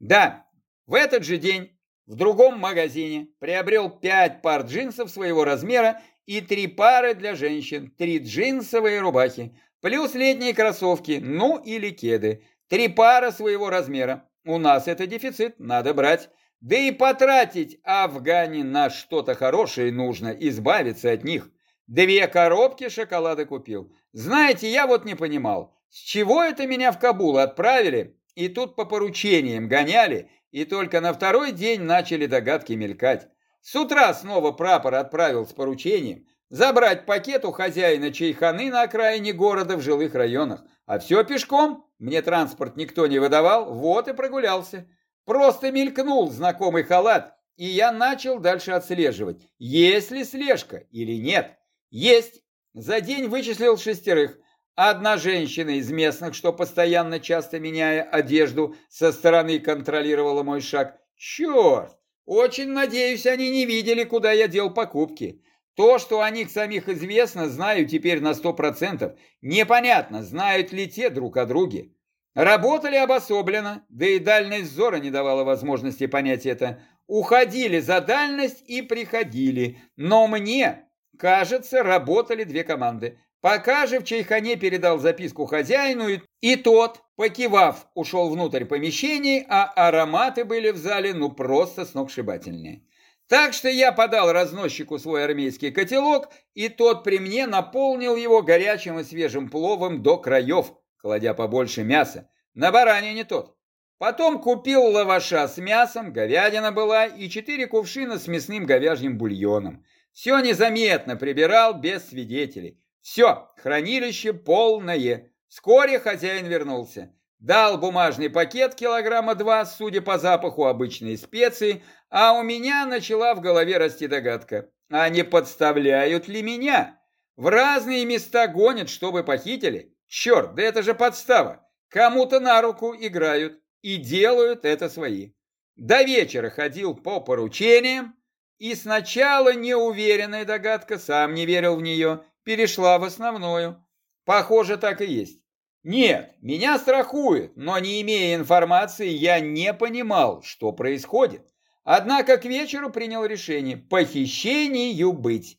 Да, в этот же день в другом магазине приобрел пять пар джинсов своего размера и три пары для женщин, три джинсовые рубахи, плюс летние кроссовки, ну или кеды, три пары своего размера. У нас это дефицит, надо брать. Да и потратить Афгане на что-то хорошее нужно, избавиться от них. Две коробки шоколада купил. Знаете, я вот не понимал, с чего это меня в Кабул отправили, и тут по поручениям гоняли, и только на второй день начали догадки мелькать. С утра снова прапор отправил с поручением забрать пакет у хозяина чайханы на окраине города в жилых районах. А все пешком, мне транспорт никто не выдавал, вот и прогулялся. Просто мелькнул знакомый халат, и я начал дальше отслеживать, есть ли слежка или нет. Есть. За день вычислил шестерых. Одна женщина из местных, что постоянно часто меняя одежду, со стороны контролировала мой шаг. Черт! Очень надеюсь, они не видели, куда я дел покупки. То, что о них самих известно, знаю теперь на сто процентов. Непонятно, знают ли те друг о друге. Работали обособленно, да и дальность зора не давала возможности понять это. Уходили за дальность и приходили. Но мне, кажется, работали две команды. Пока же в чайхане передал записку хозяину, и тот, покивав, ушел внутрь помещений, а ароматы были в зале ну просто сногсшибательные. Так что я подал разносчику свой армейский котелок, и тот при мне наполнил его горячим и свежим пловом до краев, кладя побольше мяса. На баранине тот. Потом купил лаваша с мясом, говядина была, и четыре кувшина с мясным говяжьим бульоном. Все незаметно прибирал, без свидетелей. Все, хранилище полное. Вскоре хозяин вернулся. Дал бумажный пакет килограмма два, судя по запаху, обычные специи, а у меня начала в голове расти догадка. А не подставляют ли меня? В разные места гонят, чтобы похитили. Черт, да это же подстава. Кому-то на руку играют и делают это свои. До вечера ходил по поручениям, и сначала неуверенная догадка, сам не верил в нее, перешла в основную. Похоже, так и есть. Нет, меня страхует, но не имея информации, я не понимал, что происходит. Однако к вечеру принял решение похищению быть.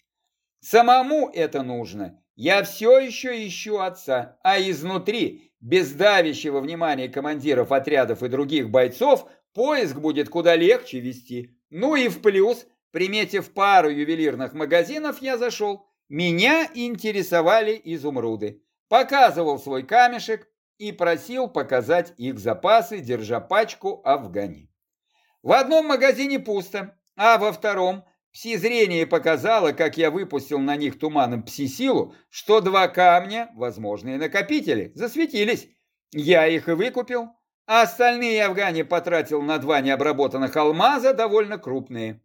Самому это нужно. Я все еще ищу отца, а изнутри, без давящего внимания командиров отрядов и других бойцов, поиск будет куда легче вести. Ну и в плюс, приметив пару ювелирных магазинов, я зашел. Меня интересовали изумруды. Показывал свой камешек и просил показать их запасы, держа пачку афгани. В одном магазине пусто, а во втором Пси-зрение показало, как я выпустил на них туманом пси-силу, что два камня, возможные накопители, засветились. Я их и выкупил, а остальные афгане потратил на два необработанных алмаза, довольно крупные.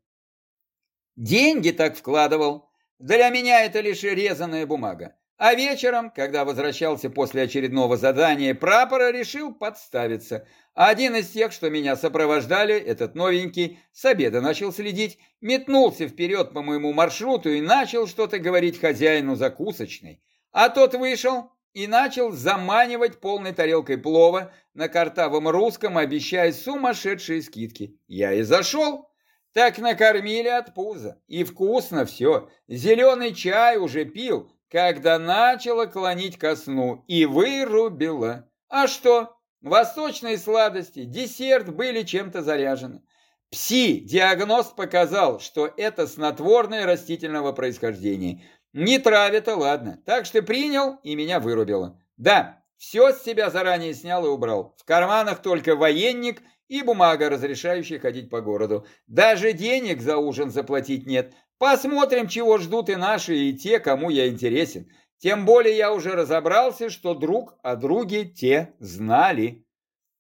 Деньги так вкладывал. Для меня это лишь резаная бумага. А вечером, когда возвращался после очередного задания прапора, решил подставиться. Один из тех, что меня сопровождали, этот новенький, с обеда начал следить, метнулся вперед по моему маршруту и начал что-то говорить хозяину закусочной. А тот вышел и начал заманивать полной тарелкой плова на картавом русском, обещая сумасшедшие скидки. Я и зашел. Так накормили от пуза. И вкусно все. Зеленый чай уже пил, когда начала клонить ко сну и вырубила. А что? Восточные сладости, десерт были чем-то заряжены. Пси-диагност показал, что это снотворное растительного происхождения. Не травит, а ладно. Так что принял и меня вырубило. Да, все с себя заранее снял и убрал. В карманах только военник и бумага, разрешающая ходить по городу. Даже денег за ужин заплатить нет. Посмотрим, чего ждут и наши, и те, кому я интересен. Тем более я уже разобрался, что друг о друге те знали.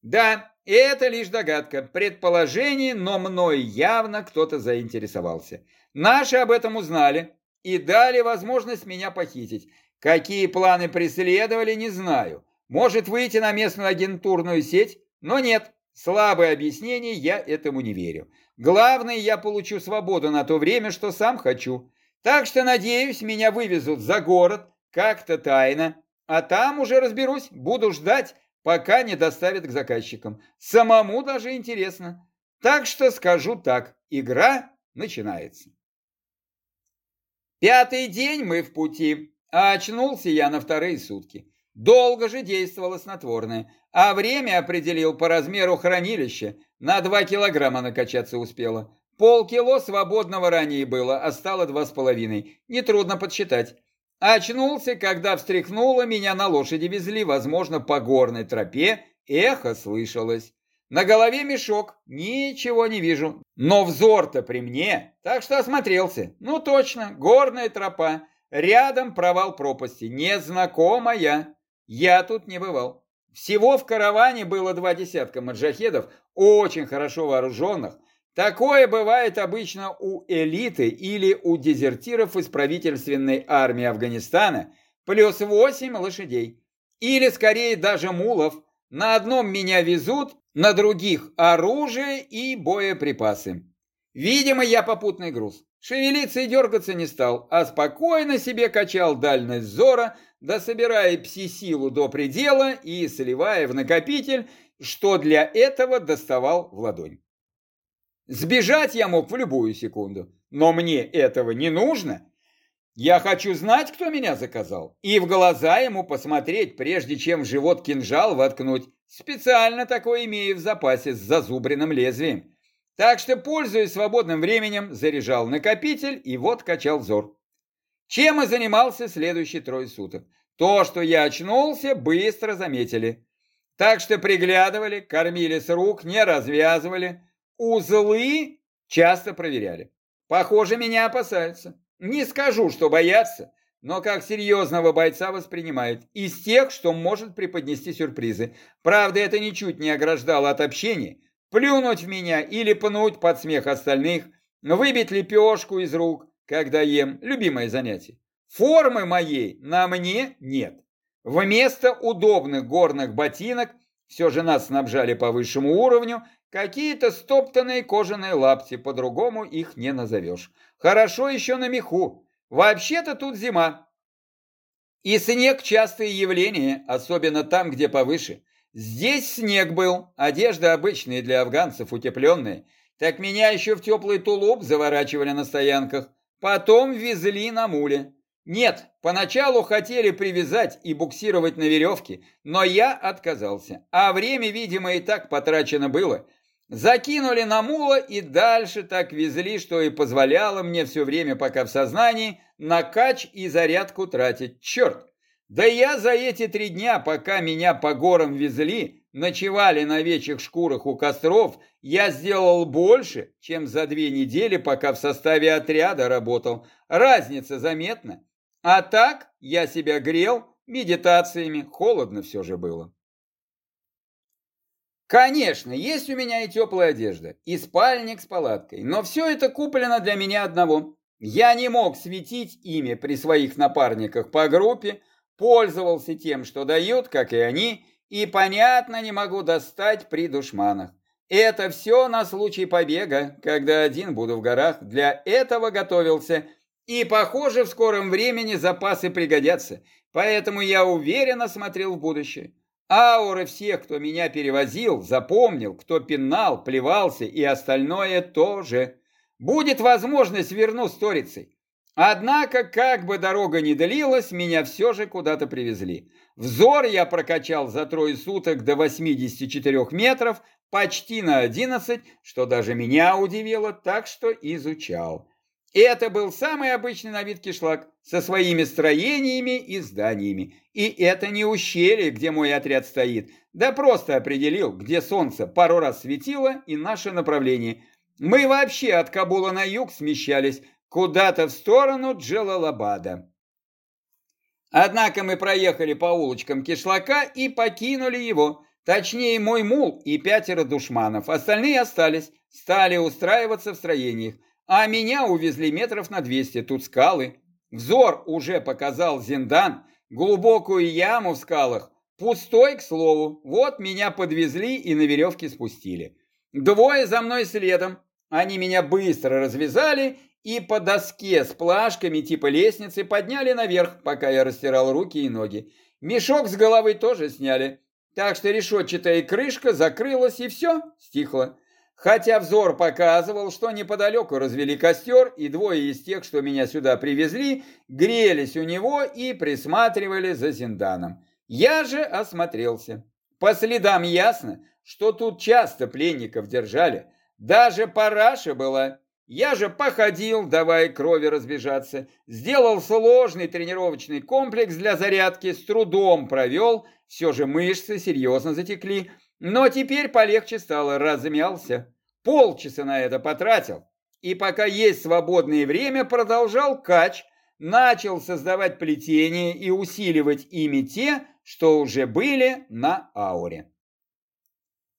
Да, это лишь догадка, предположение, но мной явно кто-то заинтересовался. Наши об этом узнали и дали возможность меня похитить. Какие планы преследовали, не знаю. Может выйти на местную агентурную сеть, но нет, слабое объяснение, я этому не верю. Главное, я получу свободу на то время, что сам хочу. Так что, надеюсь, меня вывезут за город, как-то тайно, а там уже разберусь, буду ждать, пока не доставят к заказчикам. Самому даже интересно. Так что скажу так, игра начинается. Пятый день мы в пути, а очнулся я на вторые сутки. Долго же действовало снотворное, а время определил по размеру хранилища, на два килограмма накачаться успела. Полкило свободного ранее было, а стало два с половиной. Нетрудно подсчитать. Очнулся, когда встряхнуло, меня на лошади везли, возможно, по горной тропе, эхо слышалось. На голове мешок, ничего не вижу, но взор-то при мне, так что осмотрелся. Ну точно, горная тропа, рядом провал пропасти, незнакомая. Я тут не бывал. Всего в караване было два десятка маджахедов, очень хорошо вооруженных. Такое бывает обычно у элиты или у дезертиров из правительственной армии Афганистана, плюс восемь лошадей. Или скорее даже мулов. На одном меня везут, на других оружие и боеприпасы. Видимо, я попутный груз. Шевелиться и дергаться не стал, а спокойно себе качал дальность зора, да собирая пси-силу до предела и сливая в накопитель, что для этого доставал в ладонь. Сбежать я мог в любую секунду, но мне этого не нужно. Я хочу знать, кто меня заказал, и в глаза ему посмотреть, прежде чем в живот кинжал воткнуть. Специально такое имею в запасе с зазубренным лезвием. Так что, пользуясь свободным временем, заряжал накопитель и вот качал взор. Чем и занимался следующие трое суток. То, что я очнулся, быстро заметили. Так что приглядывали, кормили с рук, не развязывали. Узлы часто проверяли. Похоже, меня опасаются. Не скажу, что боятся, но как серьезного бойца воспринимают. Из тех, что может преподнести сюрпризы. Правда, это ничуть не ограждало от общения плюнуть в меня или пнуть под смех остальных, выбить лепешку из рук, когда ем, любимое занятие. Формы моей на мне нет. Вместо удобных горных ботинок, все же нас снабжали по высшему уровню, какие-то стоптанные кожаные лапти, по-другому их не назовешь. Хорошо еще на меху. Вообще-то тут зима. И снег частое явление, особенно там, где повыше. Здесь снег был, одежда обычная для афганцев, утепленная. Так меня еще в теплый тулуп заворачивали на стоянках. Потом везли на муле. Нет, поначалу хотели привязать и буксировать на веревке, но я отказался. А время, видимо, и так потрачено было. Закинули на мула и дальше так везли, что и позволяло мне все время, пока в сознании, на кач и зарядку тратить. Черт! Да я за эти три дня, пока меня по горам везли, ночевали на вечьих шкурах у костров, я сделал больше, чем за две недели, пока в составе отряда работал. Разница заметна. А так я себя грел медитациями, холодно все же было. Конечно, есть у меня и теплая одежда, и спальник с палаткой, но все это куплено для меня одного. Я не мог светить ими при своих напарниках по группе, пользовался тем, что дают, как и они, и, понятно, не могу достать при душманах. Это все на случай побега, когда один буду в горах, для этого готовился, и, похоже, в скором времени запасы пригодятся, поэтому я уверенно смотрел в будущее. Ауры всех, кто меня перевозил, запомнил, кто пинал, плевался и остальное тоже. Будет возможность верну сторицей. Однако, как бы дорога ни длилась, меня все же куда-то привезли. Взор я прокачал за трое суток до 84 метров, почти на 11, что даже меня удивило, так что изучал. Это был самый обычный на вид кишлак, со своими строениями и зданиями. И это не ущелье, где мой отряд стоит, да просто определил, где солнце пару раз светило и наше направление. Мы вообще от Кабула на юг смещались, куда-то в сторону Джалалабада. Однако мы проехали по улочкам кишлака и покинули его, точнее мой мул и пятеро душманов, остальные остались, стали устраиваться в строениях. А меня увезли метров на 200, тут скалы. Взор уже показал Зиндан, глубокую яму в скалах, пустой, к слову. Вот меня подвезли и на веревке спустили. Двое за мной следом. Они меня быстро развязали и по доске с плашками типа лестницы подняли наверх, пока я растирал руки и ноги. Мешок с головы тоже сняли, так что решетчатая крышка закрылась и все, стихло. Хотя взор показывал, что неподалеку развели костер, и двое из тех, что меня сюда привезли, грелись у него и присматривали за Зинданом. Я же осмотрелся. По следам ясно, что тут часто пленников держали. Даже параша была. Я же походил, давая крови разбежаться, сделал сложный тренировочный комплекс для зарядки, с трудом провел, все же мышцы серьезно затекли, но теперь полегче стало, размялся. Полчаса на это потратил. И пока есть свободное время, продолжал кач, начал создавать плетения и усиливать ими те, что уже были на ауре.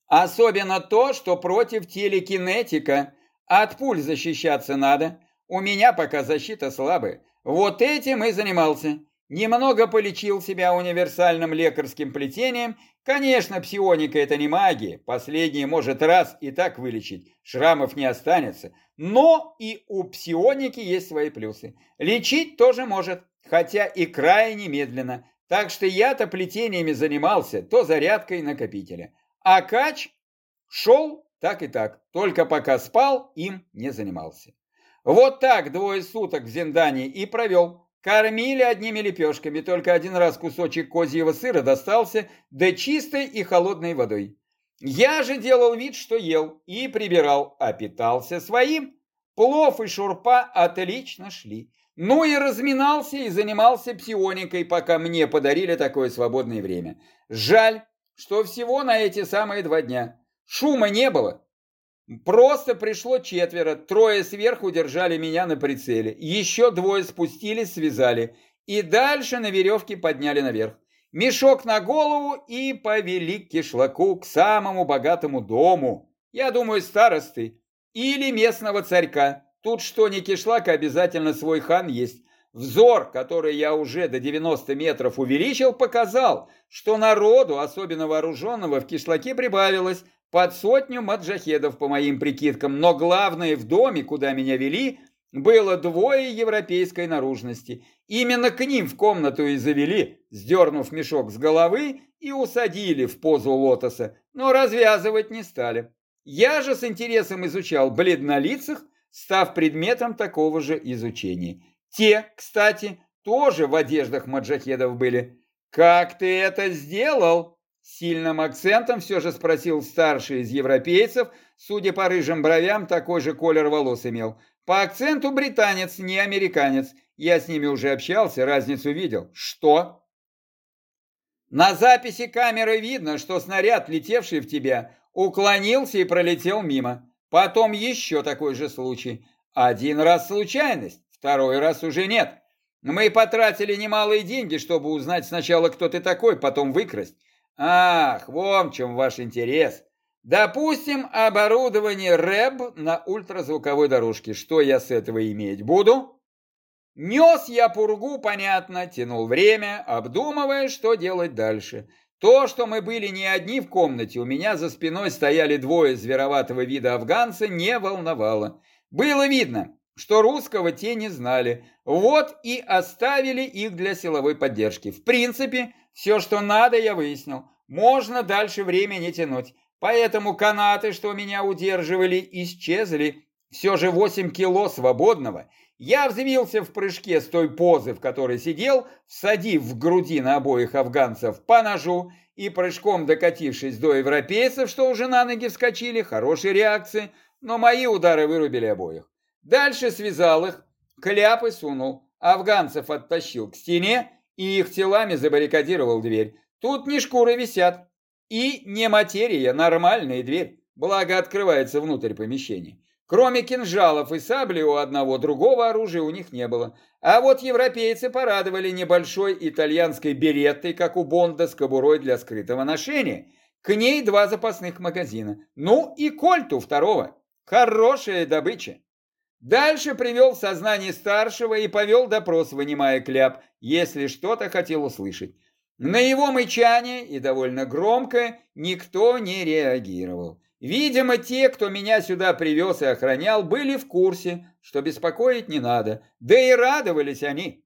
Особенно то, что против телекинетика. От пуль защищаться надо. У меня пока защита слабая. Вот этим и занимался. Немного полечил себя универсальным лекарским плетением. Конечно, псионика это не магия. Последнее может раз и так вылечить. Шрамов не останется. Но и у псионики есть свои плюсы. Лечить тоже может, хотя и крайне медленно. Так что я-то плетениями занимался, то зарядкой накопителя. А кач шел так и так, только пока спал, им не занимался. Вот так двое суток в Зиндане и провел. Кормили одними лепешками, только один раз кусочек козьего сыра достался, да чистой и холодной водой. Я же делал вид, что ел, и прибирал, а питался своим. Плов и шурпа отлично шли. Ну и разминался и занимался псионикой, пока мне подарили такое свободное время. Жаль, что всего на эти самые два дня. Шума не было, Просто пришло четверо, трое сверху держали меня на прицеле, еще двое спустились, связали, и дальше на веревке подняли наверх. Мешок на голову и повели к кишлаку, к самому богатому дому. Я думаю, старосты или местного царька. Тут что ни кишлак, обязательно свой хан есть. Взор, который я уже до 90 метров увеличил, показал, что народу, особенно вооруженного, в кишлаке прибавилось, под сотню маджахедов, по моим прикидкам, но главное в доме, куда меня вели, было двое европейской наружности. Именно к ним в комнату и завели, сдернув мешок с головы и усадили в позу лотоса, но развязывать не стали. Я же с интересом изучал бледнолицых, став предметом такого же изучения. Те, кстати, тоже в одеждах маджахедов были. «Как ты это сделал?» Сильным акцентом все же спросил старший из европейцев, судя по рыжим бровям, такой же колер волос имел. По акценту британец, не американец. Я с ними уже общался, разницу видел. Что? На записи камеры видно, что снаряд, летевший в тебя, уклонился и пролетел мимо. Потом еще такой же случай. Один раз случайность, второй раз уже нет. Мы потратили немалые деньги, чтобы узнать сначала, кто ты такой, потом выкрасть. Ах, вон в чем ваш интерес. Допустим, оборудование РЭБ на ультразвуковой дорожке. Что я с этого иметь буду? Нес я пургу, понятно, тянул время, обдумывая, что делать дальше. То, что мы были не одни в комнате, у меня за спиной стояли двое звероватого вида афганца, не волновало. Было видно, что русского те не знали. Вот и оставили их для силовой поддержки. В принципе, все, что надо, я выяснил. Можно дальше время не тянуть. Поэтому канаты, что меня удерживали, исчезли. Все же 8 кило свободного. Я взвился в прыжке с той позы, в которой сидел, всадив в груди на обоих афганцев по ножу и прыжком докатившись до европейцев, что уже на ноги вскочили, хорошей реакции, но мои удары вырубили обоих. Дальше связал их, кляпы сунул, афганцев оттащил к стене и их телами забаррикадировал дверь. Тут не шкуры висят, и не материя, нормальная дверь, благо открывается внутрь помещения. Кроме кинжалов и сабли у одного другого оружия у них не было. А вот европейцы порадовали небольшой итальянской береттой, как у Бонда, с кобурой для скрытого ношения. К ней два запасных магазина. Ну и кольту второго. Хорошая добыча. Дальше привел в сознание старшего и повел допрос, вынимая кляп, если что-то хотел услышать. На его мычание, и довольно громко, никто не реагировал. Видимо, те, кто меня сюда привез и охранял, были в курсе, что беспокоить не надо, да и радовались они.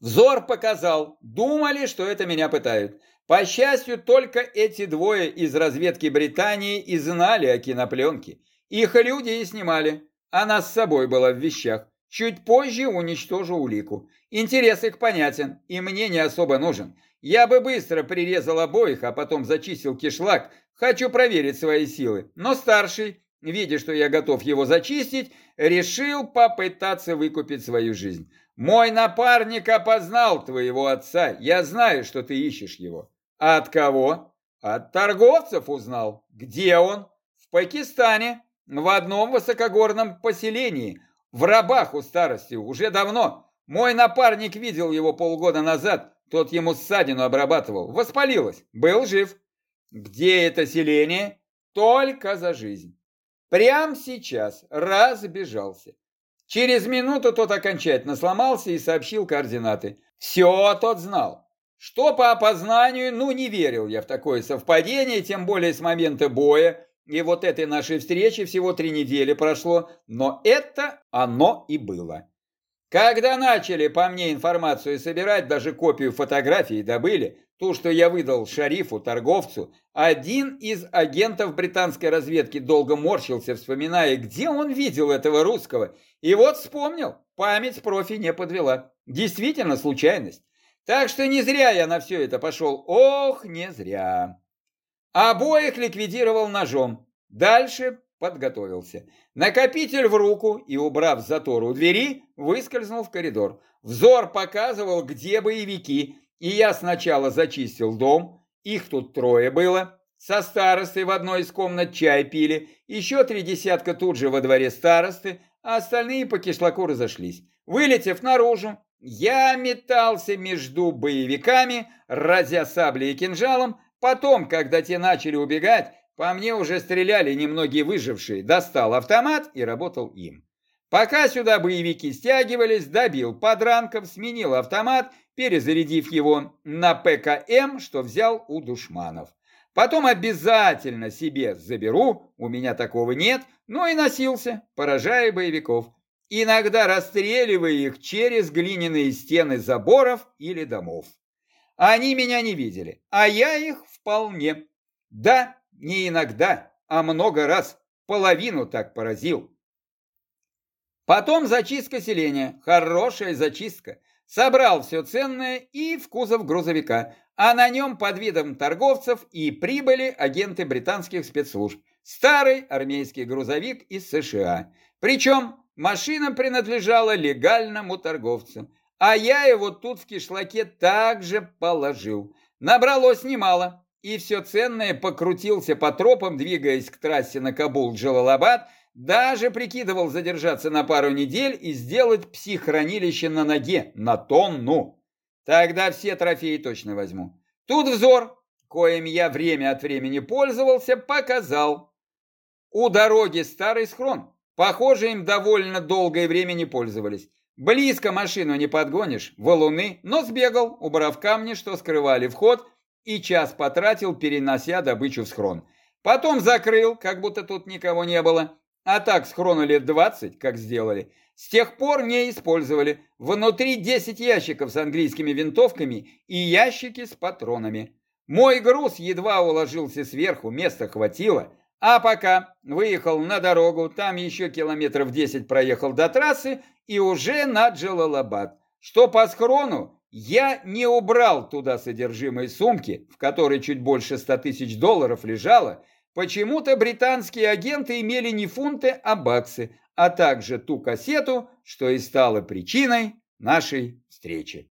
Взор показал, думали, что это меня пытают. По счастью, только эти двое из разведки Британии и знали о кинопленке. Их люди и снимали. Она с собой была в вещах. Чуть позже уничтожу улику. Интерес их понятен, и мне не особо нужен. Я бы быстро прирезал обоих, а потом зачистил кишлак. Хочу проверить свои силы. Но старший, видя, что я готов его зачистить, решил попытаться выкупить свою жизнь. Мой напарник опознал твоего отца. Я знаю, что ты ищешь его. А от кого? От торговцев узнал. Где он? В Пакистане в одном высокогорном поселении, в рабах у старости, уже давно. Мой напарник видел его полгода назад, тот ему ссадину обрабатывал, воспалилось, был жив. Где это селение? Только за жизнь. Прям сейчас разбежался. Через минуту тот окончательно сломался и сообщил координаты. Все тот знал. Что по опознанию, ну не верил я в такое совпадение, тем более с момента боя, и вот этой нашей встречи всего три недели прошло, но это оно и было. Когда начали по мне информацию собирать, даже копию фотографии добыли, ту, что я выдал шарифу, торговцу, один из агентов британской разведки долго морщился, вспоминая, где он видел этого русского. И вот вспомнил, память профи не подвела. Действительно случайность. Так что не зря я на все это пошел. Ох, не зря. Обоих ликвидировал ножом. Дальше подготовился. Накопитель в руку и, убрав затор у двери, выскользнул в коридор. Взор показывал, где боевики, и я сначала зачистил дом, их тут трое было, со старостой в одной из комнат чай пили, еще три десятка тут же во дворе старосты, а остальные по кишлаку разошлись. Вылетев наружу, я метался между боевиками, разя саблей и кинжалом, Потом, когда те начали убегать, по мне уже стреляли немногие выжившие, достал автомат и работал им. Пока сюда боевики стягивались, добил подранков, сменил автомат, перезарядив его на ПКМ, что взял у душманов. Потом обязательно себе заберу, у меня такого нет, но и носился, поражая боевиков. Иногда расстреливая их через глиняные стены заборов или домов. Они меня не видели, а я их вполне. Да, не иногда, а много раз. Половину так поразил. Потом зачистка селения. Хорошая зачистка. Собрал все ценное и в кузов грузовика, а на нем под видом торговцев и прибыли агенты британских спецслужб. Старый армейский грузовик из США. Причем машина принадлежала легальному торговцу. А я его тут в кишлаке также положил. Набралось немало, и все ценное покрутился по тропам, двигаясь к трассе на Кабул-Джалалабад, даже прикидывал задержаться на пару недель и сделать психхранилище на ноге, на тонну. Тогда все трофеи точно возьму. Тут взор, коим я время от времени пользовался, показал. У дороги старый схрон. Похоже, им довольно долгое время не пользовались. Близко машину не подгонишь, валуны, но сбегал, убрав камни, что скрывали вход, и час потратил, перенося добычу в схрон. Потом закрыл, как будто тут никого не было. А так схрону лет 20, как сделали. С тех пор не использовали. Внутри 10 ящиков с английскими винтовками и ящики с патронами. Мой груз едва уложился сверху, места хватило. А пока выехал на дорогу, там еще километров 10 проехал до трассы и уже на Джалалабад. Что по схрону, я не убрал туда содержимое сумки, в которой чуть больше 100 тысяч долларов лежало, Почему-то британские агенты имели не фунты, а баксы, а также ту кассету, что и стало причиной нашей встречи.